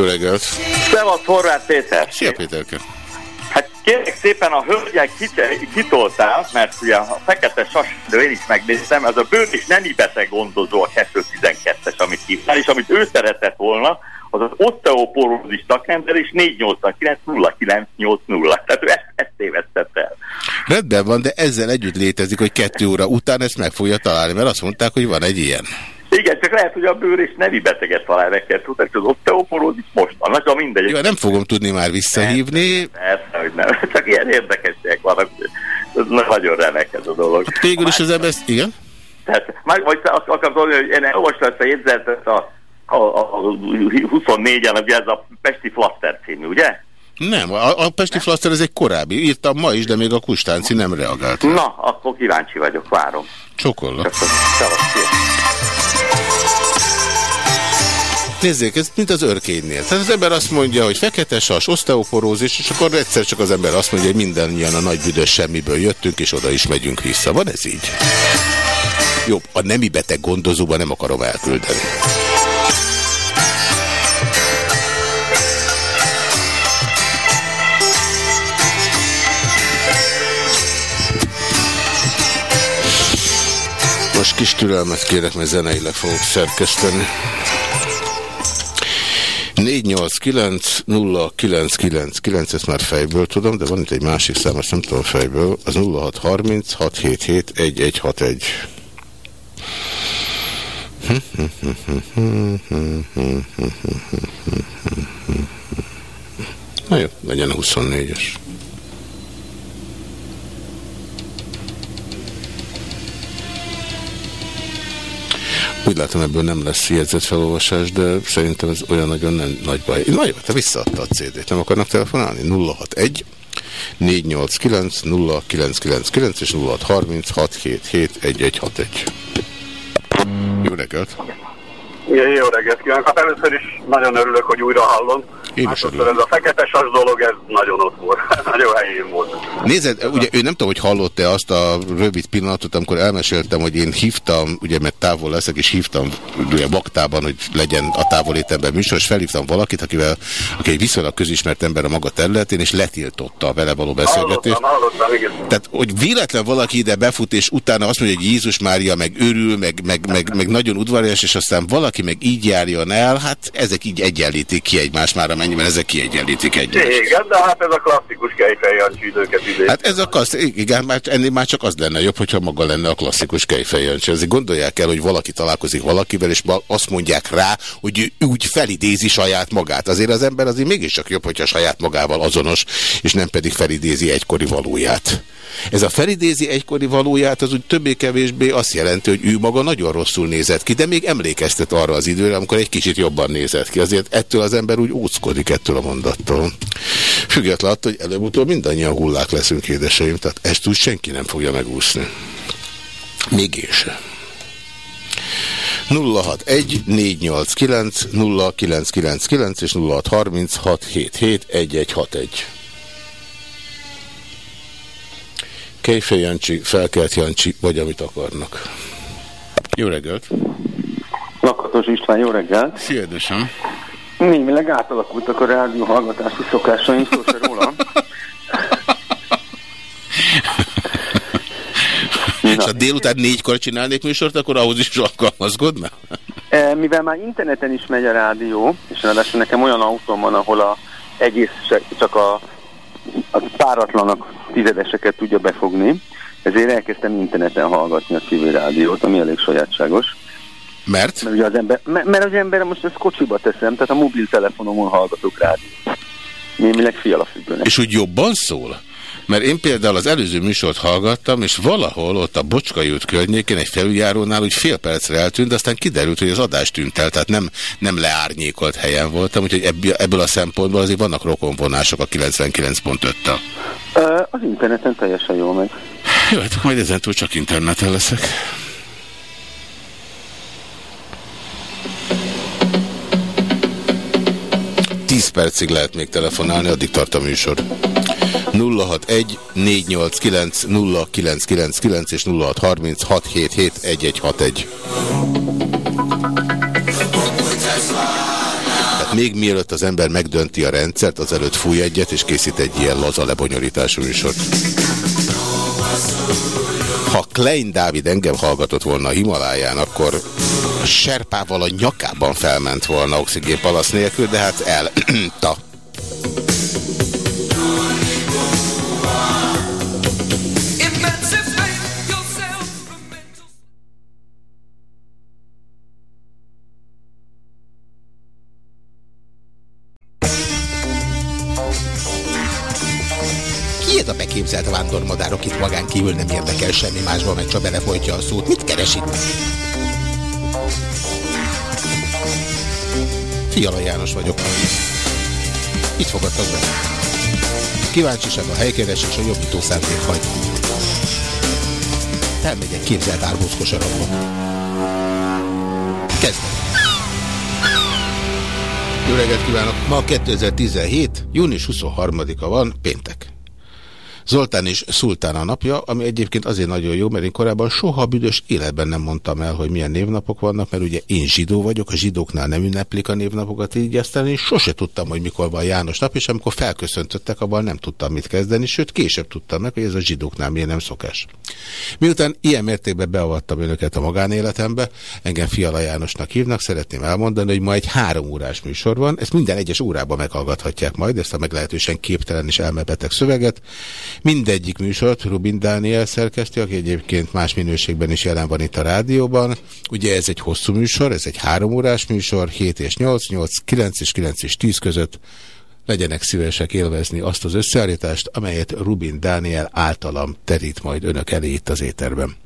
Jó reggelt! Szevasz, Horváth Péter! Szia Péterke! Hát kérlek szépen a hölgyek kit- kitoltál, mert ugye a fekete sasdő én is megnéztem, ez a bőr és nemi beteg gondozó a 212-es, amit hívtál, és amit ő szeretett volna, az az osteoporózis szakrendelés 489 0980. Tehát ő ezt, ezt tévesztette el. Rendben van, de ezzel együtt létezik, hogy kettő óra után ezt meg fogja találni, mert azt mondták, hogy van egy ilyen. Igen, csak lehet, hogy a bőr és nemi beteget talál neked, tudod, és az osteoporózis most van, na, mindegy. Jó, nem fogom tudni már visszahívni. Persze, hogy nem. Csak ilyen érdekességek vannak. Nagyon remek ez a dolog. Végül is az ebben, igen? Tehát, már, vagy azt akartam mondani, hogy én olvastam ezt a jegyzetet a, a, a, a 24-en, ugye ez a Pesti Flaster című, ugye? Nem, a, a Pesti Flaster ez egy korábbi. Írtam ma is, de még a Kustánci nem reagált. Na, akkor kíváncsi vagyok, várom. Csokollak. Köszönöm. Nézzék, ez mint az örkénynél. Tehát az ember azt mondja, hogy fekete sas, oszteoporózis, és akkor egyszer csak az ember azt mondja, hogy mindannyian a nagy büdös semmiből jöttünk, és oda is megyünk vissza. Van ez így? Jó, a nemi beteg gondozóba nem akarom elküldeni. Most kis türelmet kérek, mert zeneileg fogok szerkeszteni. 489 0999, ezt már fejből tudom, de van itt egy másik szám, azt nem tudom fejből, az 0630 677 1161. Na jó, legyen a 24-es. Úgy látom, ebből nem lesz jegyzett felolvasás, de szerintem ez olyan nagyon nem nagy baj. Na jó, te visszaadta a CD-t, nem akarnak telefonálni? 061 489 0999 és 0630 677 1161. Jó reggelt! Jó reggelt kívánok. Hát először is nagyon örülök, hogy újra hallom. Én is Másodszor ez a fekete sas dolog, ez nagyon ott volt. nagyon helyén volt. Nézed, ugye ő nem tudom, hogy hallott-e azt a rövid pillanatot, amikor elmeséltem, hogy én hívtam, ugye mert távol leszek, és hívtam ugye baktában, hogy legyen a távolétemben műsor, és felhívtam valakit, akivel, aki egy viszonylag közismert ember a maga területén, és letiltotta a vele való beszélgetést. Hallottam, hallottam, igen. Tehát, hogy véletlen valaki ide befut, és utána azt mondja, hogy Jézus Mária meg örül, meg, meg, meg, meg nagyon udvarias, és aztán valaki meg így járjon el, hát ezek így egyenlítik ki egymást már, amennyiben ezek kiegyenlítik egymást. Igen, de hát ez a klasszikus Kejfej Jancsi időket idén. Hát ez a kassz, igen, már, ennél már csak az lenne jobb, hogyha maga lenne a klasszikus kejfejancsi. Ezért gondolják el, hogy valaki találkozik valakivel, és azt mondják rá, hogy ő úgy felidézi saját magát. Azért az ember azért mégiscsak jobb, hogyha saját magával azonos, és nem pedig felidézi egykori valóját. Ez a felidézi egykori valóját, az úgy többé-kevésbé azt jelenti, hogy ő maga nagyon rosszul nézett ki, de még emlékeztet arra az időre, amikor egy kicsit jobban nézett ki. Azért ettől az ember úgy óckodik ettől a mondattól. Függetlenül attól, hogy előbb-utóbb mindannyian hullák leszünk, édeseim, tehát ezt úgy senki nem fogja megúszni. Még én sem. 061 489 0999 és 0636 Kejfej Jancsi, Felkelt Jancsi, vagy amit akarnak. Jó reggelt! Lakatos István, jó reggelt! Szia, édesem! Némileg átalakultak a rádió hallgatási szokásaink, szó se róla. És ha délután négykor csinálnék műsort, akkor ahhoz is alkalmazkodna? E, Mivel már interneten is megy a rádió, és ráadásul nekem olyan autóm van, ahol a egész csak a, a páratlanak tizedeseket tudja befogni, ezért elkezdtem interneten hallgatni a civil rádiót, ami elég sajátságos. Mert? Mert ugye az ember, mert, az ember most ezt kocsiba teszem, tehát a mobiltelefonomon hallgatok rádiót. Némileg fialafüggőnek. És úgy jobban szól? Mert én például az előző műsort hallgattam, és valahol ott a Bocskai út környékén egy felüljárónál úgy fél percre eltűnt, de aztán kiderült, hogy az adás tűnt el, tehát nem, nem leárnyékolt helyen voltam, úgyhogy ebből, a szempontból azért vannak rokonvonások a 99.5-tel. Ö, Az interneten teljesen jól megy. Jó, hát majd ezentúl csak interneten leszek. Tíz percig lehet még telefonálni, addig tart a műsor. 061 489 0999 és 0630 677 1161. Tehát még mielőtt az ember megdönti a rendszert, azelőtt fúj egyet és készít egy ilyen laza lebonyolítású műsort. Ha Klein Dávid engem hallgatott volna a Himaláján, akkor a serpával a nyakában felment volna oxigénpalasz nélkül, de hát el... Ta. Beképzelt vándormadár, akit magán kívül nem érdekel semmi másban, meg csak belefolytja a szót? Mit keres itt? Fiala János vagyok. Itt fogadtak be. Kíváncsiság a helykeresés a jobbító szándék hagy. Elmegyek képzelt árbózkosarakba. Kezdem. Jó reggelt kívánok! Ma 2017. június 23-a van, péntek. Zoltán és Szultán a napja, ami egyébként azért nagyon jó, mert én korábban soha büdös életben nem mondtam el, hogy milyen névnapok vannak, mert ugye én zsidó vagyok, a zsidóknál nem ünneplik a névnapokat, így aztán én sose tudtam, hogy mikor van János nap, és amikor felköszöntöttek, abban nem tudtam mit kezdeni, sőt később tudtam meg, hogy ez a zsidóknál miért nem szokás. Miután ilyen mértékben beavattam önöket a magánéletembe, engem Fiala Jánosnak hívnak, szeretném elmondani, hogy ma egy három órás műsor van, ezt minden egyes órában meghallgathatják majd, ezt a meglehetősen képtelen és elmebeteg szöveget. Mindegyik műsort Rubin Dániel szerkeszti, aki egyébként más minőségben is jelen van itt a rádióban. Ugye ez egy hosszú műsor, ez egy három órás műsor, 7 és 8, 8, 9 és 9 és 10 között legyenek szívesek élvezni azt az összeállítást, amelyet Rubin Dániel általam terít majd önök elé itt az éterben.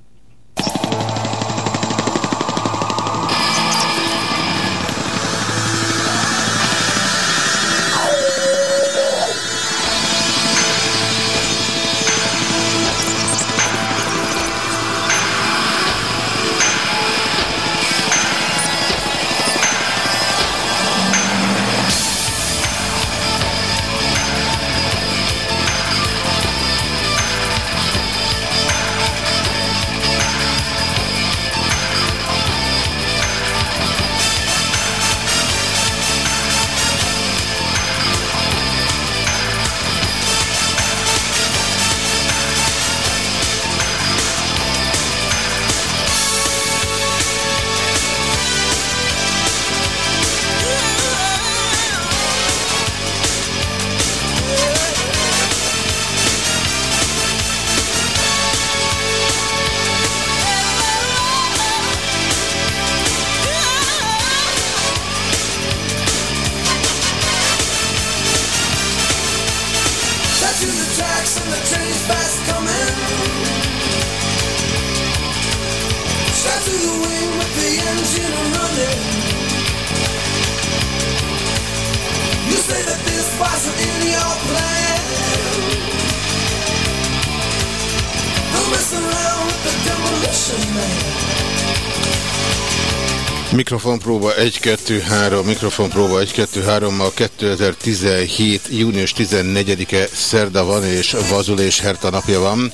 Mikrofonpróba 1-2-3, mikrofonpróba 1-2-3, ma 2017. június 14-e szerda van, és Vazul és Herta napja van.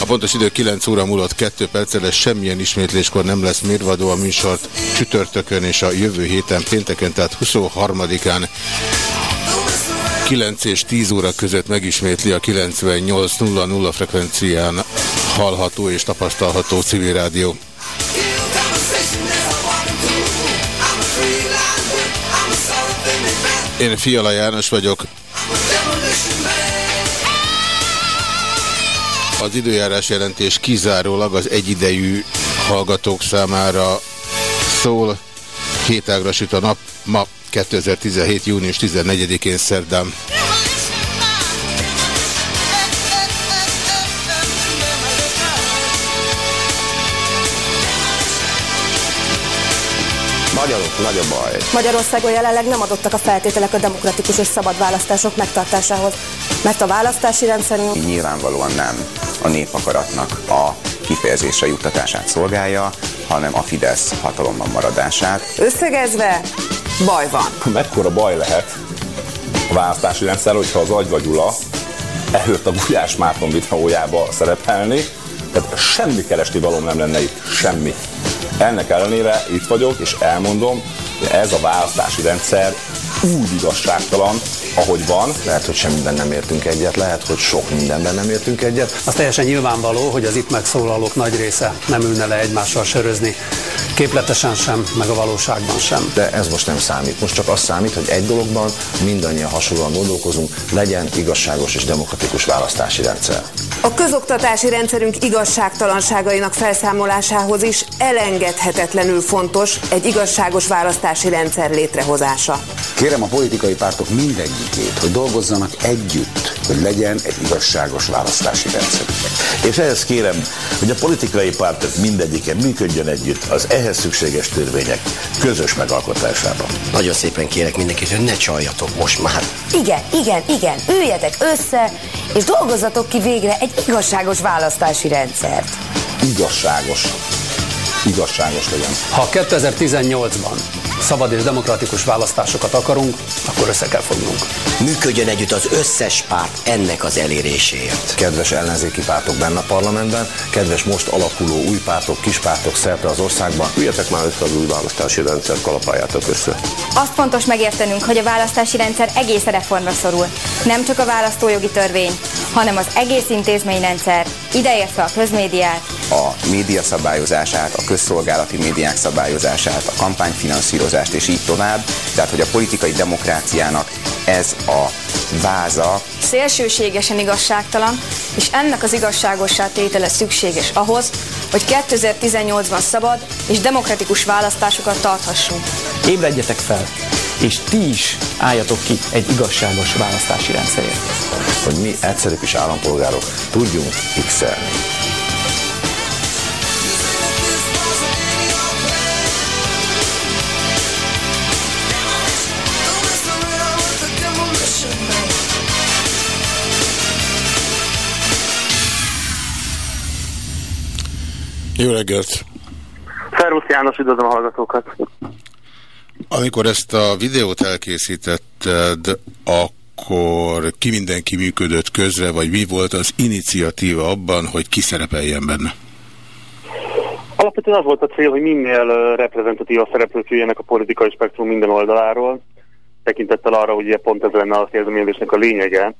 A pontos idő 9 óra múlott 2 perccel, semmilyen ismétléskor nem lesz mérvadó a műsort csütörtökön és a jövő héten pénteken, tehát 23-án 9 és 10 óra között megismétli a 98.00 frekvencián hallható és tapasztalható civil rádió. Én Fiala János vagyok. Az időjárás jelentés kizárólag az egyidejű hallgatók számára szól. Hétágra süt a nap, ma 2017. június 14-én szerdán. Magyarok, nagy a baj. Magyarországon jelenleg nem adottak a feltételek a demokratikus és szabad választások megtartásához, mert a választási rendszerünk Nyilvánvalóan nem a népakaratnak a kifejezésre juttatását szolgálja, hanem a Fidesz hatalomban maradását. összegezve baj van. Mekkora baj lehet a választási rendszer, hogyha az Agyva Gyula előtt a Gulyás Márton videójába szerepelni, tehát semmi keresti valóm nem lenne itt, semmi. Ennek ellenére itt vagyok, és elmondom, hogy ez a választási rendszer úgy igazságtalan, ahogy van. Lehet, hogy semmiben nem értünk egyet, lehet, hogy sok mindenben nem értünk egyet. Az teljesen nyilvánvaló, hogy az itt megszólalók nagy része nem ülne le egymással sörözni. Képletesen sem, meg a valóságban sem. De ez most nem számít. Most csak az számít, hogy egy dologban mindannyian hasonlóan gondolkozunk, legyen igazságos és demokratikus választási rendszer. A közoktatási rendszerünk igazságtalanságainak felszámolásához is elengedhetetlenül fontos egy igazságos választási rendszer létrehozása. Kérem a politikai pártok mindegyikét, hogy dolgozzanak együtt, hogy legyen egy igazságos választási rendszer. És ehhez kérem, hogy a politikai pártok mindegyike működjön együtt az ehhez szükséges törvények közös megalkotásában. Nagyon szépen kérek mindenkit, hogy ne csaljatok most már. Igen, igen, igen, üljetek össze, és dolgozzatok ki végre egy igazságos választási rendszert. Igazságos. Igazságos legyen. Ha 2018-ban szabad és demokratikus választásokat akarunk, akkor össze kell fognunk. Működjön együtt az összes párt ennek az eléréséért. Kedves ellenzéki pártok benne a parlamentben, kedves most alakuló új pártok, kis pártok szerte az országban. Üljetek már össze az új választási rendszer, kalapáljátok össze. Azt fontos megértenünk, hogy a választási rendszer egész reformra szorul. Nem csak a választójogi törvény, hanem az egész intézményrendszer, ideértve a közmédiát, a média szabályozását, a közszolgálati médiák szabályozását, a kampányfinanszírozást és így tovább. Tehát, hogy a politikai demokráciának ez a váza szélsőségesen igazságtalan, és ennek az igazságossá tétele szükséges ahhoz, hogy 2018-ban szabad és demokratikus választásokat tarthassunk. Ébredjetek fel, és ti is álljatok ki egy igazságos választási rendszerért. Hogy mi egyszerű kis állampolgárok tudjunk x Jó reggelt! Szervusz János, üdvözlöm a hallgatókat! Amikor ezt a videót elkészítetted, akkor ki mindenki működött közre, vagy mi volt az iniciatíva abban, hogy ki szerepeljen benne? Alapvetően az volt a cél, hogy minél reprezentatív a szereplők jöjjenek a politikai spektrum minden oldaláról, tekintettel arra, hogy pont ez lenne a kezdeményezésnek a lényege,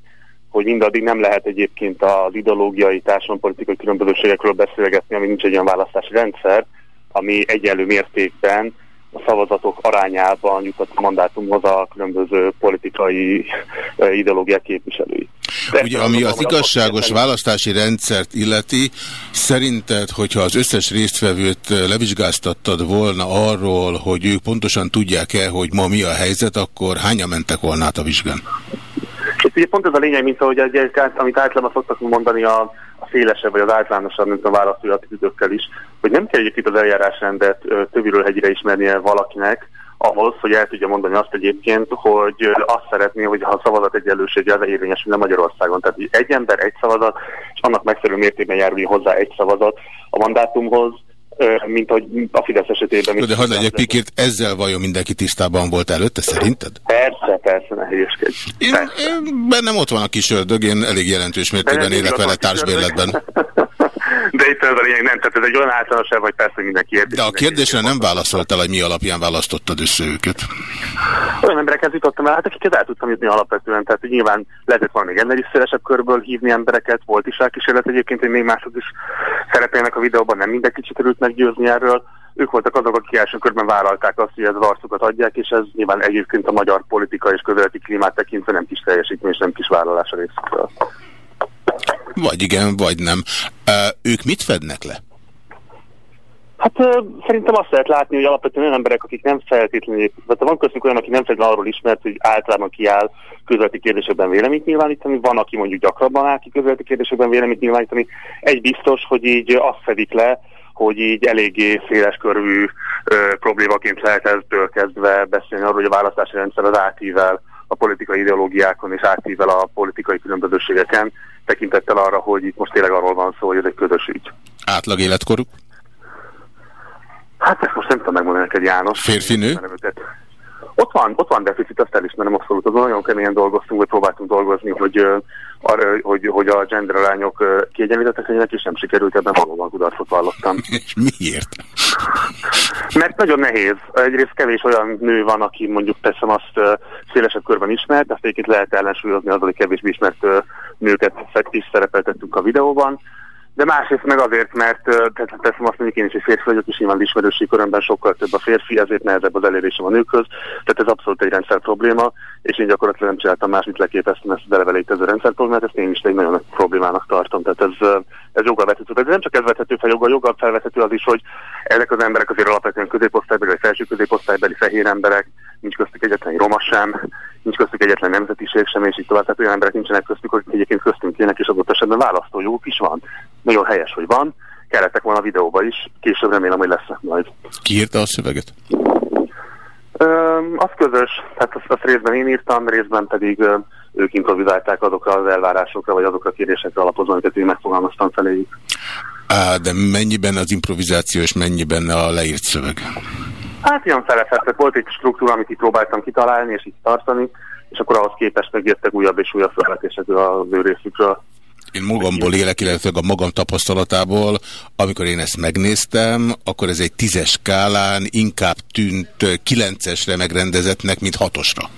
hogy mindaddig nem lehet egyébként az ideológiai, társadalompolitikai különbözőségekről beszélgetni, ami nincs egy olyan választási rendszer, ami egyenlő mértékben a szavazatok arányában jutott a mandátumhoz a különböző politikai ideológiák képviselői. De Ugye, ami az igazságos választási rendszert illeti, szerinted, hogyha az összes résztvevőt levizsgáztattad volna arról, hogy ők pontosan tudják-e, hogy ma mi a helyzet, akkor hányan mentek volna át a vizsgán? Itt ugye pont ez a lényeg, mint ahogy egy, amit általában szoktak mondani a, a szélesebb vagy az általánosabb, mint a választói attitűdökkel is, hogy nem kell itt az eljárásrendet többről hegyre ismernie valakinek, ahhoz, hogy el tudja mondani azt egyébként, hogy azt szeretné, hogy ha a szavazat egyenlősége az érvényesülne Magyarországon. Tehát egy ember, egy szavazat, és annak megfelelő mértékben járulni hozzá egy szavazat a mandátumhoz, mint hogy a Fidesz esetében. De hadd legyek pikért, ezzel vajon mindenki tisztában volt előtte, szerinted? Persze, persze, ne hülyeskedj. Én, én, bennem ott van a kis ördög, én elég jelentős mértékben élek vele társbérletben. De itt ez a lényeg, nem, tehát ez egy olyan általánosabb, hogy persze mindenki érti. De a kérdésre nem válaszoltál, hogy mi alapján választottad össze őket. Olyan emberekhez jutottam el, hát akiket el tudtam jutni alapvetően, tehát nyilván lehetett volna még ennél is szélesebb körből hívni embereket, volt is elkísérlet egyébként, hogy még mások is szerepelnek a videóban, nem mindenki sikerült meggyőzni erről. Ők voltak azok, akik első körben vállalták azt, hogy ez az arcukat adják, és ez nyilván egyébként a magyar politika és közéleti klímát tekintve nem kis teljesítmény és nem kis vállalás a részükről. Vagy igen, vagy nem. Ők mit fednek le? Hát uh, szerintem azt lehet látni, hogy alapvetően olyan emberek, akik nem feltétlenül, tehát van köztük olyan, aki nem feltétlenül arról ismert, hogy általában kiáll közölti kérdésekben véleményt nyilvánítani, van, aki mondjuk gyakrabban áll ki közölti kérdésekben véleményt nyilvánítani. Egy biztos, hogy így azt fedik le, hogy így eléggé széles körű ö, problémaként lehet eztől kezdve beszélni arról, hogy a választási rendszer az átível a politikai ideológiákon és átível a politikai különbözőségeken, tekintettel arra, hogy itt most tényleg arról van szó, hogy ez egy közös ügy. Átlag életkoruk? Hát ezt most nem tudom megmondani neked, János. Férfi nő? Ott van, ott van deficit, azt elismerem abszolút. Azon nagyon keményen dolgoztunk, vagy próbáltunk dolgozni, hogy, arra, hogy, hogy a gender arányok kiegyenlítettek legyenek, és nem sikerült, ebben valóban kudarcot vallottam. És miért? Mert nagyon nehéz. Egyrészt kevés olyan nő van, aki mondjuk teszem azt szélesebb körben ismert, azt egyébként lehet ellensúlyozni azzal, hogy kevésbé ismert nőket is szerepeltettünk a videóban de másrészt meg azért, mert teszem azt mondjuk én is egy férfi vagyok, és nyilván ismerőség körömben sokkal több a férfi, ezért nehezebb az elérésem a nőkhöz, tehát ez abszolút egy rendszer probléma, és én gyakorlatilag nem csináltam más, mint leképeztem ezt az eleve létező rendszer problémát, ezt én is egy nagyon nagy problémának tartom, tehát ez, ez joggal vethető. De nem csak ez vethető fel joggal, joggal felvethető az is, hogy ezek az emberek azért alapvetően középosztálybeli, vagy felső középosztálybeli fehér emberek, nincs köztük egyetlen roma sem, nincs köztük egyetlen nemzetiség sem, és így tovább. Tehát olyan emberek nincsenek köztük, hogy egyébként köztünk ilyenek, és adott esetben választójoguk is van. Nagyon helyes, hogy van. Kellettek volna a videóba is, később remélem, hogy lesznek majd. Ki írta a szöveget? Az közös, tehát azt, azt részben én írtam, részben pedig ők improvizálták azokra az elvárásokra, vagy azokra a kérdésekre alapozva, amiket én megfogalmaztam feléjük. Á, de mennyiben az improvizáció, és mennyiben a leírt szöveg? Hát ilyen feleszettek volt egy struktúra, amit itt próbáltam kitalálni és itt tartani, és akkor ahhoz képest megjöttek újabb és újabb felvetések az ő részükről. Én magamból élek, illetve a magam tapasztalatából, amikor én ezt megnéztem, akkor ez egy tízes skálán inkább tűnt kilencesre megrendezettnek, mint hatosra.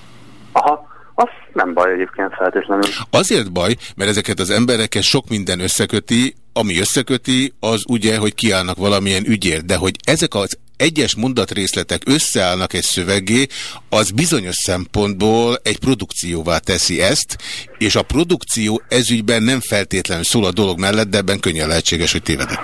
Aha, az nem baj egyébként feltétlenül. Azért baj, mert ezeket az embereket sok minden összeköti, ami összeköti, az ugye, hogy kiállnak valamilyen ügyért, de hogy ezek az egyes mondatrészletek összeállnak egy szövegé, az bizonyos szempontból egy produkcióvá teszi ezt, és a produkció ezügyben nem feltétlenül szól a dolog mellett, de ebben könnyen lehetséges, hogy tévedek.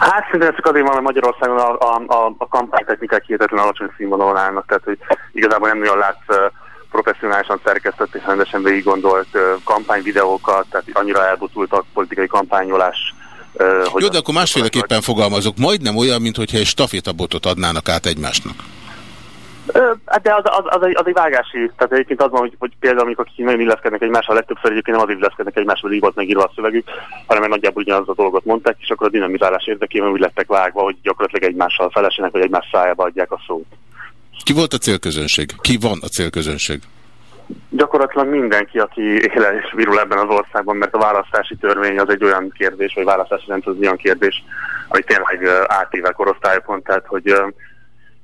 Hát szerintem csak azért van, mert Magyarországon a, a, a, a kampánytechnikák hihetetlen alacsony színvonalon állnak, tehát hogy igazából nem nagyon látsz professzionálisan szerkesztett és rendesen végig gondolt kampányvideókat, tehát annyira elbutultak politikai kampányolás hogy Jó, de akkor másféleképpen fogalmazok. Majdnem olyan, mintha egy stafétabotot adnának át egymásnak. Hát de az, az, az, egy, az egy vágási, tehát egyébként az van, hogy, hogy például amikor akik nagyon illeszkednek egymással, legtöbbször egyébként nem azért illeszkednek egymáshoz, így volt megírva a szövegük, hanem mert nagyjából ugyanaz a dolgot mondták, és akkor a dinamizálás érdekében úgy lettek vágva, hogy gyakorlatilag egymással felesenek, vagy egymás szájába adják a szót. Ki volt a célközönség? Ki van a célközönség? Gyakorlatilag mindenki, aki éle és virul ebben az országban, mert a választási törvény az egy olyan kérdés, vagy választási rendszer az olyan kérdés, ami tényleg átível korosztályokon, tehát hogy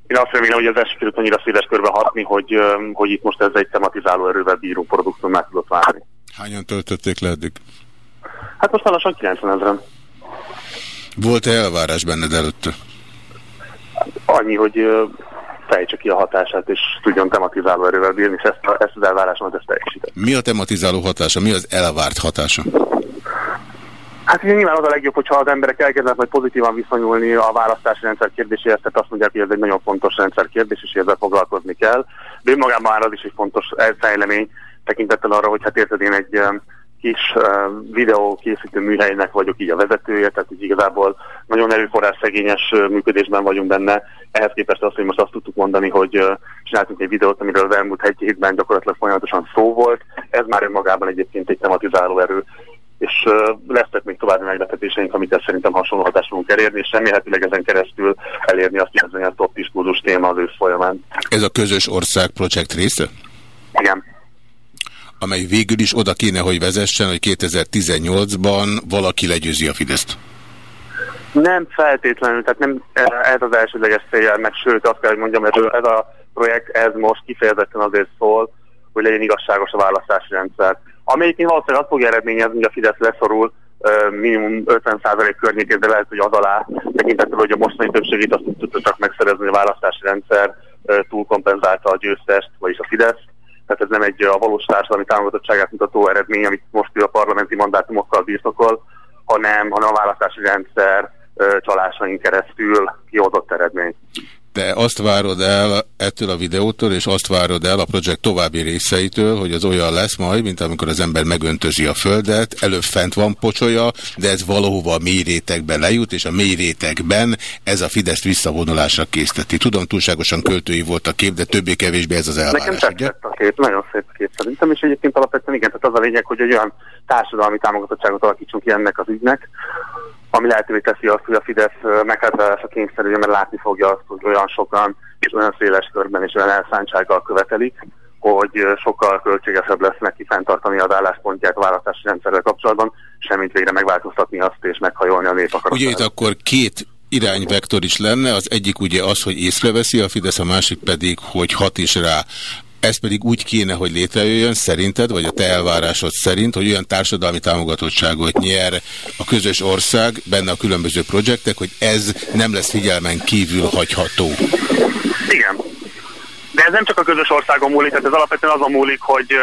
én azt remélem, hogy az esetről annyira széles körbe hatni, hogy, hogy itt most ez egy tematizáló erővel bíró produktum meg tudott válni. Hányan töltötték le eddig? Hát most már lassan 90 ezeren. Volt-e elvárás benned előtte? Annyi, hogy fejtse ki a hatását, és tudjon tematizáló erővel bírni, és ezt, ezt az elvárásomat ezt teljesített. Mi a tematizáló hatása? Mi az elvárt hatása? Hát ugye nyilván az a legjobb, hogyha az emberek elkezdenek majd pozitívan viszonyulni a választási rendszer kérdéséhez, tehát azt mondják, hogy ez egy nagyon fontos rendszer kérdés, és ezzel foglalkozni kell. De önmagában már az is egy fontos fejlemény, tekintettel arra, hogy hát érted én egy kis uh, videókészítő műhelynek vagyok így a vezetője, tehát így igazából nagyon erőforrás szegényes uh, működésben vagyunk benne. Ehhez képest azt, hogy most azt tudtuk mondani, hogy uh, csináltunk egy videót, amiről az elmúlt egy hétben gyakorlatilag folyamatosan szó volt. Ez már önmagában egyébként egy tematizáló erő és lesznek még további meglepetéseink, amit szerintem hasonló hatást fogunk elérni, és remélhetőleg ezen keresztül elérni azt, hogy ez olyan top diskurzus téma az ősz folyamán. Ez a közös ország projekt része? Amely végül is oda kéne, hogy vezessen, hogy 2018-ban valaki legyőzi a Fideszt? Nem feltétlenül, tehát nem ez az elsődleges célja, meg sőt azt kell, hogy mondjam, ez, ez a projekt, ez most kifejezetten azért szól, hogy legyen igazságos a választási rendszer. Amelyikén valószínűleg azt fogja eredményezni, hogy a Fidesz leszorul minimum 50% környékén, de lehet, hogy az alá tekintettel, hogy a mostani többségét azt tudtak megszerezni, hogy a választási rendszer túlkompenzálta a győztest, vagyis a Fidesz tehát ez nem egy a valós társadalmi támogatottságát mutató eredmény, amit most ő a parlamenti mandátumokkal birtokol, hanem, hanem a választási rendszer csalásain keresztül kiadott eredmény. Te azt várod el ettől a videótól, és azt várod el a projekt további részeitől, hogy az olyan lesz majd, mint amikor az ember megöntözi a földet, előbb fent van pocsolya, de ez valahova a mélyrétekbe lejut, és a mélyrétekben ez a Fidesz visszavonulásra készteti. Tudom, túlságosan költői volt a kép, de többé-kevésbé ez az elvárás, Nekem tetszett a kép, nagyon szép kép szerintem, és egyébként alapvetően igen, tehát az a lényeg, hogy egy olyan társadalmi támogatottságot alakítsunk ki ennek az ügynek, ami lehetővé teszi azt, hogy a Fidesz meghátrálásra kényszerülje, mert látni fogja azt, hogy olyan sokan és olyan széles körben és olyan elszántsággal követelik, hogy sokkal költségesebb lesz neki fenntartani az álláspontját a választási rendszerrel kapcsolatban, semmint végre megváltoztatni azt és meghajolni a nép Ugye itt akkor két irányvektor is lenne, az egyik ugye az, hogy észreveszi a Fidesz, a másik pedig, hogy hat is rá. Ez pedig úgy kéne, hogy létrejöjjön szerinted, vagy a te elvárásod szerint, hogy olyan társadalmi támogatottságot nyer a közös ország, benne a különböző projektek, hogy ez nem lesz figyelmen kívül hagyható. Igen. De ez nem csak a közös országon múlik, tehát ez alapvetően azon múlik, hogy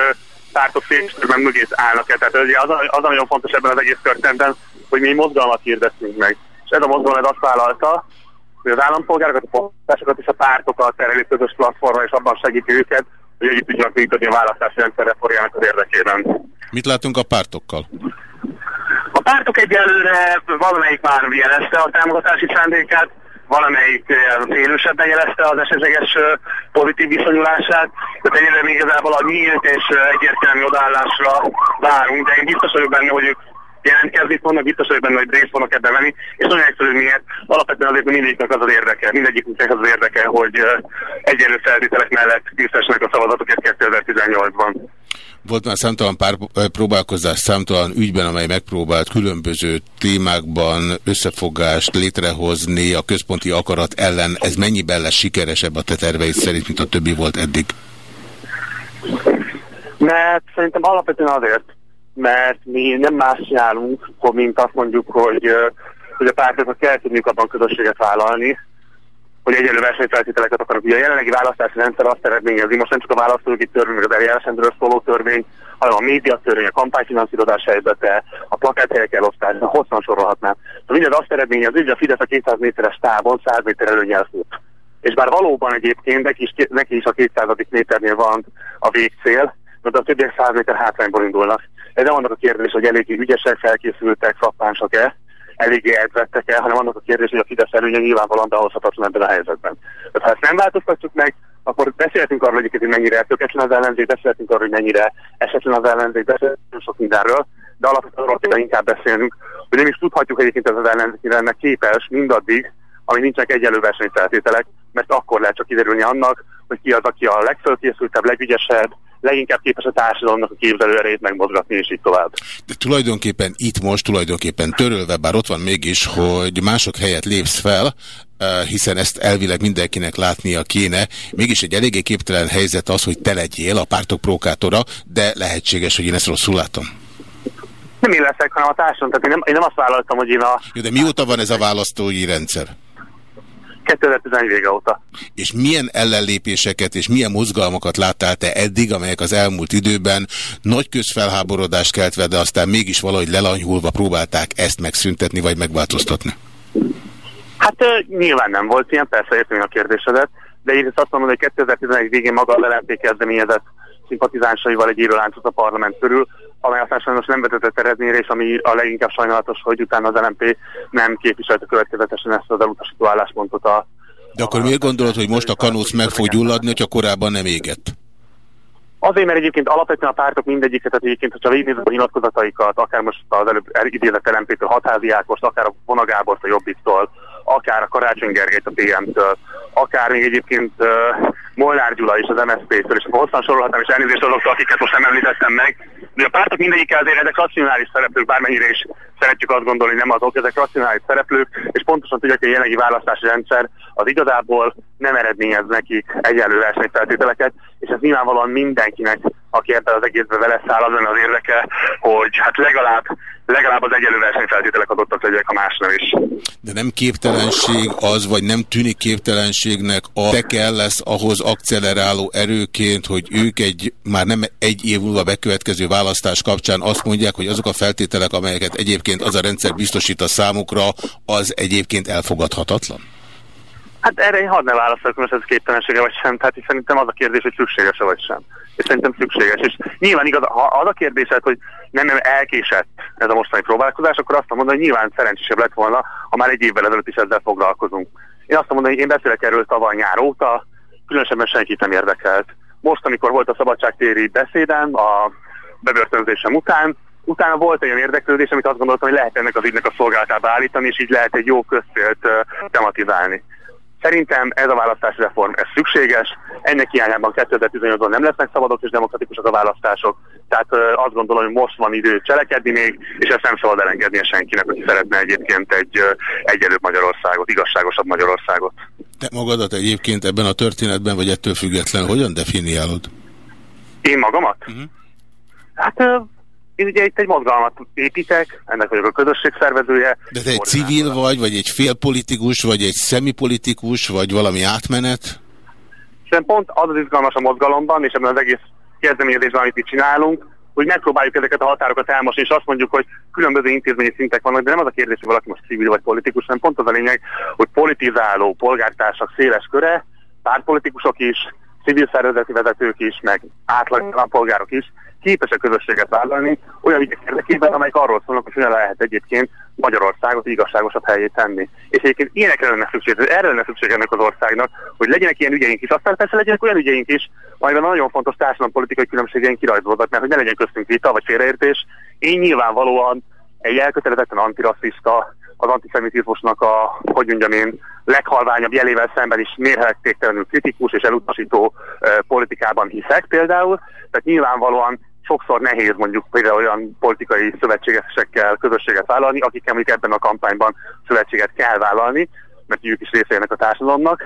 pártok félstörben mögé állnak-e. Tehát az, az nagyon fontos ebben az egész történetben, hogy mi mozgalmat hirdetünk meg. És ez a mozgalom azt vállalta, hogy az állampolgárokat, a polgárokat és a pártokat tereli közös platformra, és abban segíti őket, hogy együtt tudjanak működni a választási rendszer reformjának az érdekében. Mit látunk a pártokkal? A pártok egyelőre valamelyik már jelezte a támogatási szándékát, valamelyik élősebben jelezte az esetleges pozitív viszonyulását, tehát egyelőre még igazából a nyílt és egyértelmű odállásra várunk, de én biztos vagyok benne, hogy ők jelentkezni fognak, biztos vagyok benne, hogy részt fognak ebben venni, és nagyon egyszerű miért. Alapvetően azért mindegyiknek az az érdeke, mindegyiknek az az érdeke, hogy egyenlő feltételek mellett tisztessenek a szavazatokat 2018-ban. Volt már számtalan pár próbálkozás, számtalan ügyben, amely megpróbált különböző témákban összefogást létrehozni a központi akarat ellen. Ez mennyiben lesz sikeresebb a te terveid szerint, mint a többi volt eddig? Mert szerintem alapvetően azért, mert mi nem más csinálunk, mint azt mondjuk, hogy, hogy a pártoknak kell tudniuk abban közösséget vállalni, hogy egyenlő versenyfeltételeket akarok. Ugye a jelenlegi választási rendszer azt eredményezi, most nem csak a választójogi törvény, meg az eljárásrendről szóló törvény, hanem a médiatörvény, a kampányfinanszírozás helyzete, a plakáthelyek elosztása, hosszan sorolhatnám. De mindez azt eredményezi, hogy a Fidesz a 200 méteres távon 100 méter előnyel fut. És bár valóban egyébként neki is, neki is a 200. méternél van a végcél, de a többiek 100 méter hátrányból indulnak. Ez nem annak a kérdés, hogy eléggé ügyesek, felkészültek, frappánsak-e, eléggé edzettek el, hanem annak a kérdés, hogy a Fidesz előnye nyilvánvalóan behozhatatlan ebben a helyzetben. Tehát ha ezt nem változtatjuk meg, akkor beszélhetünk arról egyébként, hogy mennyire tökéletlen az ellenzék, beszélhetünk arról, hogy mennyire esetlen az ellenzék, beszélhetünk sok mindenről, de alapvetően arról kéne inkább beszélnünk, hogy nem is tudhatjuk egyébként ez az ellenzék, hogy ennek képes mindaddig, ami nincsenek egyenlő versenyfeltételek, mert akkor lehet csak kiderülni annak, hogy ki az, aki a legfölkészültebb, legügyesebb, leginkább képes a társadalomnak a képzelőerét megmozgatni, és így tovább. De tulajdonképpen itt most tulajdonképpen törölve, bár ott van mégis, hogy mások helyett lépsz fel, eh, hiszen ezt elvileg mindenkinek látnia kéne. Mégis egy eléggé képtelen helyzet az, hogy te legyél a pártok prókátora, de lehetséges, hogy én ezt rosszul látom. Nem én leszek, hanem a társadalom. Tehát én nem, én nem azt vállaltam, hogy én a Jó, de mióta van ez a választói rendszer? 2011 vége óta. És milyen ellenlépéseket és milyen mozgalmakat láttál te eddig, amelyek az elmúlt időben nagy közfelháborodást keltve, de aztán mégis valahogy lelanyhulva próbálták ezt megszüntetni vagy megváltoztatni? Hát nyilván nem volt ilyen, persze értem a kérdésedet, de én azt mondom, hogy 2011 végén maga a LNP kezdeményezett szimpatizánsaival egy íróláncot a parlament körül, amely aztán sajnos nem vezetett eredményre, és ami a leginkább sajnálatos, hogy utána az LNP nem képviselte következetesen ezt az elutasító álláspontot a De akkor miért gondolod, hogy most a kanósz meg fog gyulladni, hogyha korábban nem égett? Azért, mert egyébként alapvetően a pártok mindegyiket, tehát egyébként, hogyha végignézed a nyilatkozataikat, akár most az előbb idézett LMP-től, Hatházi Ákost, akár a Vona Gábort a Jobbiktól, akár a Karácsony Gergelyt a PM-től, akár még egyébként uh, Molnár Gyula is az MSZP-től, és akkor hosszan sorolhatnám, és elnézést azoktól, akiket most nem említettem meg. De a pártok mindegyik azért ezek racionális szereplők, bármennyire is szeretjük azt gondolni, nem azok, ezek racionális szereplők, és pontosan tudják, hogy a jelenlegi választási rendszer az igazából nem eredményez nekik egyenlő versenyfeltételeket, és ez nyilvánvalóan mindenkinek, aki ebben az egészbe vele száll, az lenne az érdeke, hogy hát legalább, legalább az egyenlő versenyfeltételek adottak legyenek a másnál is. De nem képtelenség az, vagy nem tűnik képtelenségnek a te kell lesz ahhoz akceleráló erőként, hogy ők egy már nem egy év múlva bekövetkező választás kapcsán azt mondják, hogy azok a feltételek, amelyeket egyébként az a rendszer biztosít a számukra, az egyébként elfogadhatatlan? Hát erre hadd ne válaszolok, most ez képtelensége vagy sem. Tehát szerintem az a kérdés, hogy szükséges-e vagy sem. És szerintem szükséges. És nyilván igaz, ha az a kérdésed, hogy nem, nem elkésett ez a mostani próbálkozás, akkor azt mondom, hogy nyilván szerencsésebb lett volna, ha már egy évvel ezelőtt is ezzel foglalkozunk. Én azt mondom, hogy én beszélek erről tavaly nyár óta, különösebben senkit nem érdekelt. Most, amikor volt a szabadságtéri beszédem, a bebörtönzésem után, utána volt olyan érdeklődés, amit azt gondoltam, hogy lehet ennek az ügynek a szolgálatába állítani, és így lehet egy jó közcélt uh, tematizálni. Szerintem ez a választási reform, ez szükséges, ennek hiányában 2018-ban nem lesznek szabadok és demokratikusak a választások, tehát azt gondolom, hogy most van idő cselekedni még, és ezt nem szabad elengednie senkinek, aki szeretne egyébként egy egyelőbb Magyarországot, igazságosabb Magyarországot. Te magadat egyébként ebben a történetben, vagy ettől független, hogyan definiálod? Én magamat? Uh-huh. Hát ö, én ugye itt egy mozgalmat építek, ennek vagyok a közösség szervezője. De te egy civil vagy, vagy egy félpolitikus, vagy egy szemipolitikus, vagy valami átmenet? Szerintem pont az az izgalmas a mozgalomban, és ebben az egész kezdeményezésben, amit itt csinálunk, hogy megpróbáljuk ezeket a határokat elmosni, és azt mondjuk, hogy különböző intézményi szintek vannak, de nem az a kérdés, hogy valaki most civil vagy politikus, hanem pont az a lényeg, hogy politizáló polgártársak széles köre, pártpolitikusok is, civil szervezeti vezetők is, meg átlag polgárok is képesek közösséget vállalni olyan ügyek érdekében, amelyek arról szólnak, hogy hogyan lehet egyébként Magyarországot igazságosabb helyét tenni. És egyébként ilyenekre lenne szükség, erre lenne szükség ennek az országnak, hogy legyenek ilyen ügyeink is, aztán persze legyenek olyan ügyeink is, amelyben nagyon fontos társadalompolitikai különbségeink kirajzolódnak, mert hogy ne legyen köztünk vita vagy félreértés. Én nyilvánvalóan egy elkötelezetten antirasszista, az antiszemitizmusnak a, hogy mondjam én, leghalványabb jelével szemben is mérhetetlenül kritikus és elutasító ö, politikában hiszek például. Tehát nyilvánvalóan sokszor nehéz mondjuk például olyan politikai szövetségesekkel közösséget vállalni, akikkel mondjuk ebben a kampányban szövetséget kell vállalni, mert ők is része ennek a társadalomnak.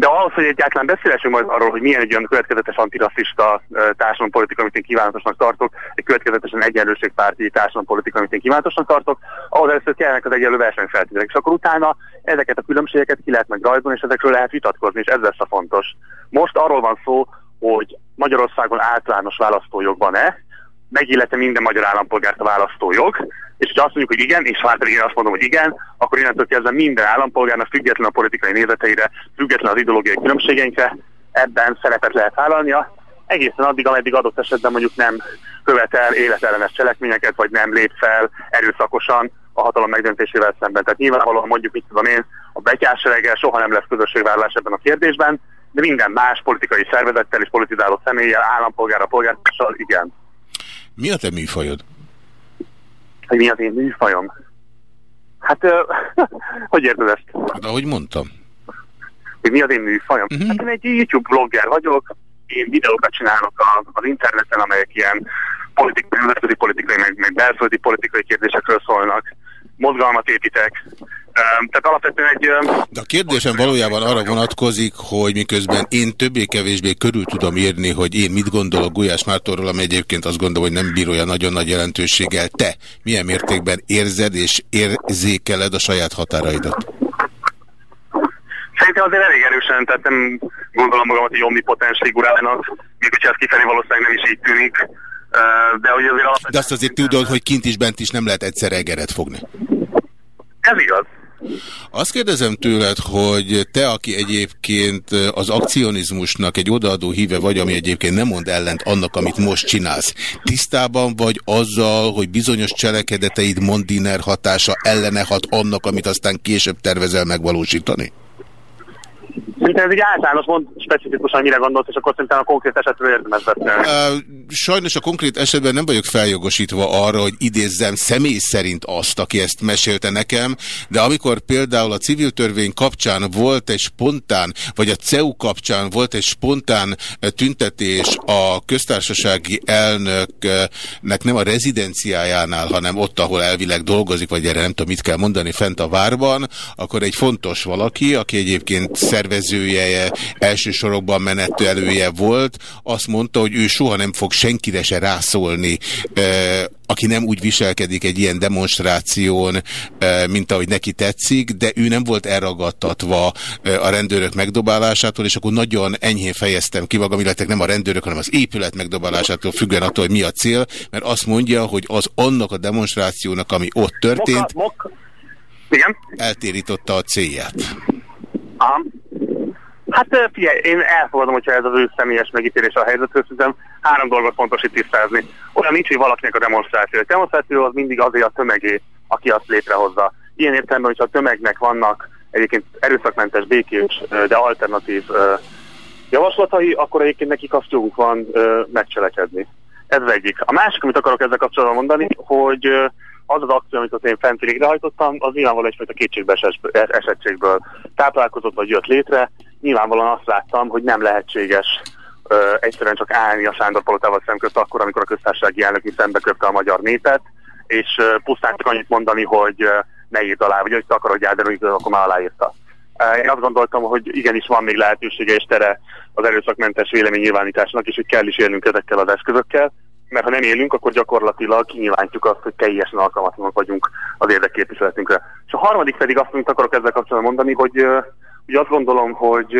De ahhoz, hogy egyáltalán beszélhessünk majd arról, hogy milyen egy olyan következetes antirasszista társadalompolitika, amit én kívánatosnak tartok, egy következetesen egyenlőségpárti társadalompolitika, amit én kívánatosnak tartok, ahhoz először kellene az egyenlő versenyfeltételek. És akkor utána ezeket a különbségeket ki lehet meg rajzolni, és ezekről lehet vitatkozni, és ez lesz a fontos. Most arról van szó, hogy Magyarországon általános választójog van-e, megillete minden magyar állampolgárt a választójog, és ha azt mondjuk, hogy igen, és már pedig én azt mondom, hogy igen, akkor innentől kezdve minden állampolgárnak független a politikai nézeteire, független az ideológiai különbségeinkre, ebben szerepet lehet vállalnia, egészen addig, ameddig adott esetben mondjuk nem követel életellenes cselekményeket, vagy nem lép fel erőszakosan a hatalom megdöntésével szemben. Tehát nyilvánvalóan mondjuk, mit tudom én, a betyársereggel soha nem lesz közösségvállalás ebben a kérdésben, de minden más politikai szervezettel és politizáló személlyel, állampolgára, polgártársal igen. Mi a te műfajod? Hogy mi az én műfajom? Hát, ö, hogy érted ezt? Hát, ahogy mondtam. Hogy mi az én műfajom? Uh-huh. Hát én egy YouTube blogger vagyok, én videókat csinálok a, az interneten, amelyek ilyen politikai, nemzetközi politikai, meg, meg belföldi politikai kérdésekről szólnak. Mozgalmat építek. Tehát alapvetően egy... De a kérdésem valójában arra vonatkozik, hogy miközben én többé-kevésbé körül tudom írni, hogy én mit gondolok Gulyás Mártorról, ami egyébként azt gondolom, hogy nem bír olyan nagyon nagy jelentőséggel. Te milyen mértékben érzed és érzékeled a saját határaidat? Szerintem azért elég erősen, tehát nem gondolom magamat egy omnipotens figurának, még hogyha ez kifelé valószínűleg nem is így tűnik. De hogy azért De azt azért tudod, hogy kint is bent is nem lehet egyszer egeret fogni. ez igaz. Azt kérdezem tőled, hogy te, aki egyébként az akcionizmusnak egy odaadó híve vagy, ami egyébként nem mond ellent annak, amit most csinálsz, tisztában vagy azzal, hogy bizonyos cselekedeteid Mondiner hatása ellene hat annak, amit aztán később tervezel megvalósítani? Szerintem ez egy általános mond specifikusan mire gondolsz, és akkor szerintem a konkrét esetről érdemes beszélni. Sajnos a konkrét esetben nem vagyok feljogosítva arra, hogy idézzem személy szerint azt, aki ezt mesélte nekem, de amikor például a civil törvény kapcsán volt egy spontán, vagy a CEU kapcsán volt egy spontán tüntetés a köztársasági elnöknek nem a rezidenciájánál, hanem ott, ahol elvileg dolgozik, vagy erre nem tudom, mit kell mondani, fent a várban, akkor egy fontos valaki, aki egyébként szervezője, elsősorokban menető elője volt, azt mondta, hogy ő soha nem fog senkire se rászólni, aki nem úgy viselkedik egy ilyen demonstráción, mint ahogy neki tetszik, de ő nem volt elragadtatva a rendőrök megdobálásától, és akkor nagyon enyhén fejeztem ki magam, illetve nem a rendőrök, hanem az épület megdobálásától függően attól, hogy mi a cél, mert azt mondja, hogy az annak a demonstrációnak, ami ott történt, Moka, mok... Igen? eltérította a célját. Aha. Hát figyelj, én elfogadom, hogyha ez az ő személyes megítélés a helyzetről, szerintem három dolgot fontos itt tisztázni. Olyan nincs, hogy valakinek a demonstráció. A demonstráció az mindig azért a tömegé, aki azt létrehozza. Ilyen értelemben, hogyha a tömegnek vannak egyébként erőszakmentes, békés, de alternatív javaslatai, akkor egyébként nekik azt joguk van megcselekedni. Ez egyik. A másik, amit akarok ezzel kapcsolatban mondani, hogy az az akció, amit ott én fent végrehajtottam, az nyilvánvalóan egyfajta kétségbeesettségből táplálkozott, vagy jött létre. Nyilvánvalóan azt láttam, hogy nem lehetséges ö, egyszerűen csak állni a Sándor Palotával szemközt akkor, amikor a köztársasági szembe köpte a magyar népet, és ö, pusztán csak annyit mondani, hogy ö, ne írd alá, vagy hogy te akarod járni, akkor már aláírta. Én azt gondoltam, hogy igenis van még lehetősége és tere az erőszakmentes véleménynyilvánításnak, és hogy kell is élnünk ezekkel az eszközökkel, mert ha nem élünk, akkor gyakorlatilag kinyilvánítjuk azt, hogy teljesen alkalmatlanok vagyunk az érdekképviseletünkre. És a harmadik pedig azt, amit akarok ezzel kapcsolatban mondani, hogy, hogy azt gondolom, hogy,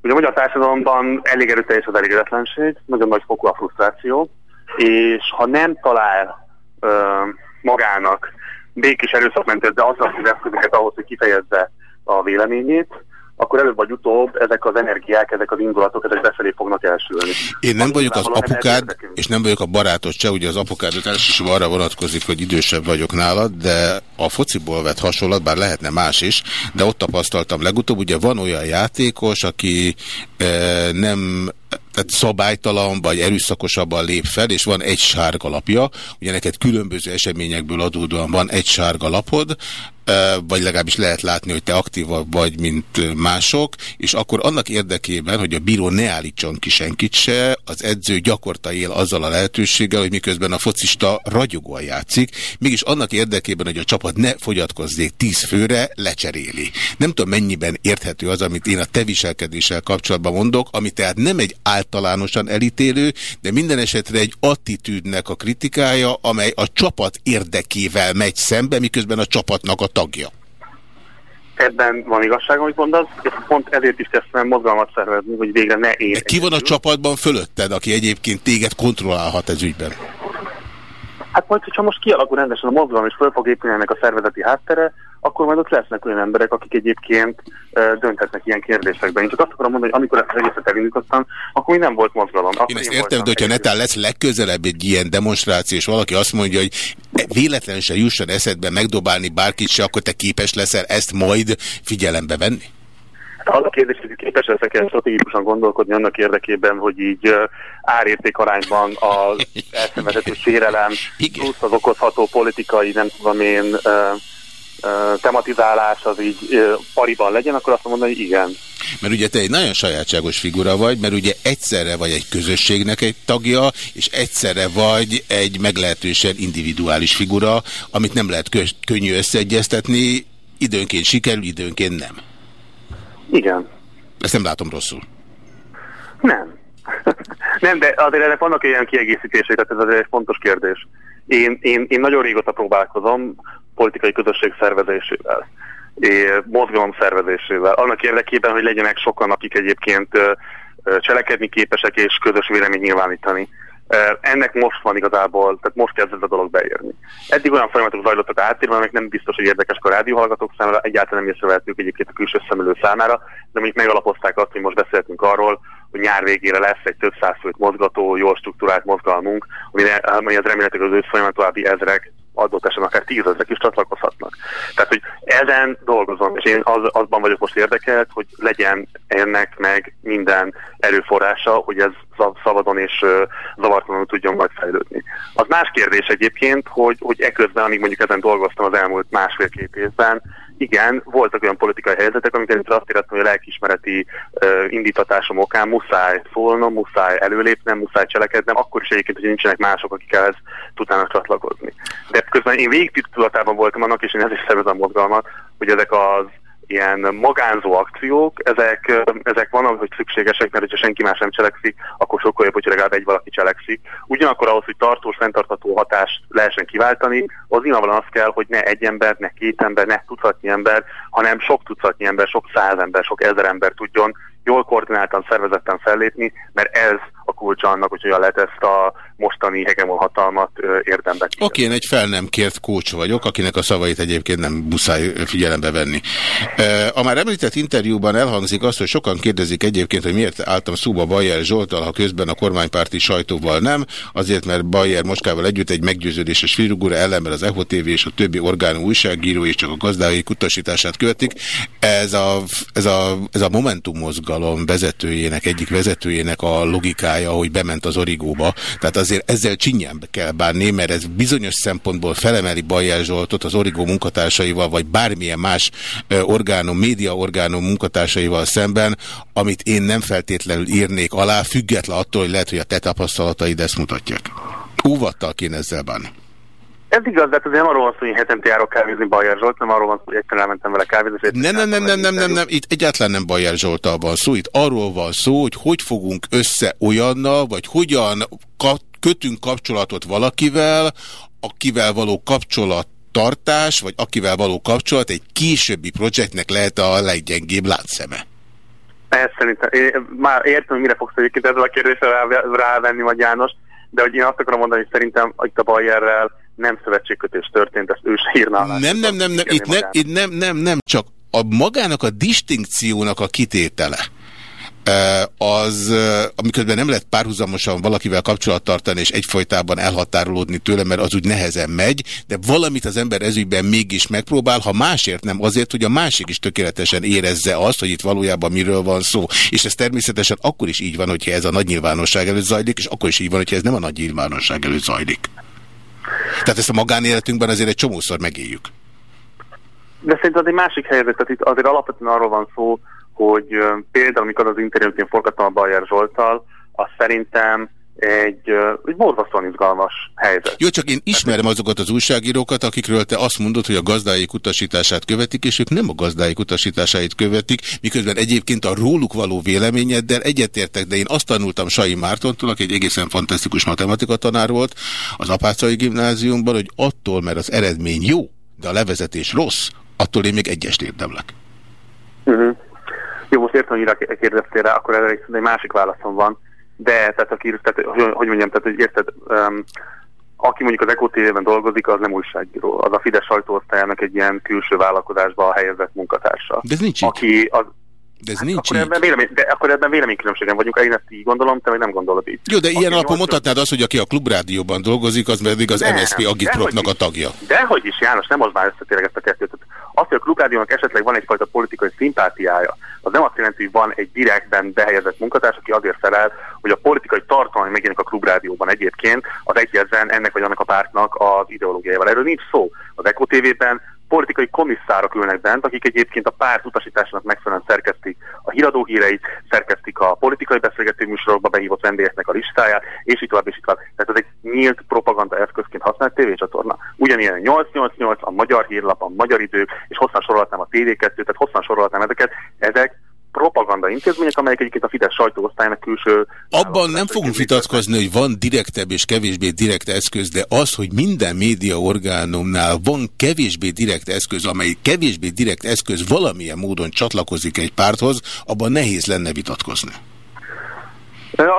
hogy a magyar társadalomban elég erőteljes az elégedetlenség, nagyon nagy fokú a frusztráció, és ha nem talál ö, magának békés erőszakmentes, de azzal az eszközöket ahhoz, hogy kifejezze a véleményét, akkor előbb vagy utóbb ezek az energiák, ezek az indulatok, ezek befelé fognak elsülni. Én nem vagyok az apukád, és nem vagyok a barátod se, ugye az apukádot elsősorban arra vonatkozik, hogy idősebb vagyok nálad, de a fociból vett hasonlat, bár lehetne más is, de ott tapasztaltam legutóbb, ugye van olyan játékos, aki e, nem tehát szabálytalan vagy erőszakosabban lép fel, és van egy sárga lapja, ugye neked különböző eseményekből adódóan van egy sárga lapod, vagy legalábbis lehet látni, hogy te aktívabb vagy, mint mások, és akkor annak érdekében, hogy a bíró ne állítson ki senkit se, az edző gyakorta él azzal a lehetőséggel, hogy miközben a focista ragyogóan játszik, mégis annak érdekében, hogy a csapat ne fogyatkozzék tíz főre, lecseréli. Nem tudom, mennyiben érthető az, amit én a te viselkedéssel kapcsolatban mondok, ami tehát nem egy általánosan elítélő, de minden esetre egy attitűdnek a kritikája, amely a csapat érdekével megy szembe, miközben a csapatnak a tagja. Ebben van igazság, amit mondasz, és pont ezért is kezdtem mozgalmat szervezni, hogy végre ne én. De ki van a csapatban fölötted, aki egyébként téged kontrollálhat ez ügyben? Hát majd, hogyha most kialakul rendesen a mozgalom, és föl fog épülni ennek a szervezeti háttere, akkor majd ott lesznek olyan emberek, akik egyébként dönthetnek ilyen kérdésekben. Én csak azt akarom mondani, hogy amikor ezt az egészet elindítottam, akkor még nem volt mozgalom. Akkor én ezt én értem, de hogyha netán lesz legközelebb egy ilyen demonstráció, és valaki azt mondja, hogy véletlenül se jusson eszedbe megdobálni bárkit se, akkor te képes leszel ezt majd figyelembe venni? Az a kérdés, hogy képes leszek el stratégikusan gondolkodni annak érdekében, hogy így árérték arányban az elszenvedett sérelem plusz az okozható politikai, nem tudom én, tematizálás az így pariban legyen, akkor azt mondani, hogy igen. Mert ugye te egy nagyon sajátságos figura vagy, mert ugye egyszerre vagy egy közösségnek egy tagja, és egyszerre vagy egy meglehetősen individuális figura, amit nem lehet kö könnyű összeegyeztetni, időnként sikerül, időnként nem. Igen. Ezt nem látom rosszul. Nem. nem, de azért ennek vannak ilyen kiegészítések, tehát ez azért egy fontos kérdés. Én, én, én nagyon régóta próbálkozom, politikai közösség szervezésével, mozgalom szervezésével, annak érdekében, hogy legyenek sokan, akik egyébként cselekedni képesek és közös vélemény nyilvánítani. Ennek most van igazából, tehát most kezd ez a dolog beérni. Eddig olyan folyamatok zajlottak átírva, amik nem biztos, hogy érdekes a rádióhallgatók számára, egyáltalán nem észrevehetők egyébként a külső szemülő számára, de amik megalapozták azt, hogy most beszéltünk arról, hogy nyár végére lesz egy több száz főt mozgató, jól struktúrált mozgalmunk, ami az remélhetőleg az ősz folyamat további ezrek adott esetben akár tízezek is csatlakozhatnak. Tehát, hogy ezen dolgozom, és én az, azban vagyok most érdekelt, hogy legyen ennek meg minden erőforrása, hogy ez szabadon és zavartalanul tudjon majd fejlődni. Az más kérdés egyébként, hogy, hogy eközben, amíg mondjuk ezen dolgoztam az elmúlt másfél-két évben, igen, voltak olyan politikai helyzetek, amikor azt éreztem, hogy a lelkismereti uh, indítatásom okán muszáj szólnom, muszáj előlépnem, muszáj cselekednem, akkor is egyébként, hogy nincsenek mások, akik ehhez tudnának csatlakozni. De közben én végig tudatában voltam annak, és én ezért szervezem mozgalmat, hogy ezek az ilyen magánzó akciók, ezek, ezek van, hogy szükségesek, mert ha senki más nem cselekszik, akkor sokkal jobb, hogy legalább egy valaki cselekszik. Ugyanakkor ahhoz, hogy tartós, fenntartható hatást lehessen kiváltani, az nyilvánvalóan az kell, hogy ne egy ember, ne két ember, ne tucatnyi ember, hanem sok tucatnyi ember, sok száz ember, sok ezer ember tudjon jól koordináltan, szervezetten fellépni, mert ez a kulcsa annak, hogy hogyan lehet ezt a mostani hegemon hatalmat érdembe. Oké, én egy fel nem kért kócs vagyok, akinek a szavait egyébként nem muszáj figyelembe venni. A már említett interjúban elhangzik azt, hogy sokan kérdezik egyébként, hogy miért álltam szóba Bayer Zsoltal, ha közben a kormánypárti sajtóval nem, azért, mert Bayer Moskával együtt egy meggyőződéses figura ellenben az EHO TV és a többi orgánum újságíró és csak a gazdái utasítását követik. Ez a, ez a, ez a Momentum mozgalom vezetőjének, egyik vezetőjének a logikája, hogy bement az origóba. Tehát azért ezzel csinyán kell bánni, mert ez bizonyos szempontból felemeli Bajer Zsoltot az origó munkatársaival, vagy bármilyen más orgánum, média orgánum munkatársaival szemben, amit én nem feltétlenül írnék alá, független attól, hogy lehet, hogy a te tapasztalataid ezt mutatják. Óvattal kéne ezzel bánni. Ez igaz, de azért nem arról van szó, hogy hetente járok kávézni Bajer Zsolt, nem arról van szó, hogy egyszer elmentem vele kávézni. Nem, nem, nem, nem, nem, nem, nem, itt egyáltalán nem Bajer Zsoltal van szó, itt arról van szó, hogy hogy fogunk össze olyannal, vagy hogyan kötünk kapcsolatot valakivel, akivel való kapcsolat tartás, vagy akivel való kapcsolat egy későbbi projektnek lehet a leggyengébb látszeme. Ezt szerintem, én már értem, mire fogsz egyébként ezzel a kérdéssel rávenni, vagy János, de hogy én azt akarom mondani, hogy szerintem itt a Bayerrel nem szövetségkötés történt, ezt ő se írná. Nem, nem, nem, nem, itt, nem, itt nem, nem, nem, csak a magának a distinkciónak a kitétele az, amiközben nem lehet párhuzamosan valakivel kapcsolat tartani és egyfolytában elhatárolódni tőle, mert az úgy nehezen megy, de valamit az ember ezügyben mégis megpróbál, ha másért nem azért, hogy a másik is tökéletesen érezze azt, hogy itt valójában miről van szó. És ez természetesen akkor is így van, hogyha ez a nagy nyilvánosság előtt zajlik, és akkor is így van, hogyha ez nem a nagy nyilvánosság előtt zajlik. Tehát ezt a magánéletünkben azért egy csomószor megéljük. De szerintem az egy másik helyzet, tehát itt azért alapvetően arról van szó, hogy például amikor az interjút én forgattam a Bajer Zsoltal, az szerintem egy, egy borzasztóan izgalmas helyzet. Jó, csak én ismerem azokat az újságírókat, akikről te azt mondod, hogy a gazdáik utasítását követik, és ők nem a gazdáik utasításait követik, miközben egyébként a róluk való véleményeddel egyetértek, de én azt tanultam Sai Mártontól, aki egy egészen fantasztikus matematika tanár volt az Apácai gimnáziumban, hogy attól, mert az eredmény jó, de a levezetés rossz, attól én még egyest érdemlek. Uh-huh. Jó, most értem, hogy kérdeztél rá, akkor erre egy másik válaszom van. De, tehát, aki, tehát hogy, hogy mondjam, tehát, hogy érted, um, aki mondjuk az TV-ben dolgozik, az nem újságíró. Az a Fidesz sajtóosztályának egy ilyen külső vállalkozásba helyezett munkatársa. De ez nincs Aki az, De ez hát nincs akkor így. ebben, vélemény, de akkor ebben véleménykülönbségen vagyunk, én ezt így gondolom, te meg nem gondolod így. Jó, de ilyen Aki alapon mondhatnád azt, hogy aki a klubrádióban dolgozik, az pedig az Nem, MSZP agitpropnak a tagja. Dehogy is, János, nem az már összetérek ezt a kettőt. Az, hogy a klubrádiónak esetleg van egyfajta politikai szimpátiája, az nem azt jelenti, hogy van egy direktben behelyezett munkatárs, aki azért felel, hogy a politikai tartalmi megjelenik a klubrádióban egyébként, az egyezzen ennek vagy annak a pártnak az ideológiájával. Erről nincs szó. Az ECO TV-ben politikai komisszárok ülnek bent, akik egyébként a párt utasításának megfelelően szerkesztik a híradó híreit, szerkesztik a politikai beszélgető műsorokba behívott vendégeknek a listáját, és így tovább, és így tovább. Tehát ez egy nyílt propaganda eszközként használt tévécsatorna. Ugyanilyen a 888, a Magyar Hírlap, a Magyar Idő, és hosszan sorolhatnám a TV2, tehát hosszan sorolhatnám ezeket. Ezek propaganda intézmények, amelyek egyébként a Fidesz sajtóosztálynak külső Abban nem fogunk vitatkozni, hogy van direktebb és kevésbé direkt eszköz, de az, hogy minden média orgánumnál van kevésbé direkt eszköz, amely kevésbé direkt eszköz valamilyen módon csatlakozik egy párthoz, abban nehéz lenne vitatkozni.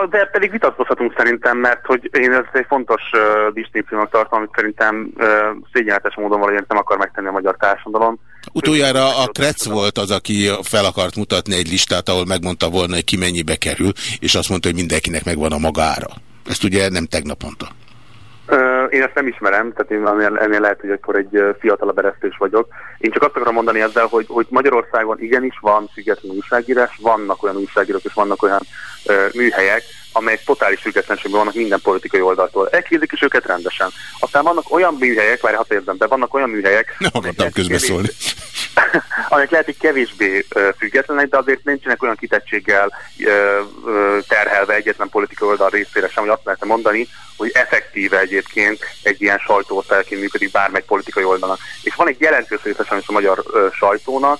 De pedig vitatkozhatunk szerintem, mert hogy én ez egy fontos uh, distinkciónak tartom, amit szerintem uh, szégyenletes módon valamiért nem akar megtenni a magyar társadalom. Utoljára a Kretz volt az, aki fel akart mutatni egy listát, ahol megmondta volna, hogy ki mennyibe kerül, és azt mondta, hogy mindenkinek megvan a maga ára. Ezt ugye nem tegnap mondta. Én ezt nem ismerem, tehát én ennél, lehet, hogy akkor egy fiatalabb eresztős vagyok. Én csak azt akarom mondani ezzel, hogy, hogy Magyarországon igenis van független újságírás, vannak olyan újságírók és vannak olyan ö, műhelyek, amelyek totális függetlenségben vannak minden politikai oldaltól. Elképzik is őket rendesen. Aztán vannak olyan műhelyek, várj, hat érzem, de vannak olyan műhelyek, Nem akartam közbeszólni. amelyek lehet, hogy kevésbé függetlenek, de azért nincsenek olyan kitettséggel terhelve egyetlen politikai oldal részére sem, hogy azt lehetne mondani, hogy effektíve egyébként egy ilyen sajtóosztályként működik bármely politikai oldalnak. És van egy jelentős része sajnos a magyar sajtónak,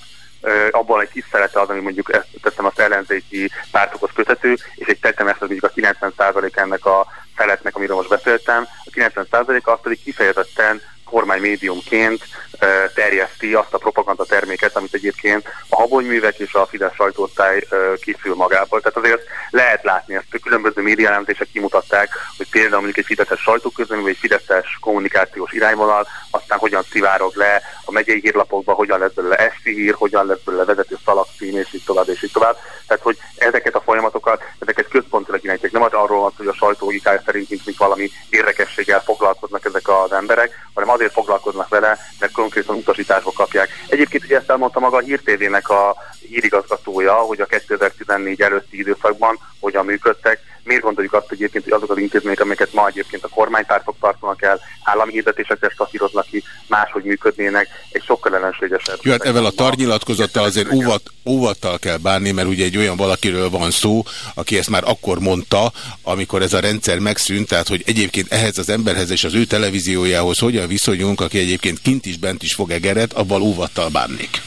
abban egy tisztelete az, ami mondjuk ezt tettem azt ellenzéki pártokhoz kötető, és egy tettem ezt az mondjuk a 90% ennek a feletnek, amiről most beszéltem, a 90% az pedig kifejezetten kormánymédiumként ö, terjeszti azt a propaganda terméket, amit egyébként a habonyművek és a Fidesz sajtóosztály ö, kiszül magából. Tehát azért lehet látni ezt, különböző médiajelentések kimutatták, hogy például mondjuk egy Fideszes sajtóközlemény, vagy egy Fideszes kommunikációs irányvonal, aztán hogyan szivárog le a megyei hírlapokba, hogyan lesz belőle esti hír, hogyan lesz belőle vezető szalagcím, és így tovább, és így tovább. Tehát, hogy ezeket a folyamatokat, ezeket központilag irányítják. Nem arról van, hogy a sajtó szerint mint, mint valami érdekességgel foglalkoznak ezek az emberek, hanem azért foglalkoznak vele, mert konkrétan utasításba kapják. Egyébként ugye ezt elmondta maga a Hír TV-nek a hírigazgatója, hogy a 2014 előtti időszakban hogyan működtek. Miért gondoljuk azt hogy egyébként, hogy azok az intézmények, amelyeket ma egyébként a kormánypártok tartanak el, állami hirdetésekre stafíroznak ki, máshogy működnének, egy sokkal ellenségesebb. Jó, hát ezzel a tarnyilatkozattal azért óvat, óvattal kell bánni, mert ugye egy olyan valakiről van szó, aki ezt már akkor mondta, amikor ez a rendszer megszűnt, tehát hogy egyébként ehhez az emberhez és az ő televíziójához hogyan viszonyulunk, aki egyébként kint is, bent is fog egeret, abban óvattal bánnék.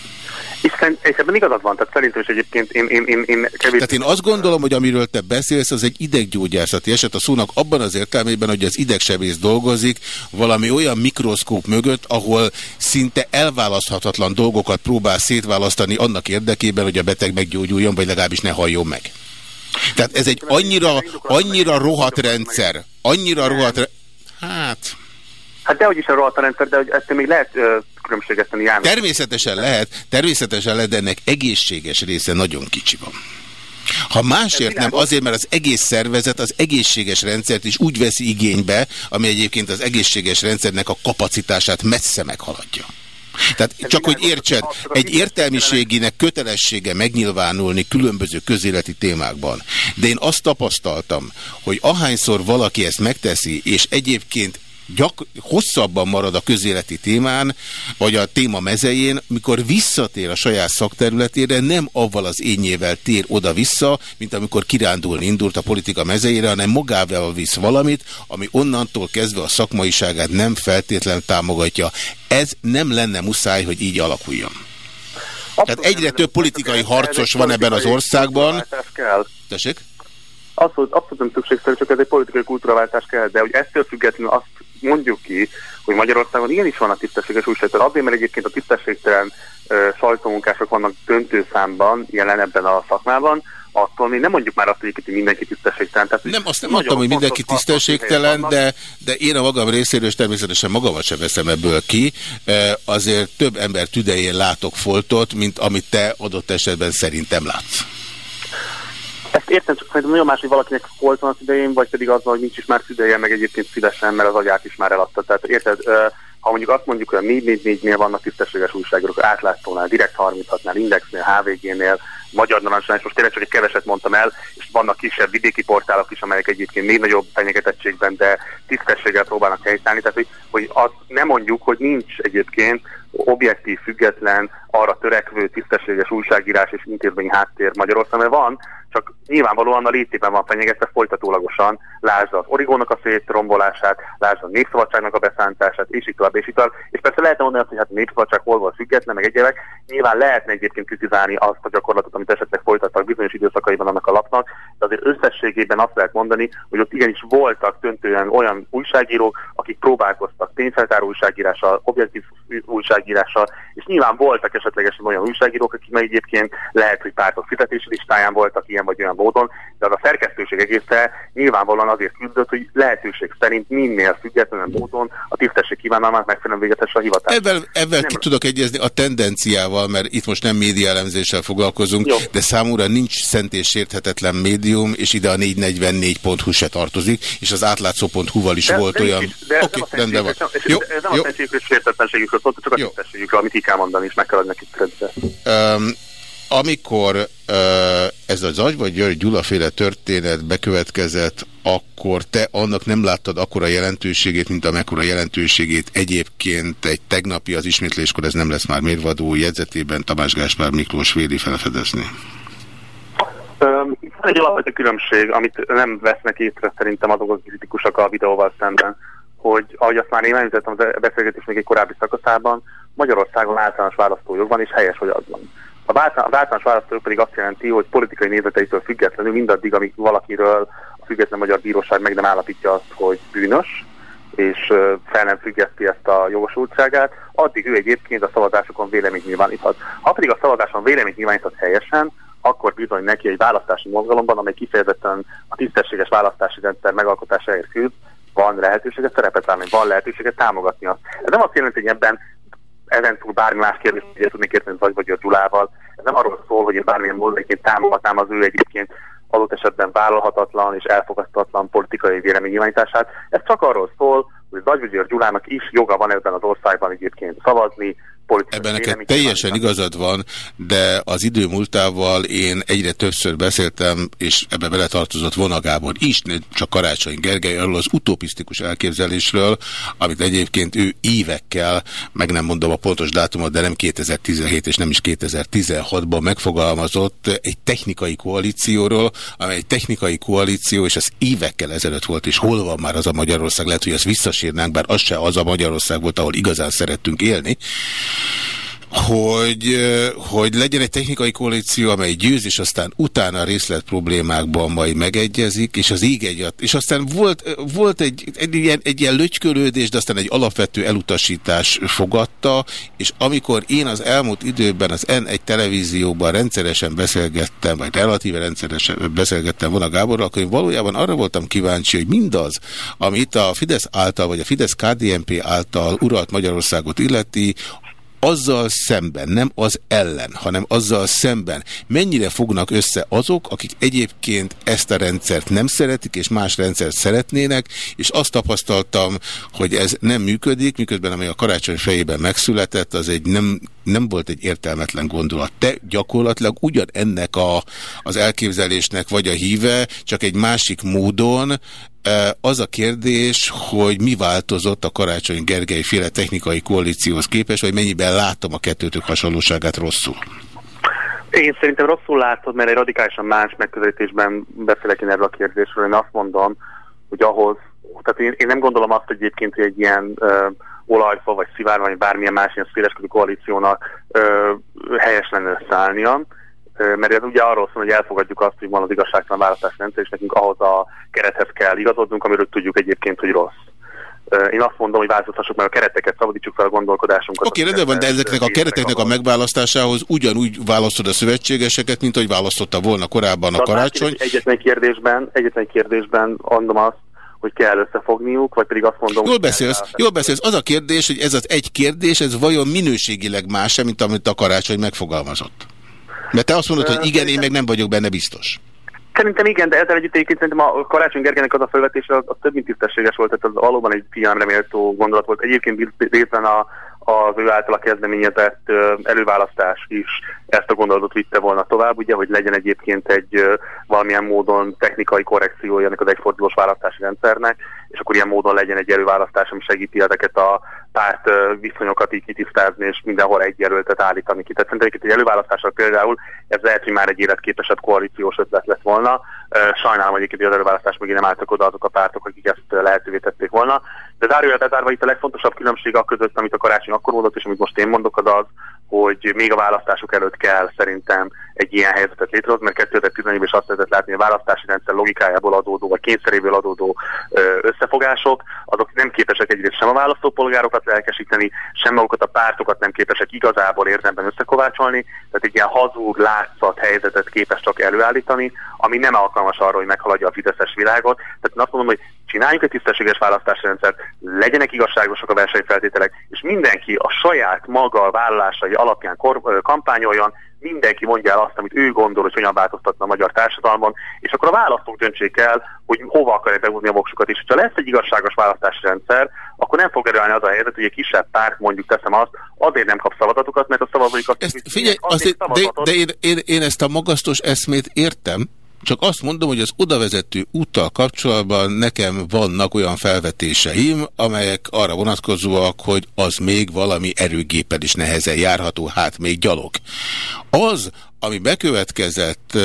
Szerint- és ebben igazad van, tehát szerintem is egyébként én, én, én, én kevés... Tehát én azt gondolom, hogy amiről te beszélsz, az egy ideggyógyászati eset a szónak abban az értelmében, hogy az idegsebész dolgozik valami olyan mikroszkóp mögött, ahol szinte elválaszthatatlan dolgokat próbál szétválasztani annak érdekében, hogy a beteg meggyógyuljon, vagy legalábbis ne halljon meg. Tehát ez egy annyira, annyira rohadt rendszer, annyira rohadt rendszer, hát... Hát dehogy is a rohadt a rendszer, de ettől még lehet különbséget tenni János. Természetesen lehet, természetesen lehet, de ennek egészséges része nagyon kicsi van. Ha másért nem, azért, mert az egész szervezet az egészséges rendszert is úgy veszi igénybe, ami egyébként az egészséges rendszernek a kapacitását messze meghaladja. Tehát csak hogy értsed, egy értelmiséginek kötelessége megnyilvánulni különböző közéleti témákban. De én azt tapasztaltam, hogy ahányszor valaki ezt megteszi, és egyébként gyak, hosszabban marad a közéleti témán, vagy a téma mezején, mikor visszatér a saját szakterületére, nem avval az ényével tér oda-vissza, mint amikor kirándulni indult a politika mezejére, hanem magával visz valamit, ami onnantól kezdve a szakmaiságát nem feltétlenül támogatja. Ez nem lenne muszáj, hogy így alakuljon. Tehát egyre több politikai harcos van ebben az országban. Tessék? Abszolút, abszolút nem szükségszerű, csak ez egy politikai kultúraváltás kell, de hogy ettől függetlenül azt mondjuk ki, hogy Magyarországon igenis van a tisztességes újságtól, azért, mert egyébként a tisztességtelen uh, sajtómunkások vannak döntő számban jelen ebben a szakmában, attól még nem mondjuk már azt, hogy mindenki tisztességtelen. Tehát, nem, azt nem mondtam, hogy mindenki tisztességtelen, de, de én a magam részéről, és természetesen magamat sem veszem ebből ki, azért több ember tüdején látok foltot, mint amit te adott esetben szerintem látsz. Értem, csak szerintem nagyon más, hogy valakinek volt van az idején, vagy pedig azzal, hogy nincs is már szüdeje, meg egyébként szívesen, mert az agyát is már eladta. Tehát érted, ha mondjuk azt mondjuk, hogy a 444-nél vannak tisztességes újságírók, átlátszónál, Direkt 36-nál, Indexnél, HVG-nél, Magyar Narancsnál, és most tényleg csak egy keveset mondtam el, és vannak kisebb vidéki portálok is, amelyek egyébként még nagyobb fenyegetettségben, de tisztességgel próbálnak helytállni. Tehát, hogy, hogy azt nem mondjuk, hogy nincs egyébként objektív, független, arra törekvő, tisztességes újságírás és intézményi háttér Magyarországon, van, csak nyilvánvalóan a létében van fenyegetve folytatólagosan, lásd az origónak a szétrombolását, lásd a népszabadságnak a beszántását, és így tovább, és így tovább. És persze lehetne mondani azt, hogy hát népszabadság hol volt független, meg egyébek. Nyilván lehetne egyébként kritizálni azt a gyakorlatot, amit esetleg folytattak bizonyos időszakaiban annak a lapnak, de azért összességében azt lehet mondani, hogy ott igenis voltak döntően olyan újságírók, akik próbálkoztak tényfeltáró újságírással, objektív újságírással, és nyilván voltak esetlegesen olyan újságírók, akik meg egyébként lehet, hogy pártok fizetési listáján voltak ilyen vagy olyan módon, de az a szerkesztőség egészen nyilvánvalóan azért küzdött, hogy lehetőség szerint minél függetlenül módon a tisztesség kívánalmát megfelelően végetesse a hivatás. Ebben, ebben ki tudok egyezni a tendenciával, mert itt most nem médiaelemzéssel foglalkozunk, Jó. de számúra nincs szent és sérthetetlen médium, és ide a 444.hu se tartozik, és az átlátszó.hu-val is de, volt de olyan... De Oké, okay, rendben van. Jó, ez nem jó. a szentségükről, sértetlenségükről szólt, csak a tisztességükről, amit ki kell mondani, és meg kell adni nekik um, amikor uh, ez az Agy vagy György Gyulaféle történet bekövetkezett, akkor te annak nem láttad akkora jelentőségét, mint amekkora jelentőségét egyébként egy tegnapi az ismétléskor, ez nem lesz már mérvadó jegyzetében Tamás Gáspár Miklós véli felfedezni. Um, egy alapvető különbség, amit nem vesznek észre szerintem azok a kritikusok a videóval szemben, hogy ahogy azt már én említettem a beszélgetés még egy korábbi szakaszában, Magyarországon általános választójog van, és helyes, hogy az van. A általános választójog pedig azt jelenti, hogy politikai nézeteitől függetlenül mindaddig, amíg valakiről a független magyar bíróság meg nem állapítja azt, hogy bűnös, és fel nem függeszti ezt a jogosultságát, addig ő egyébként a szavazásokon véleményt nyilváníthat. Ha pedig a szavazáson véleményt nyilváníthat helyesen, akkor bizony neki egy választási mozgalomban, amely kifejezetten a tisztességes választási rendszer megalkotásáért küzd, van lehetőséget szerepet állni, van lehetőséget támogatni azt. Ez nem azt jelenti, hogy ebben ezen túl bármi más kérdést ugye tudnék érteni vagy vagy a Gyulával. Ez nem arról szól, hogy én bármilyen módonként támogatnám az ő egyébként adott esetben vállalhatatlan és elfogadhatatlan politikai véleménynyilvánítását. Ez csak arról szól, hogy Zagyvügyőr Gyulának is joga van ebben az országban egyébként szavazni, Ebben neked teljesen igazad van, de az idő múltával én egyre többször beszéltem, és ebbe beletartozott Vona Gábor is, csak Karácsony Gergely, arról az utopisztikus elképzelésről, amit egyébként ő évekkel, meg nem mondom a pontos dátumot, de nem 2017 és nem is 2016-ban megfogalmazott egy technikai koalícióról, amely egy technikai koalíció, és az évekkel ezelőtt volt, és hol van már az a Magyarország, lehet, hogy ezt visszasírnánk, bár az se az a Magyarország volt, ahol igazán szerettünk élni, hogy, hogy legyen egy technikai koalíció, amely győz, és aztán utána a részlet problémákban majd megegyezik, és az íg egyat. És aztán volt, volt egy, egy, ilyen, egy ilyen lögykölődés, de aztán egy alapvető elutasítás fogadta, és amikor én az elmúlt időben az N1 televízióban rendszeresen beszélgettem, vagy relatíve rendszeresen beszélgettem volna Gáborral, akkor én valójában arra voltam kíváncsi, hogy mindaz, ami itt a Fidesz által, vagy a Fidesz KDNP által uralt Magyarországot illeti, azzal szemben, nem az ellen, hanem azzal szemben mennyire fognak össze azok, akik egyébként ezt a rendszert nem szeretik, és más rendszert szeretnének, és azt tapasztaltam, hogy ez nem működik, miközben ami a karácsony fejében megszületett, az egy nem, nem volt egy értelmetlen gondolat. Te gyakorlatilag ugyan ennek a, az elképzelésnek vagy a híve, csak egy másik módon, az a kérdés, hogy mi változott a Karácsony Gergely féle technikai koalícióhoz képest, vagy mennyiben látom a kettőtök hasonlóságát rosszul? Én szerintem rosszul látod, mert egy radikálisan más megközelítésben beszélek én erről a kérdésről. Én azt mondom, hogy ahhoz, tehát én, én nem gondolom azt hogy egyébként, egy ilyen uh, olajfa, vagy szivárvány, bármilyen más ilyen széleskörű koalíciónak uh, helyes lenne összeállnia mert ez ugye arról szól, hogy elfogadjuk azt, hogy van az igazságtalan választási rendszer, és nekünk ahhoz a kerethez kell igazodnunk, amiről tudjuk egyébként, hogy rossz. Én azt mondom, hogy változtassuk meg a kereteket, szabadítsuk fel a gondolkodásunkat. Oké, okay, rendben van, de ezeknek a kereteknek a megválasztásához ugyanúgy választod a szövetségeseket, mint ahogy választotta volna korábban a karácsony. Egyetlen kérdésben, egyetlen kérdésben mondom azt, hogy kell összefogniuk, vagy pedig azt mondom... Jól beszélsz, jól beszélsz. Az a kérdés, hogy ez az egy kérdés, ez vajon minőségileg más -e, mint amit a karácsony megfogalmazott? Mert te azt mondod, hogy igen, én meg nem vagyok benne biztos. Szerintem igen, de ezzel együtt egyébként szerintem a Karácsony Gergelynek az a felvetése az, az több mint tisztességes volt, tehát az valóban egy figyelemre méltó gondolat volt. Egyébként részben a, az ő által a kezdeményezett előválasztás is ezt a gondolatot vitte volna tovább, ugye, hogy legyen egyébként egy valamilyen módon technikai korrekciója ennek az egyfordulós választási rendszernek, és akkor ilyen módon legyen egy előválasztás, ami segíti ezeket a párt viszonyokat így kitisztázni, és mindenhol egy jelöltet állítani ki. Tehát szerintem egy előválasztásra például ez lehet, hogy már egy életképesebb koalíciós ötlet lett volna. Sajnálom, hogy az előválasztás mögé nem álltak oda azok a pártok, akik ezt lehetővé tették volna. De zárójel bezárva itt a legfontosabb különbség a között, amit a karácsony akkor mondott, és amit most én mondok, az az, hogy még a választások előtt kell szerintem egy ilyen helyzetet létrehozni, mert 2011-ben is azt lehetett látni, a választási rendszer logikájából adódó, vagy kényszeréből adódó összefogások, azok nem képesek egyrészt sem a választópolgárokat lelkesíteni, sem magukat a pártokat nem képesek igazából érdemben összekovácsolni, tehát egy ilyen hazug, látszat helyzetet képes csak előállítani, ami nem alkalmas arra, hogy meghaladja a fideszes világot. Tehát én azt mondom, hogy csináljunk egy tisztességes választási rendszert, legyenek igazságosak a versenyfeltételek, és mindenki a saját maga vállalásai alapján kampányoljon, mindenki mondja el azt, amit ő gondol, hogy hogyan változtatna a magyar társadalmon, és akkor a választók döntsék el, hogy hova akarják behúzni a voksukat. És ha lesz egy igazságos választási rendszer, akkor nem fog erőállni az a helyzet, hogy egy kisebb párt, mondjuk teszem azt, azért nem kap szavazatokat, mert a szavazóikat... Ezt, figyelj, azért, de, de én, én, én ezt a magasztos eszmét értem, csak azt mondom, hogy az odavezető úttal kapcsolatban nekem vannak olyan felvetéseim, amelyek arra vonatkozóak, hogy az még valami erőgéppel is nehezen járható, hát még gyalog. Az, ami bekövetkezett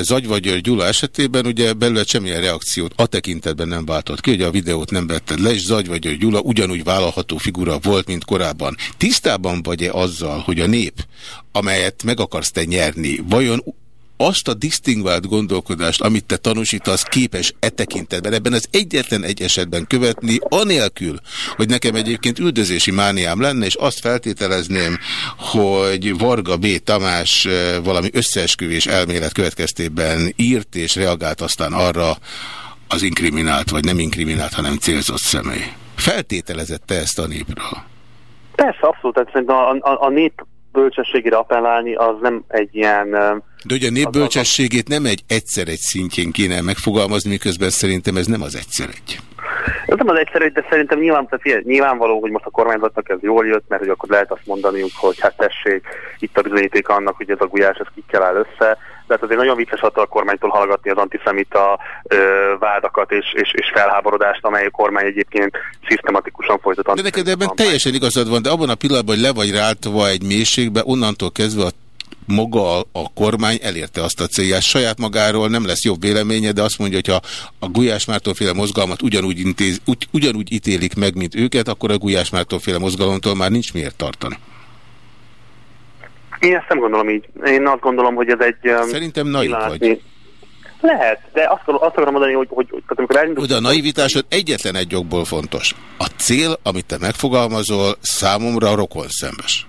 Zagyvagyör Gyula esetében, ugye belőle semmilyen reakciót a tekintetben nem váltott ki, hogy a videót nem vetted le, és Zagyvagyör Gyula ugyanúgy vállalható figura volt, mint korábban. Tisztában vagy-e azzal, hogy a nép, amelyet meg akarsz te nyerni, vajon azt a disztingvált gondolkodást, amit te tanúsítasz, képes e tekintetben, ebben az egyetlen egy esetben követni, anélkül, hogy nekem egyébként üldözési mániám lenne, és azt feltételezném, hogy Varga B. Tamás valami összeesküvés elmélet következtében írt és reagált aztán arra az inkriminált, vagy nem inkriminált, hanem célzott személy. Feltételezette ezt a népről? Persze, abszolút. Tehát szerintem a, a, a nép bölcsességére appellálni, az nem egy ilyen... De ugye a népbölcsességét nem egy egyszer egy szintjén kéne megfogalmazni, miközben szerintem ez nem az egyszer egy. Ez nem az egyszerű, de szerintem nyilván, tehát nyilvánvaló, hogy most a kormányzatnak ez jól jött, mert hogy akkor lehet azt mondaniuk, hogy hát tessék, itt a bizonyíték annak, hogy ez a gulyás, ez kikkel áll össze. De hát azért nagyon vicces attól a kormánytól hallgatni az antiszemita ö, vádakat és, és, és felháborodást, amely a kormány egyébként szisztematikusan folytat. De neked ebben teljesen igazad van, de abban a pillanatban, hogy le vagy ráltva egy mélységbe, onnantól kezdve a maga a kormány elérte azt a célját. Saját magáról nem lesz jobb véleménye, de azt mondja, hogy ha a Gulyás Márton féle mozgalmat ugyanúgy, intéz, ugy, ugyanúgy ítélik meg, mint őket, akkor a Gulyás Márton féle mozgalomtól már nincs miért tartani. Én ezt nem gondolom így. Én azt gondolom, hogy ez egy... Szerintem naiv vagy. Lehet, de azt, azt akarom mondani, hogy, hogy, hogy amikor elindul... De a naivitásod egyetlen egy jogból fontos. A cél, amit te megfogalmazol, számomra rokon szembes.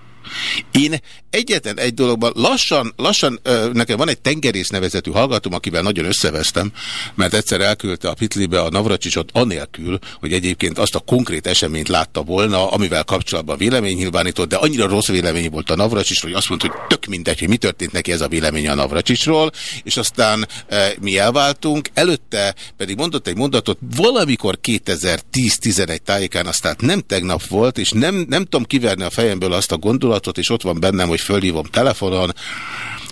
Én egyetlen egy dologban lassan, lassan nekem van egy tengerész nevezetű hallgatom, akivel nagyon összevesztem, mert egyszer elküldte a Pitlibe a Navracsicsot anélkül, hogy egyébként azt a konkrét eseményt látta volna, amivel kapcsolatban vélemény nyilvánított, de annyira rossz vélemény volt a Navracsicsról, hogy azt mondta, hogy tök mindegy, hogy mi történt neki ez a vélemény a Navracsicsról, és aztán e, mi elváltunk, előtte pedig mondott egy mondatot, valamikor 2010-11 tájékán, aztán nem tegnap volt, és nem, nem tudom kiverni a fejemből azt a gondolatot, és ott van bennem, hogy fölhívom telefonon,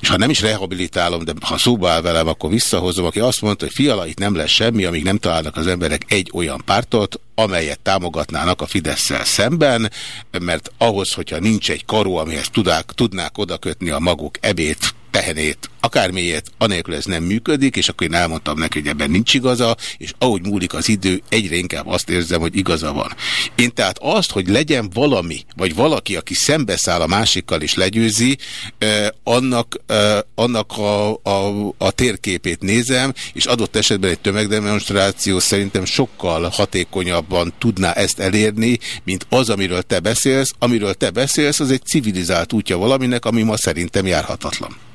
és ha nem is rehabilitálom, de ha szóba áll velem, akkor visszahozom, aki azt mondta, hogy fiala, itt nem lesz semmi, amíg nem találnak az emberek egy olyan pártot, amelyet támogatnának a fidesz szemben, mert ahhoz, hogyha nincs egy karó, amihez tudák, tudnák odakötni a maguk ebét, tehenét, akármilyet, anélkül ez nem működik, és akkor én elmondtam neki, hogy ebben nincs igaza, és ahogy múlik az idő, egyre inkább azt érzem, hogy igaza van. Én tehát azt, hogy legyen valami, vagy valaki, aki szembeszáll a másikkal és legyőzi, eh, annak, eh, annak a, a, a térképét nézem, és adott esetben egy tömegdemonstráció szerintem sokkal hatékonyabban tudná ezt elérni, mint az, amiről te beszélsz. Amiről te beszélsz, az egy civilizált útja valaminek, ami ma szerintem járhatatlan.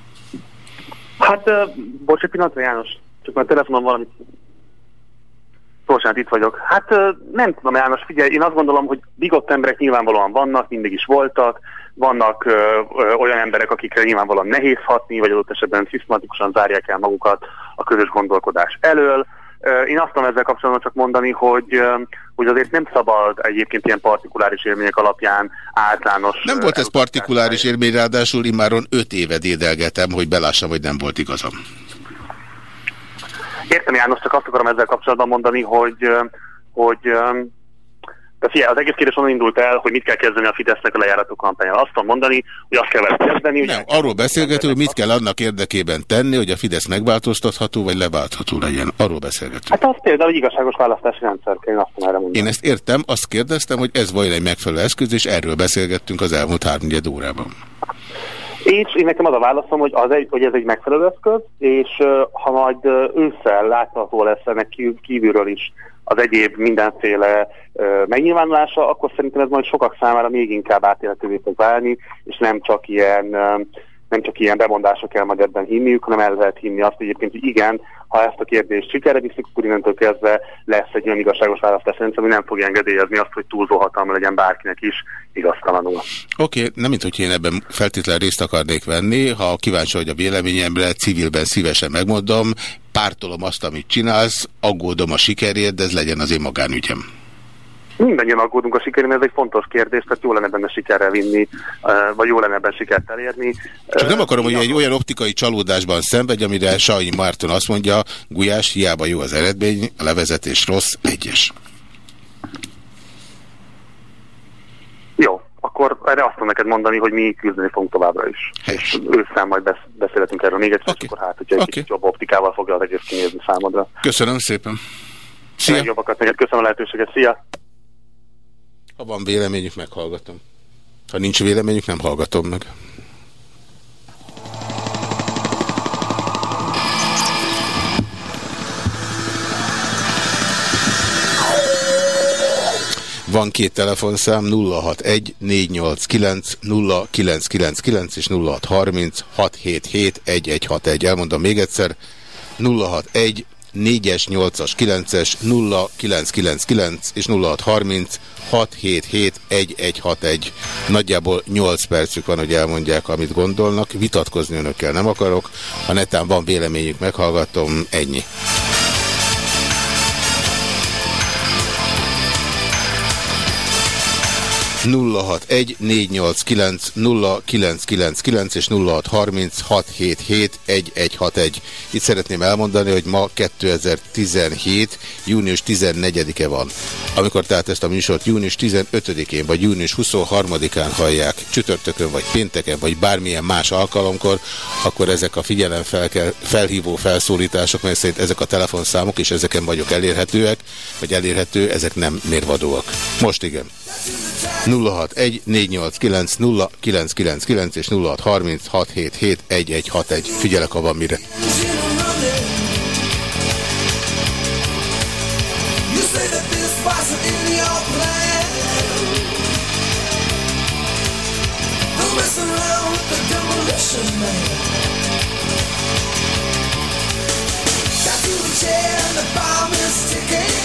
Hát, uh, bocs, egy pillanatra János, csak már telefonon valamit Bocsánat, itt vagyok. Hát uh, nem tudom, János, figyelj, én azt gondolom, hogy bigott emberek nyilvánvalóan vannak, mindig is voltak, vannak uh, uh, olyan emberek, akikre nyilvánvalóan nehéz hatni, vagy adott esetben szisztematikusan zárják el magukat a közös gondolkodás elől. Én azt tudom ezzel kapcsolatban csak mondani, hogy, hogy azért nem szabad egyébként ilyen partikuláris élmények alapján általános... Nem volt ez partikuláris élmény, ráadásul immáron öt éve dédelgetem, hogy belássam, hogy nem volt igazam. Értem János, csak azt akarom ezzel kapcsolatban mondani, hogy, hogy de figyelj, az egész kérdés onnan indult el, hogy mit kell kezdeni a Fidesznek a lejárató kampányal. Azt tudom mondani, hogy azt kell vele kezdeni. Nem, arról beszélgetünk, hogy mit kell annak érdekében tenni, hogy a Fidesz megváltoztatható vagy leváltható legyen. Arról beszélgetünk. Hát az például egy igazságos választási rendszer én azt erre mondani. Én ezt értem, azt kérdeztem, hogy ez vajon egy megfelelő eszköz, és erről beszélgettünk az elmúlt három órában. És én nekem az a válaszom, hogy, az egy, hogy ez egy megfelelő eszköz, és ha majd ősszel látható lesz ennek kív- kívülről is az egyéb mindenféle uh, megnyilvánulása, akkor szerintem ez majd sokak számára még inkább átélhetővé fog válni, és nem csak ilyen uh, nem csak ilyen bemondások kell majd ebben hinniük, hanem el lehet hinni azt egyébként, hogy igen, ha ezt a kérdést sikerre viszik, akkor innentől kezdve lesz egy olyan igazságos választás rendszer, ami nem fogja engedélyezni azt, hogy túlzó hatalma legyen bárkinek is igaztalanul. Oké, okay, nem mint én ebben feltétlenül részt akarnék venni, ha kíváncsi vagy a véleményemre, civilben szívesen megmondom, pártolom azt, amit csinálsz, aggódom a sikerért, de ez legyen az én magánügyem. Mindannyian aggódunk a sikerén, ez egy fontos kérdés, tehát jó lenne benne sikerre vinni, vagy jó lenne ebben sikert elérni. Csak nem akarom, hogy egy olyan optikai csalódásban szenvedj, amire Sajnyi Márton azt mondja, Gulyás, hiába jó az eredmény, a levezetés rossz, egyes. Jó, akkor erre azt tudom neked mondani, hogy mi küzdeni fogunk továbbra is. Helyes. És ősszel majd besz beszélhetünk erről még egyszer, okay. akkor hát, hogyha egy okay. kicsit jobb optikával fogja az egész kinézni számodra. Köszönöm szépen. Szia. Jobbakat neked, köszönöm a lehetőséget, szia! Ha van véleményük, meghallgatom. Ha nincs véleményük, nem hallgatom meg. Van két telefonszám 061 489 0999 és 0630 677 1161. Elmondom még egyszer 061 4-es, 8-as, 9-es, 0999 és 0630 677 1161. Nagyjából 8 percük van, hogy elmondják, amit gondolnak. Vitatkozni önökkel nem akarok. Ha netán van véleményük, meghallgatom. Ennyi. 061 és 0636771161. Itt szeretném elmondani, hogy ma 2017. június 14-e van. Amikor tehát ezt a műsort június 15-én vagy június 23-án hallják, csütörtökön vagy pénteken vagy bármilyen más alkalomkor, akkor ezek a figyelem felhívó felszólítások, mert szerint ezek a telefonszámok és ezeken vagyok elérhetőek, vagy elérhető, ezek nem mérvadóak. Most igen. 061-489-0999 és 0636771161. Figyelek, ha van mire. Got to the chair and the bomb is ticking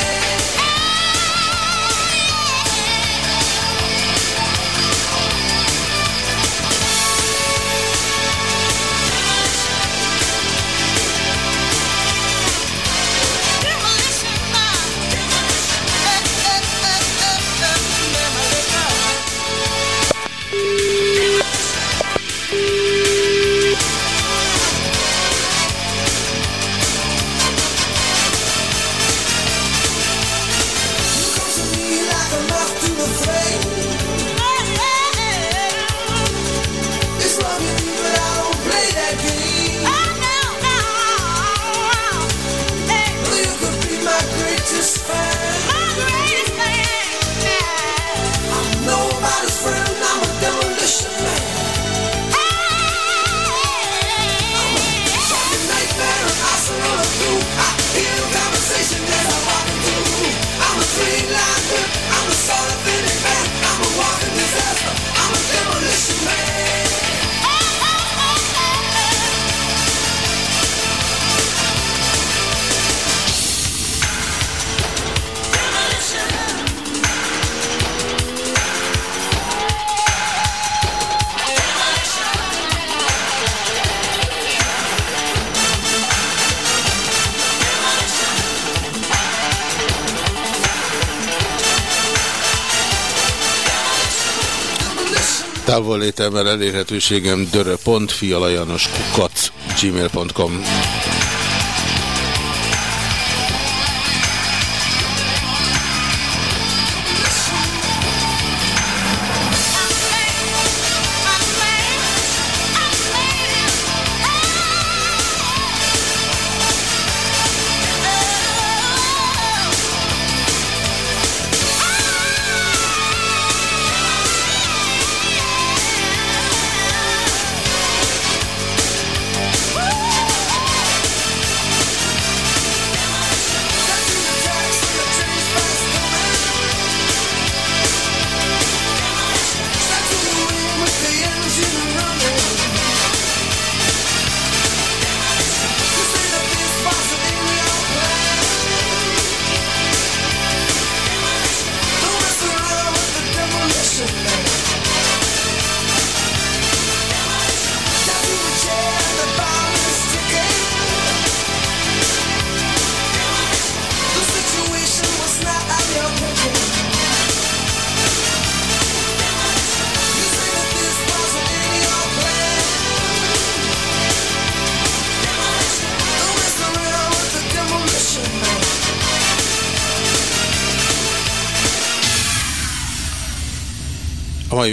távollétemmel elérhetőségem dörö.fialajanoskukac gmail.com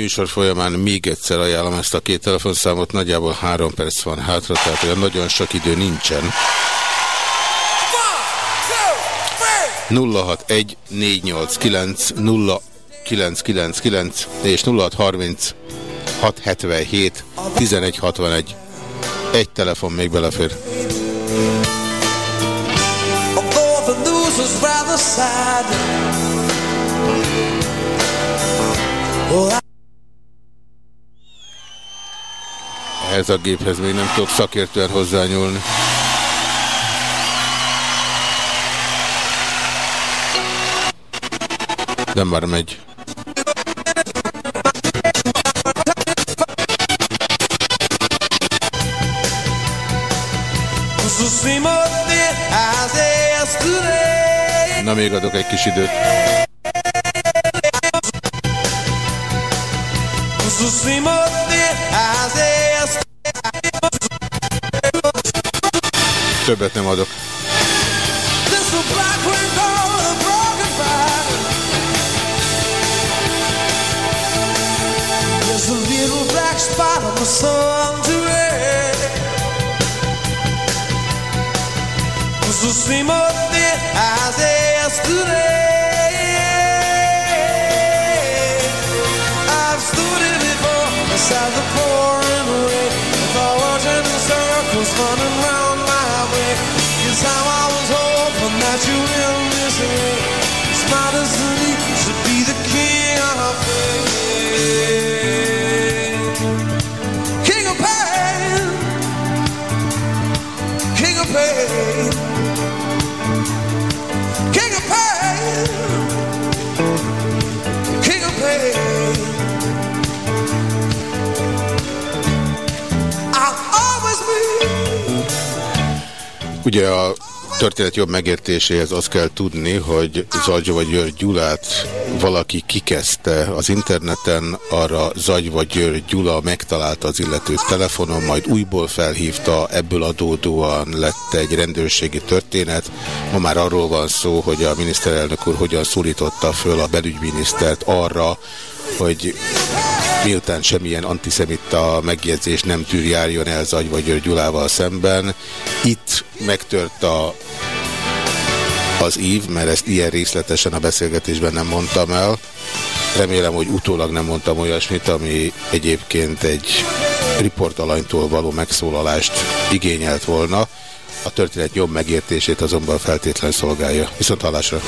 műsor folyamán még egyszer ajánlom ezt a két telefonszámot, nagyjából három perc van hátra, tehát olyan nagyon sok idő nincsen. 061 489 0999 és 0630 677 1161. Egy telefon még belefér. Well, Ez a géphez még nem tudok szakértően hozzányúlni. De már megy. Na még adok egy kis időt. többet nem adok. the same old thing I did. Ugye a történet jobb megértéséhez azt kell tudni, hogy Zagy vagy György Gyulát valaki kikezdte az interneten, arra Zagy vagy György Gyula megtalálta az illetőt telefonon, majd újból felhívta, ebből adódóan lett egy rendőrségi történet. Ma már arról van szó, hogy a miniszterelnök úr hogyan szólította föl a belügyminisztert arra, hogy miután semmilyen antiszemita megjegyzés nem tűr járjon el Zagy vagy György Gyulával szemben. Itt megtört a, az ív, mert ezt ilyen részletesen a beszélgetésben nem mondtam el. Remélem, hogy utólag nem mondtam olyasmit, ami egyébként egy riportalanytól való megszólalást igényelt volna. A történet jobb megértését azonban feltétlen szolgálja. Viszont hallásra!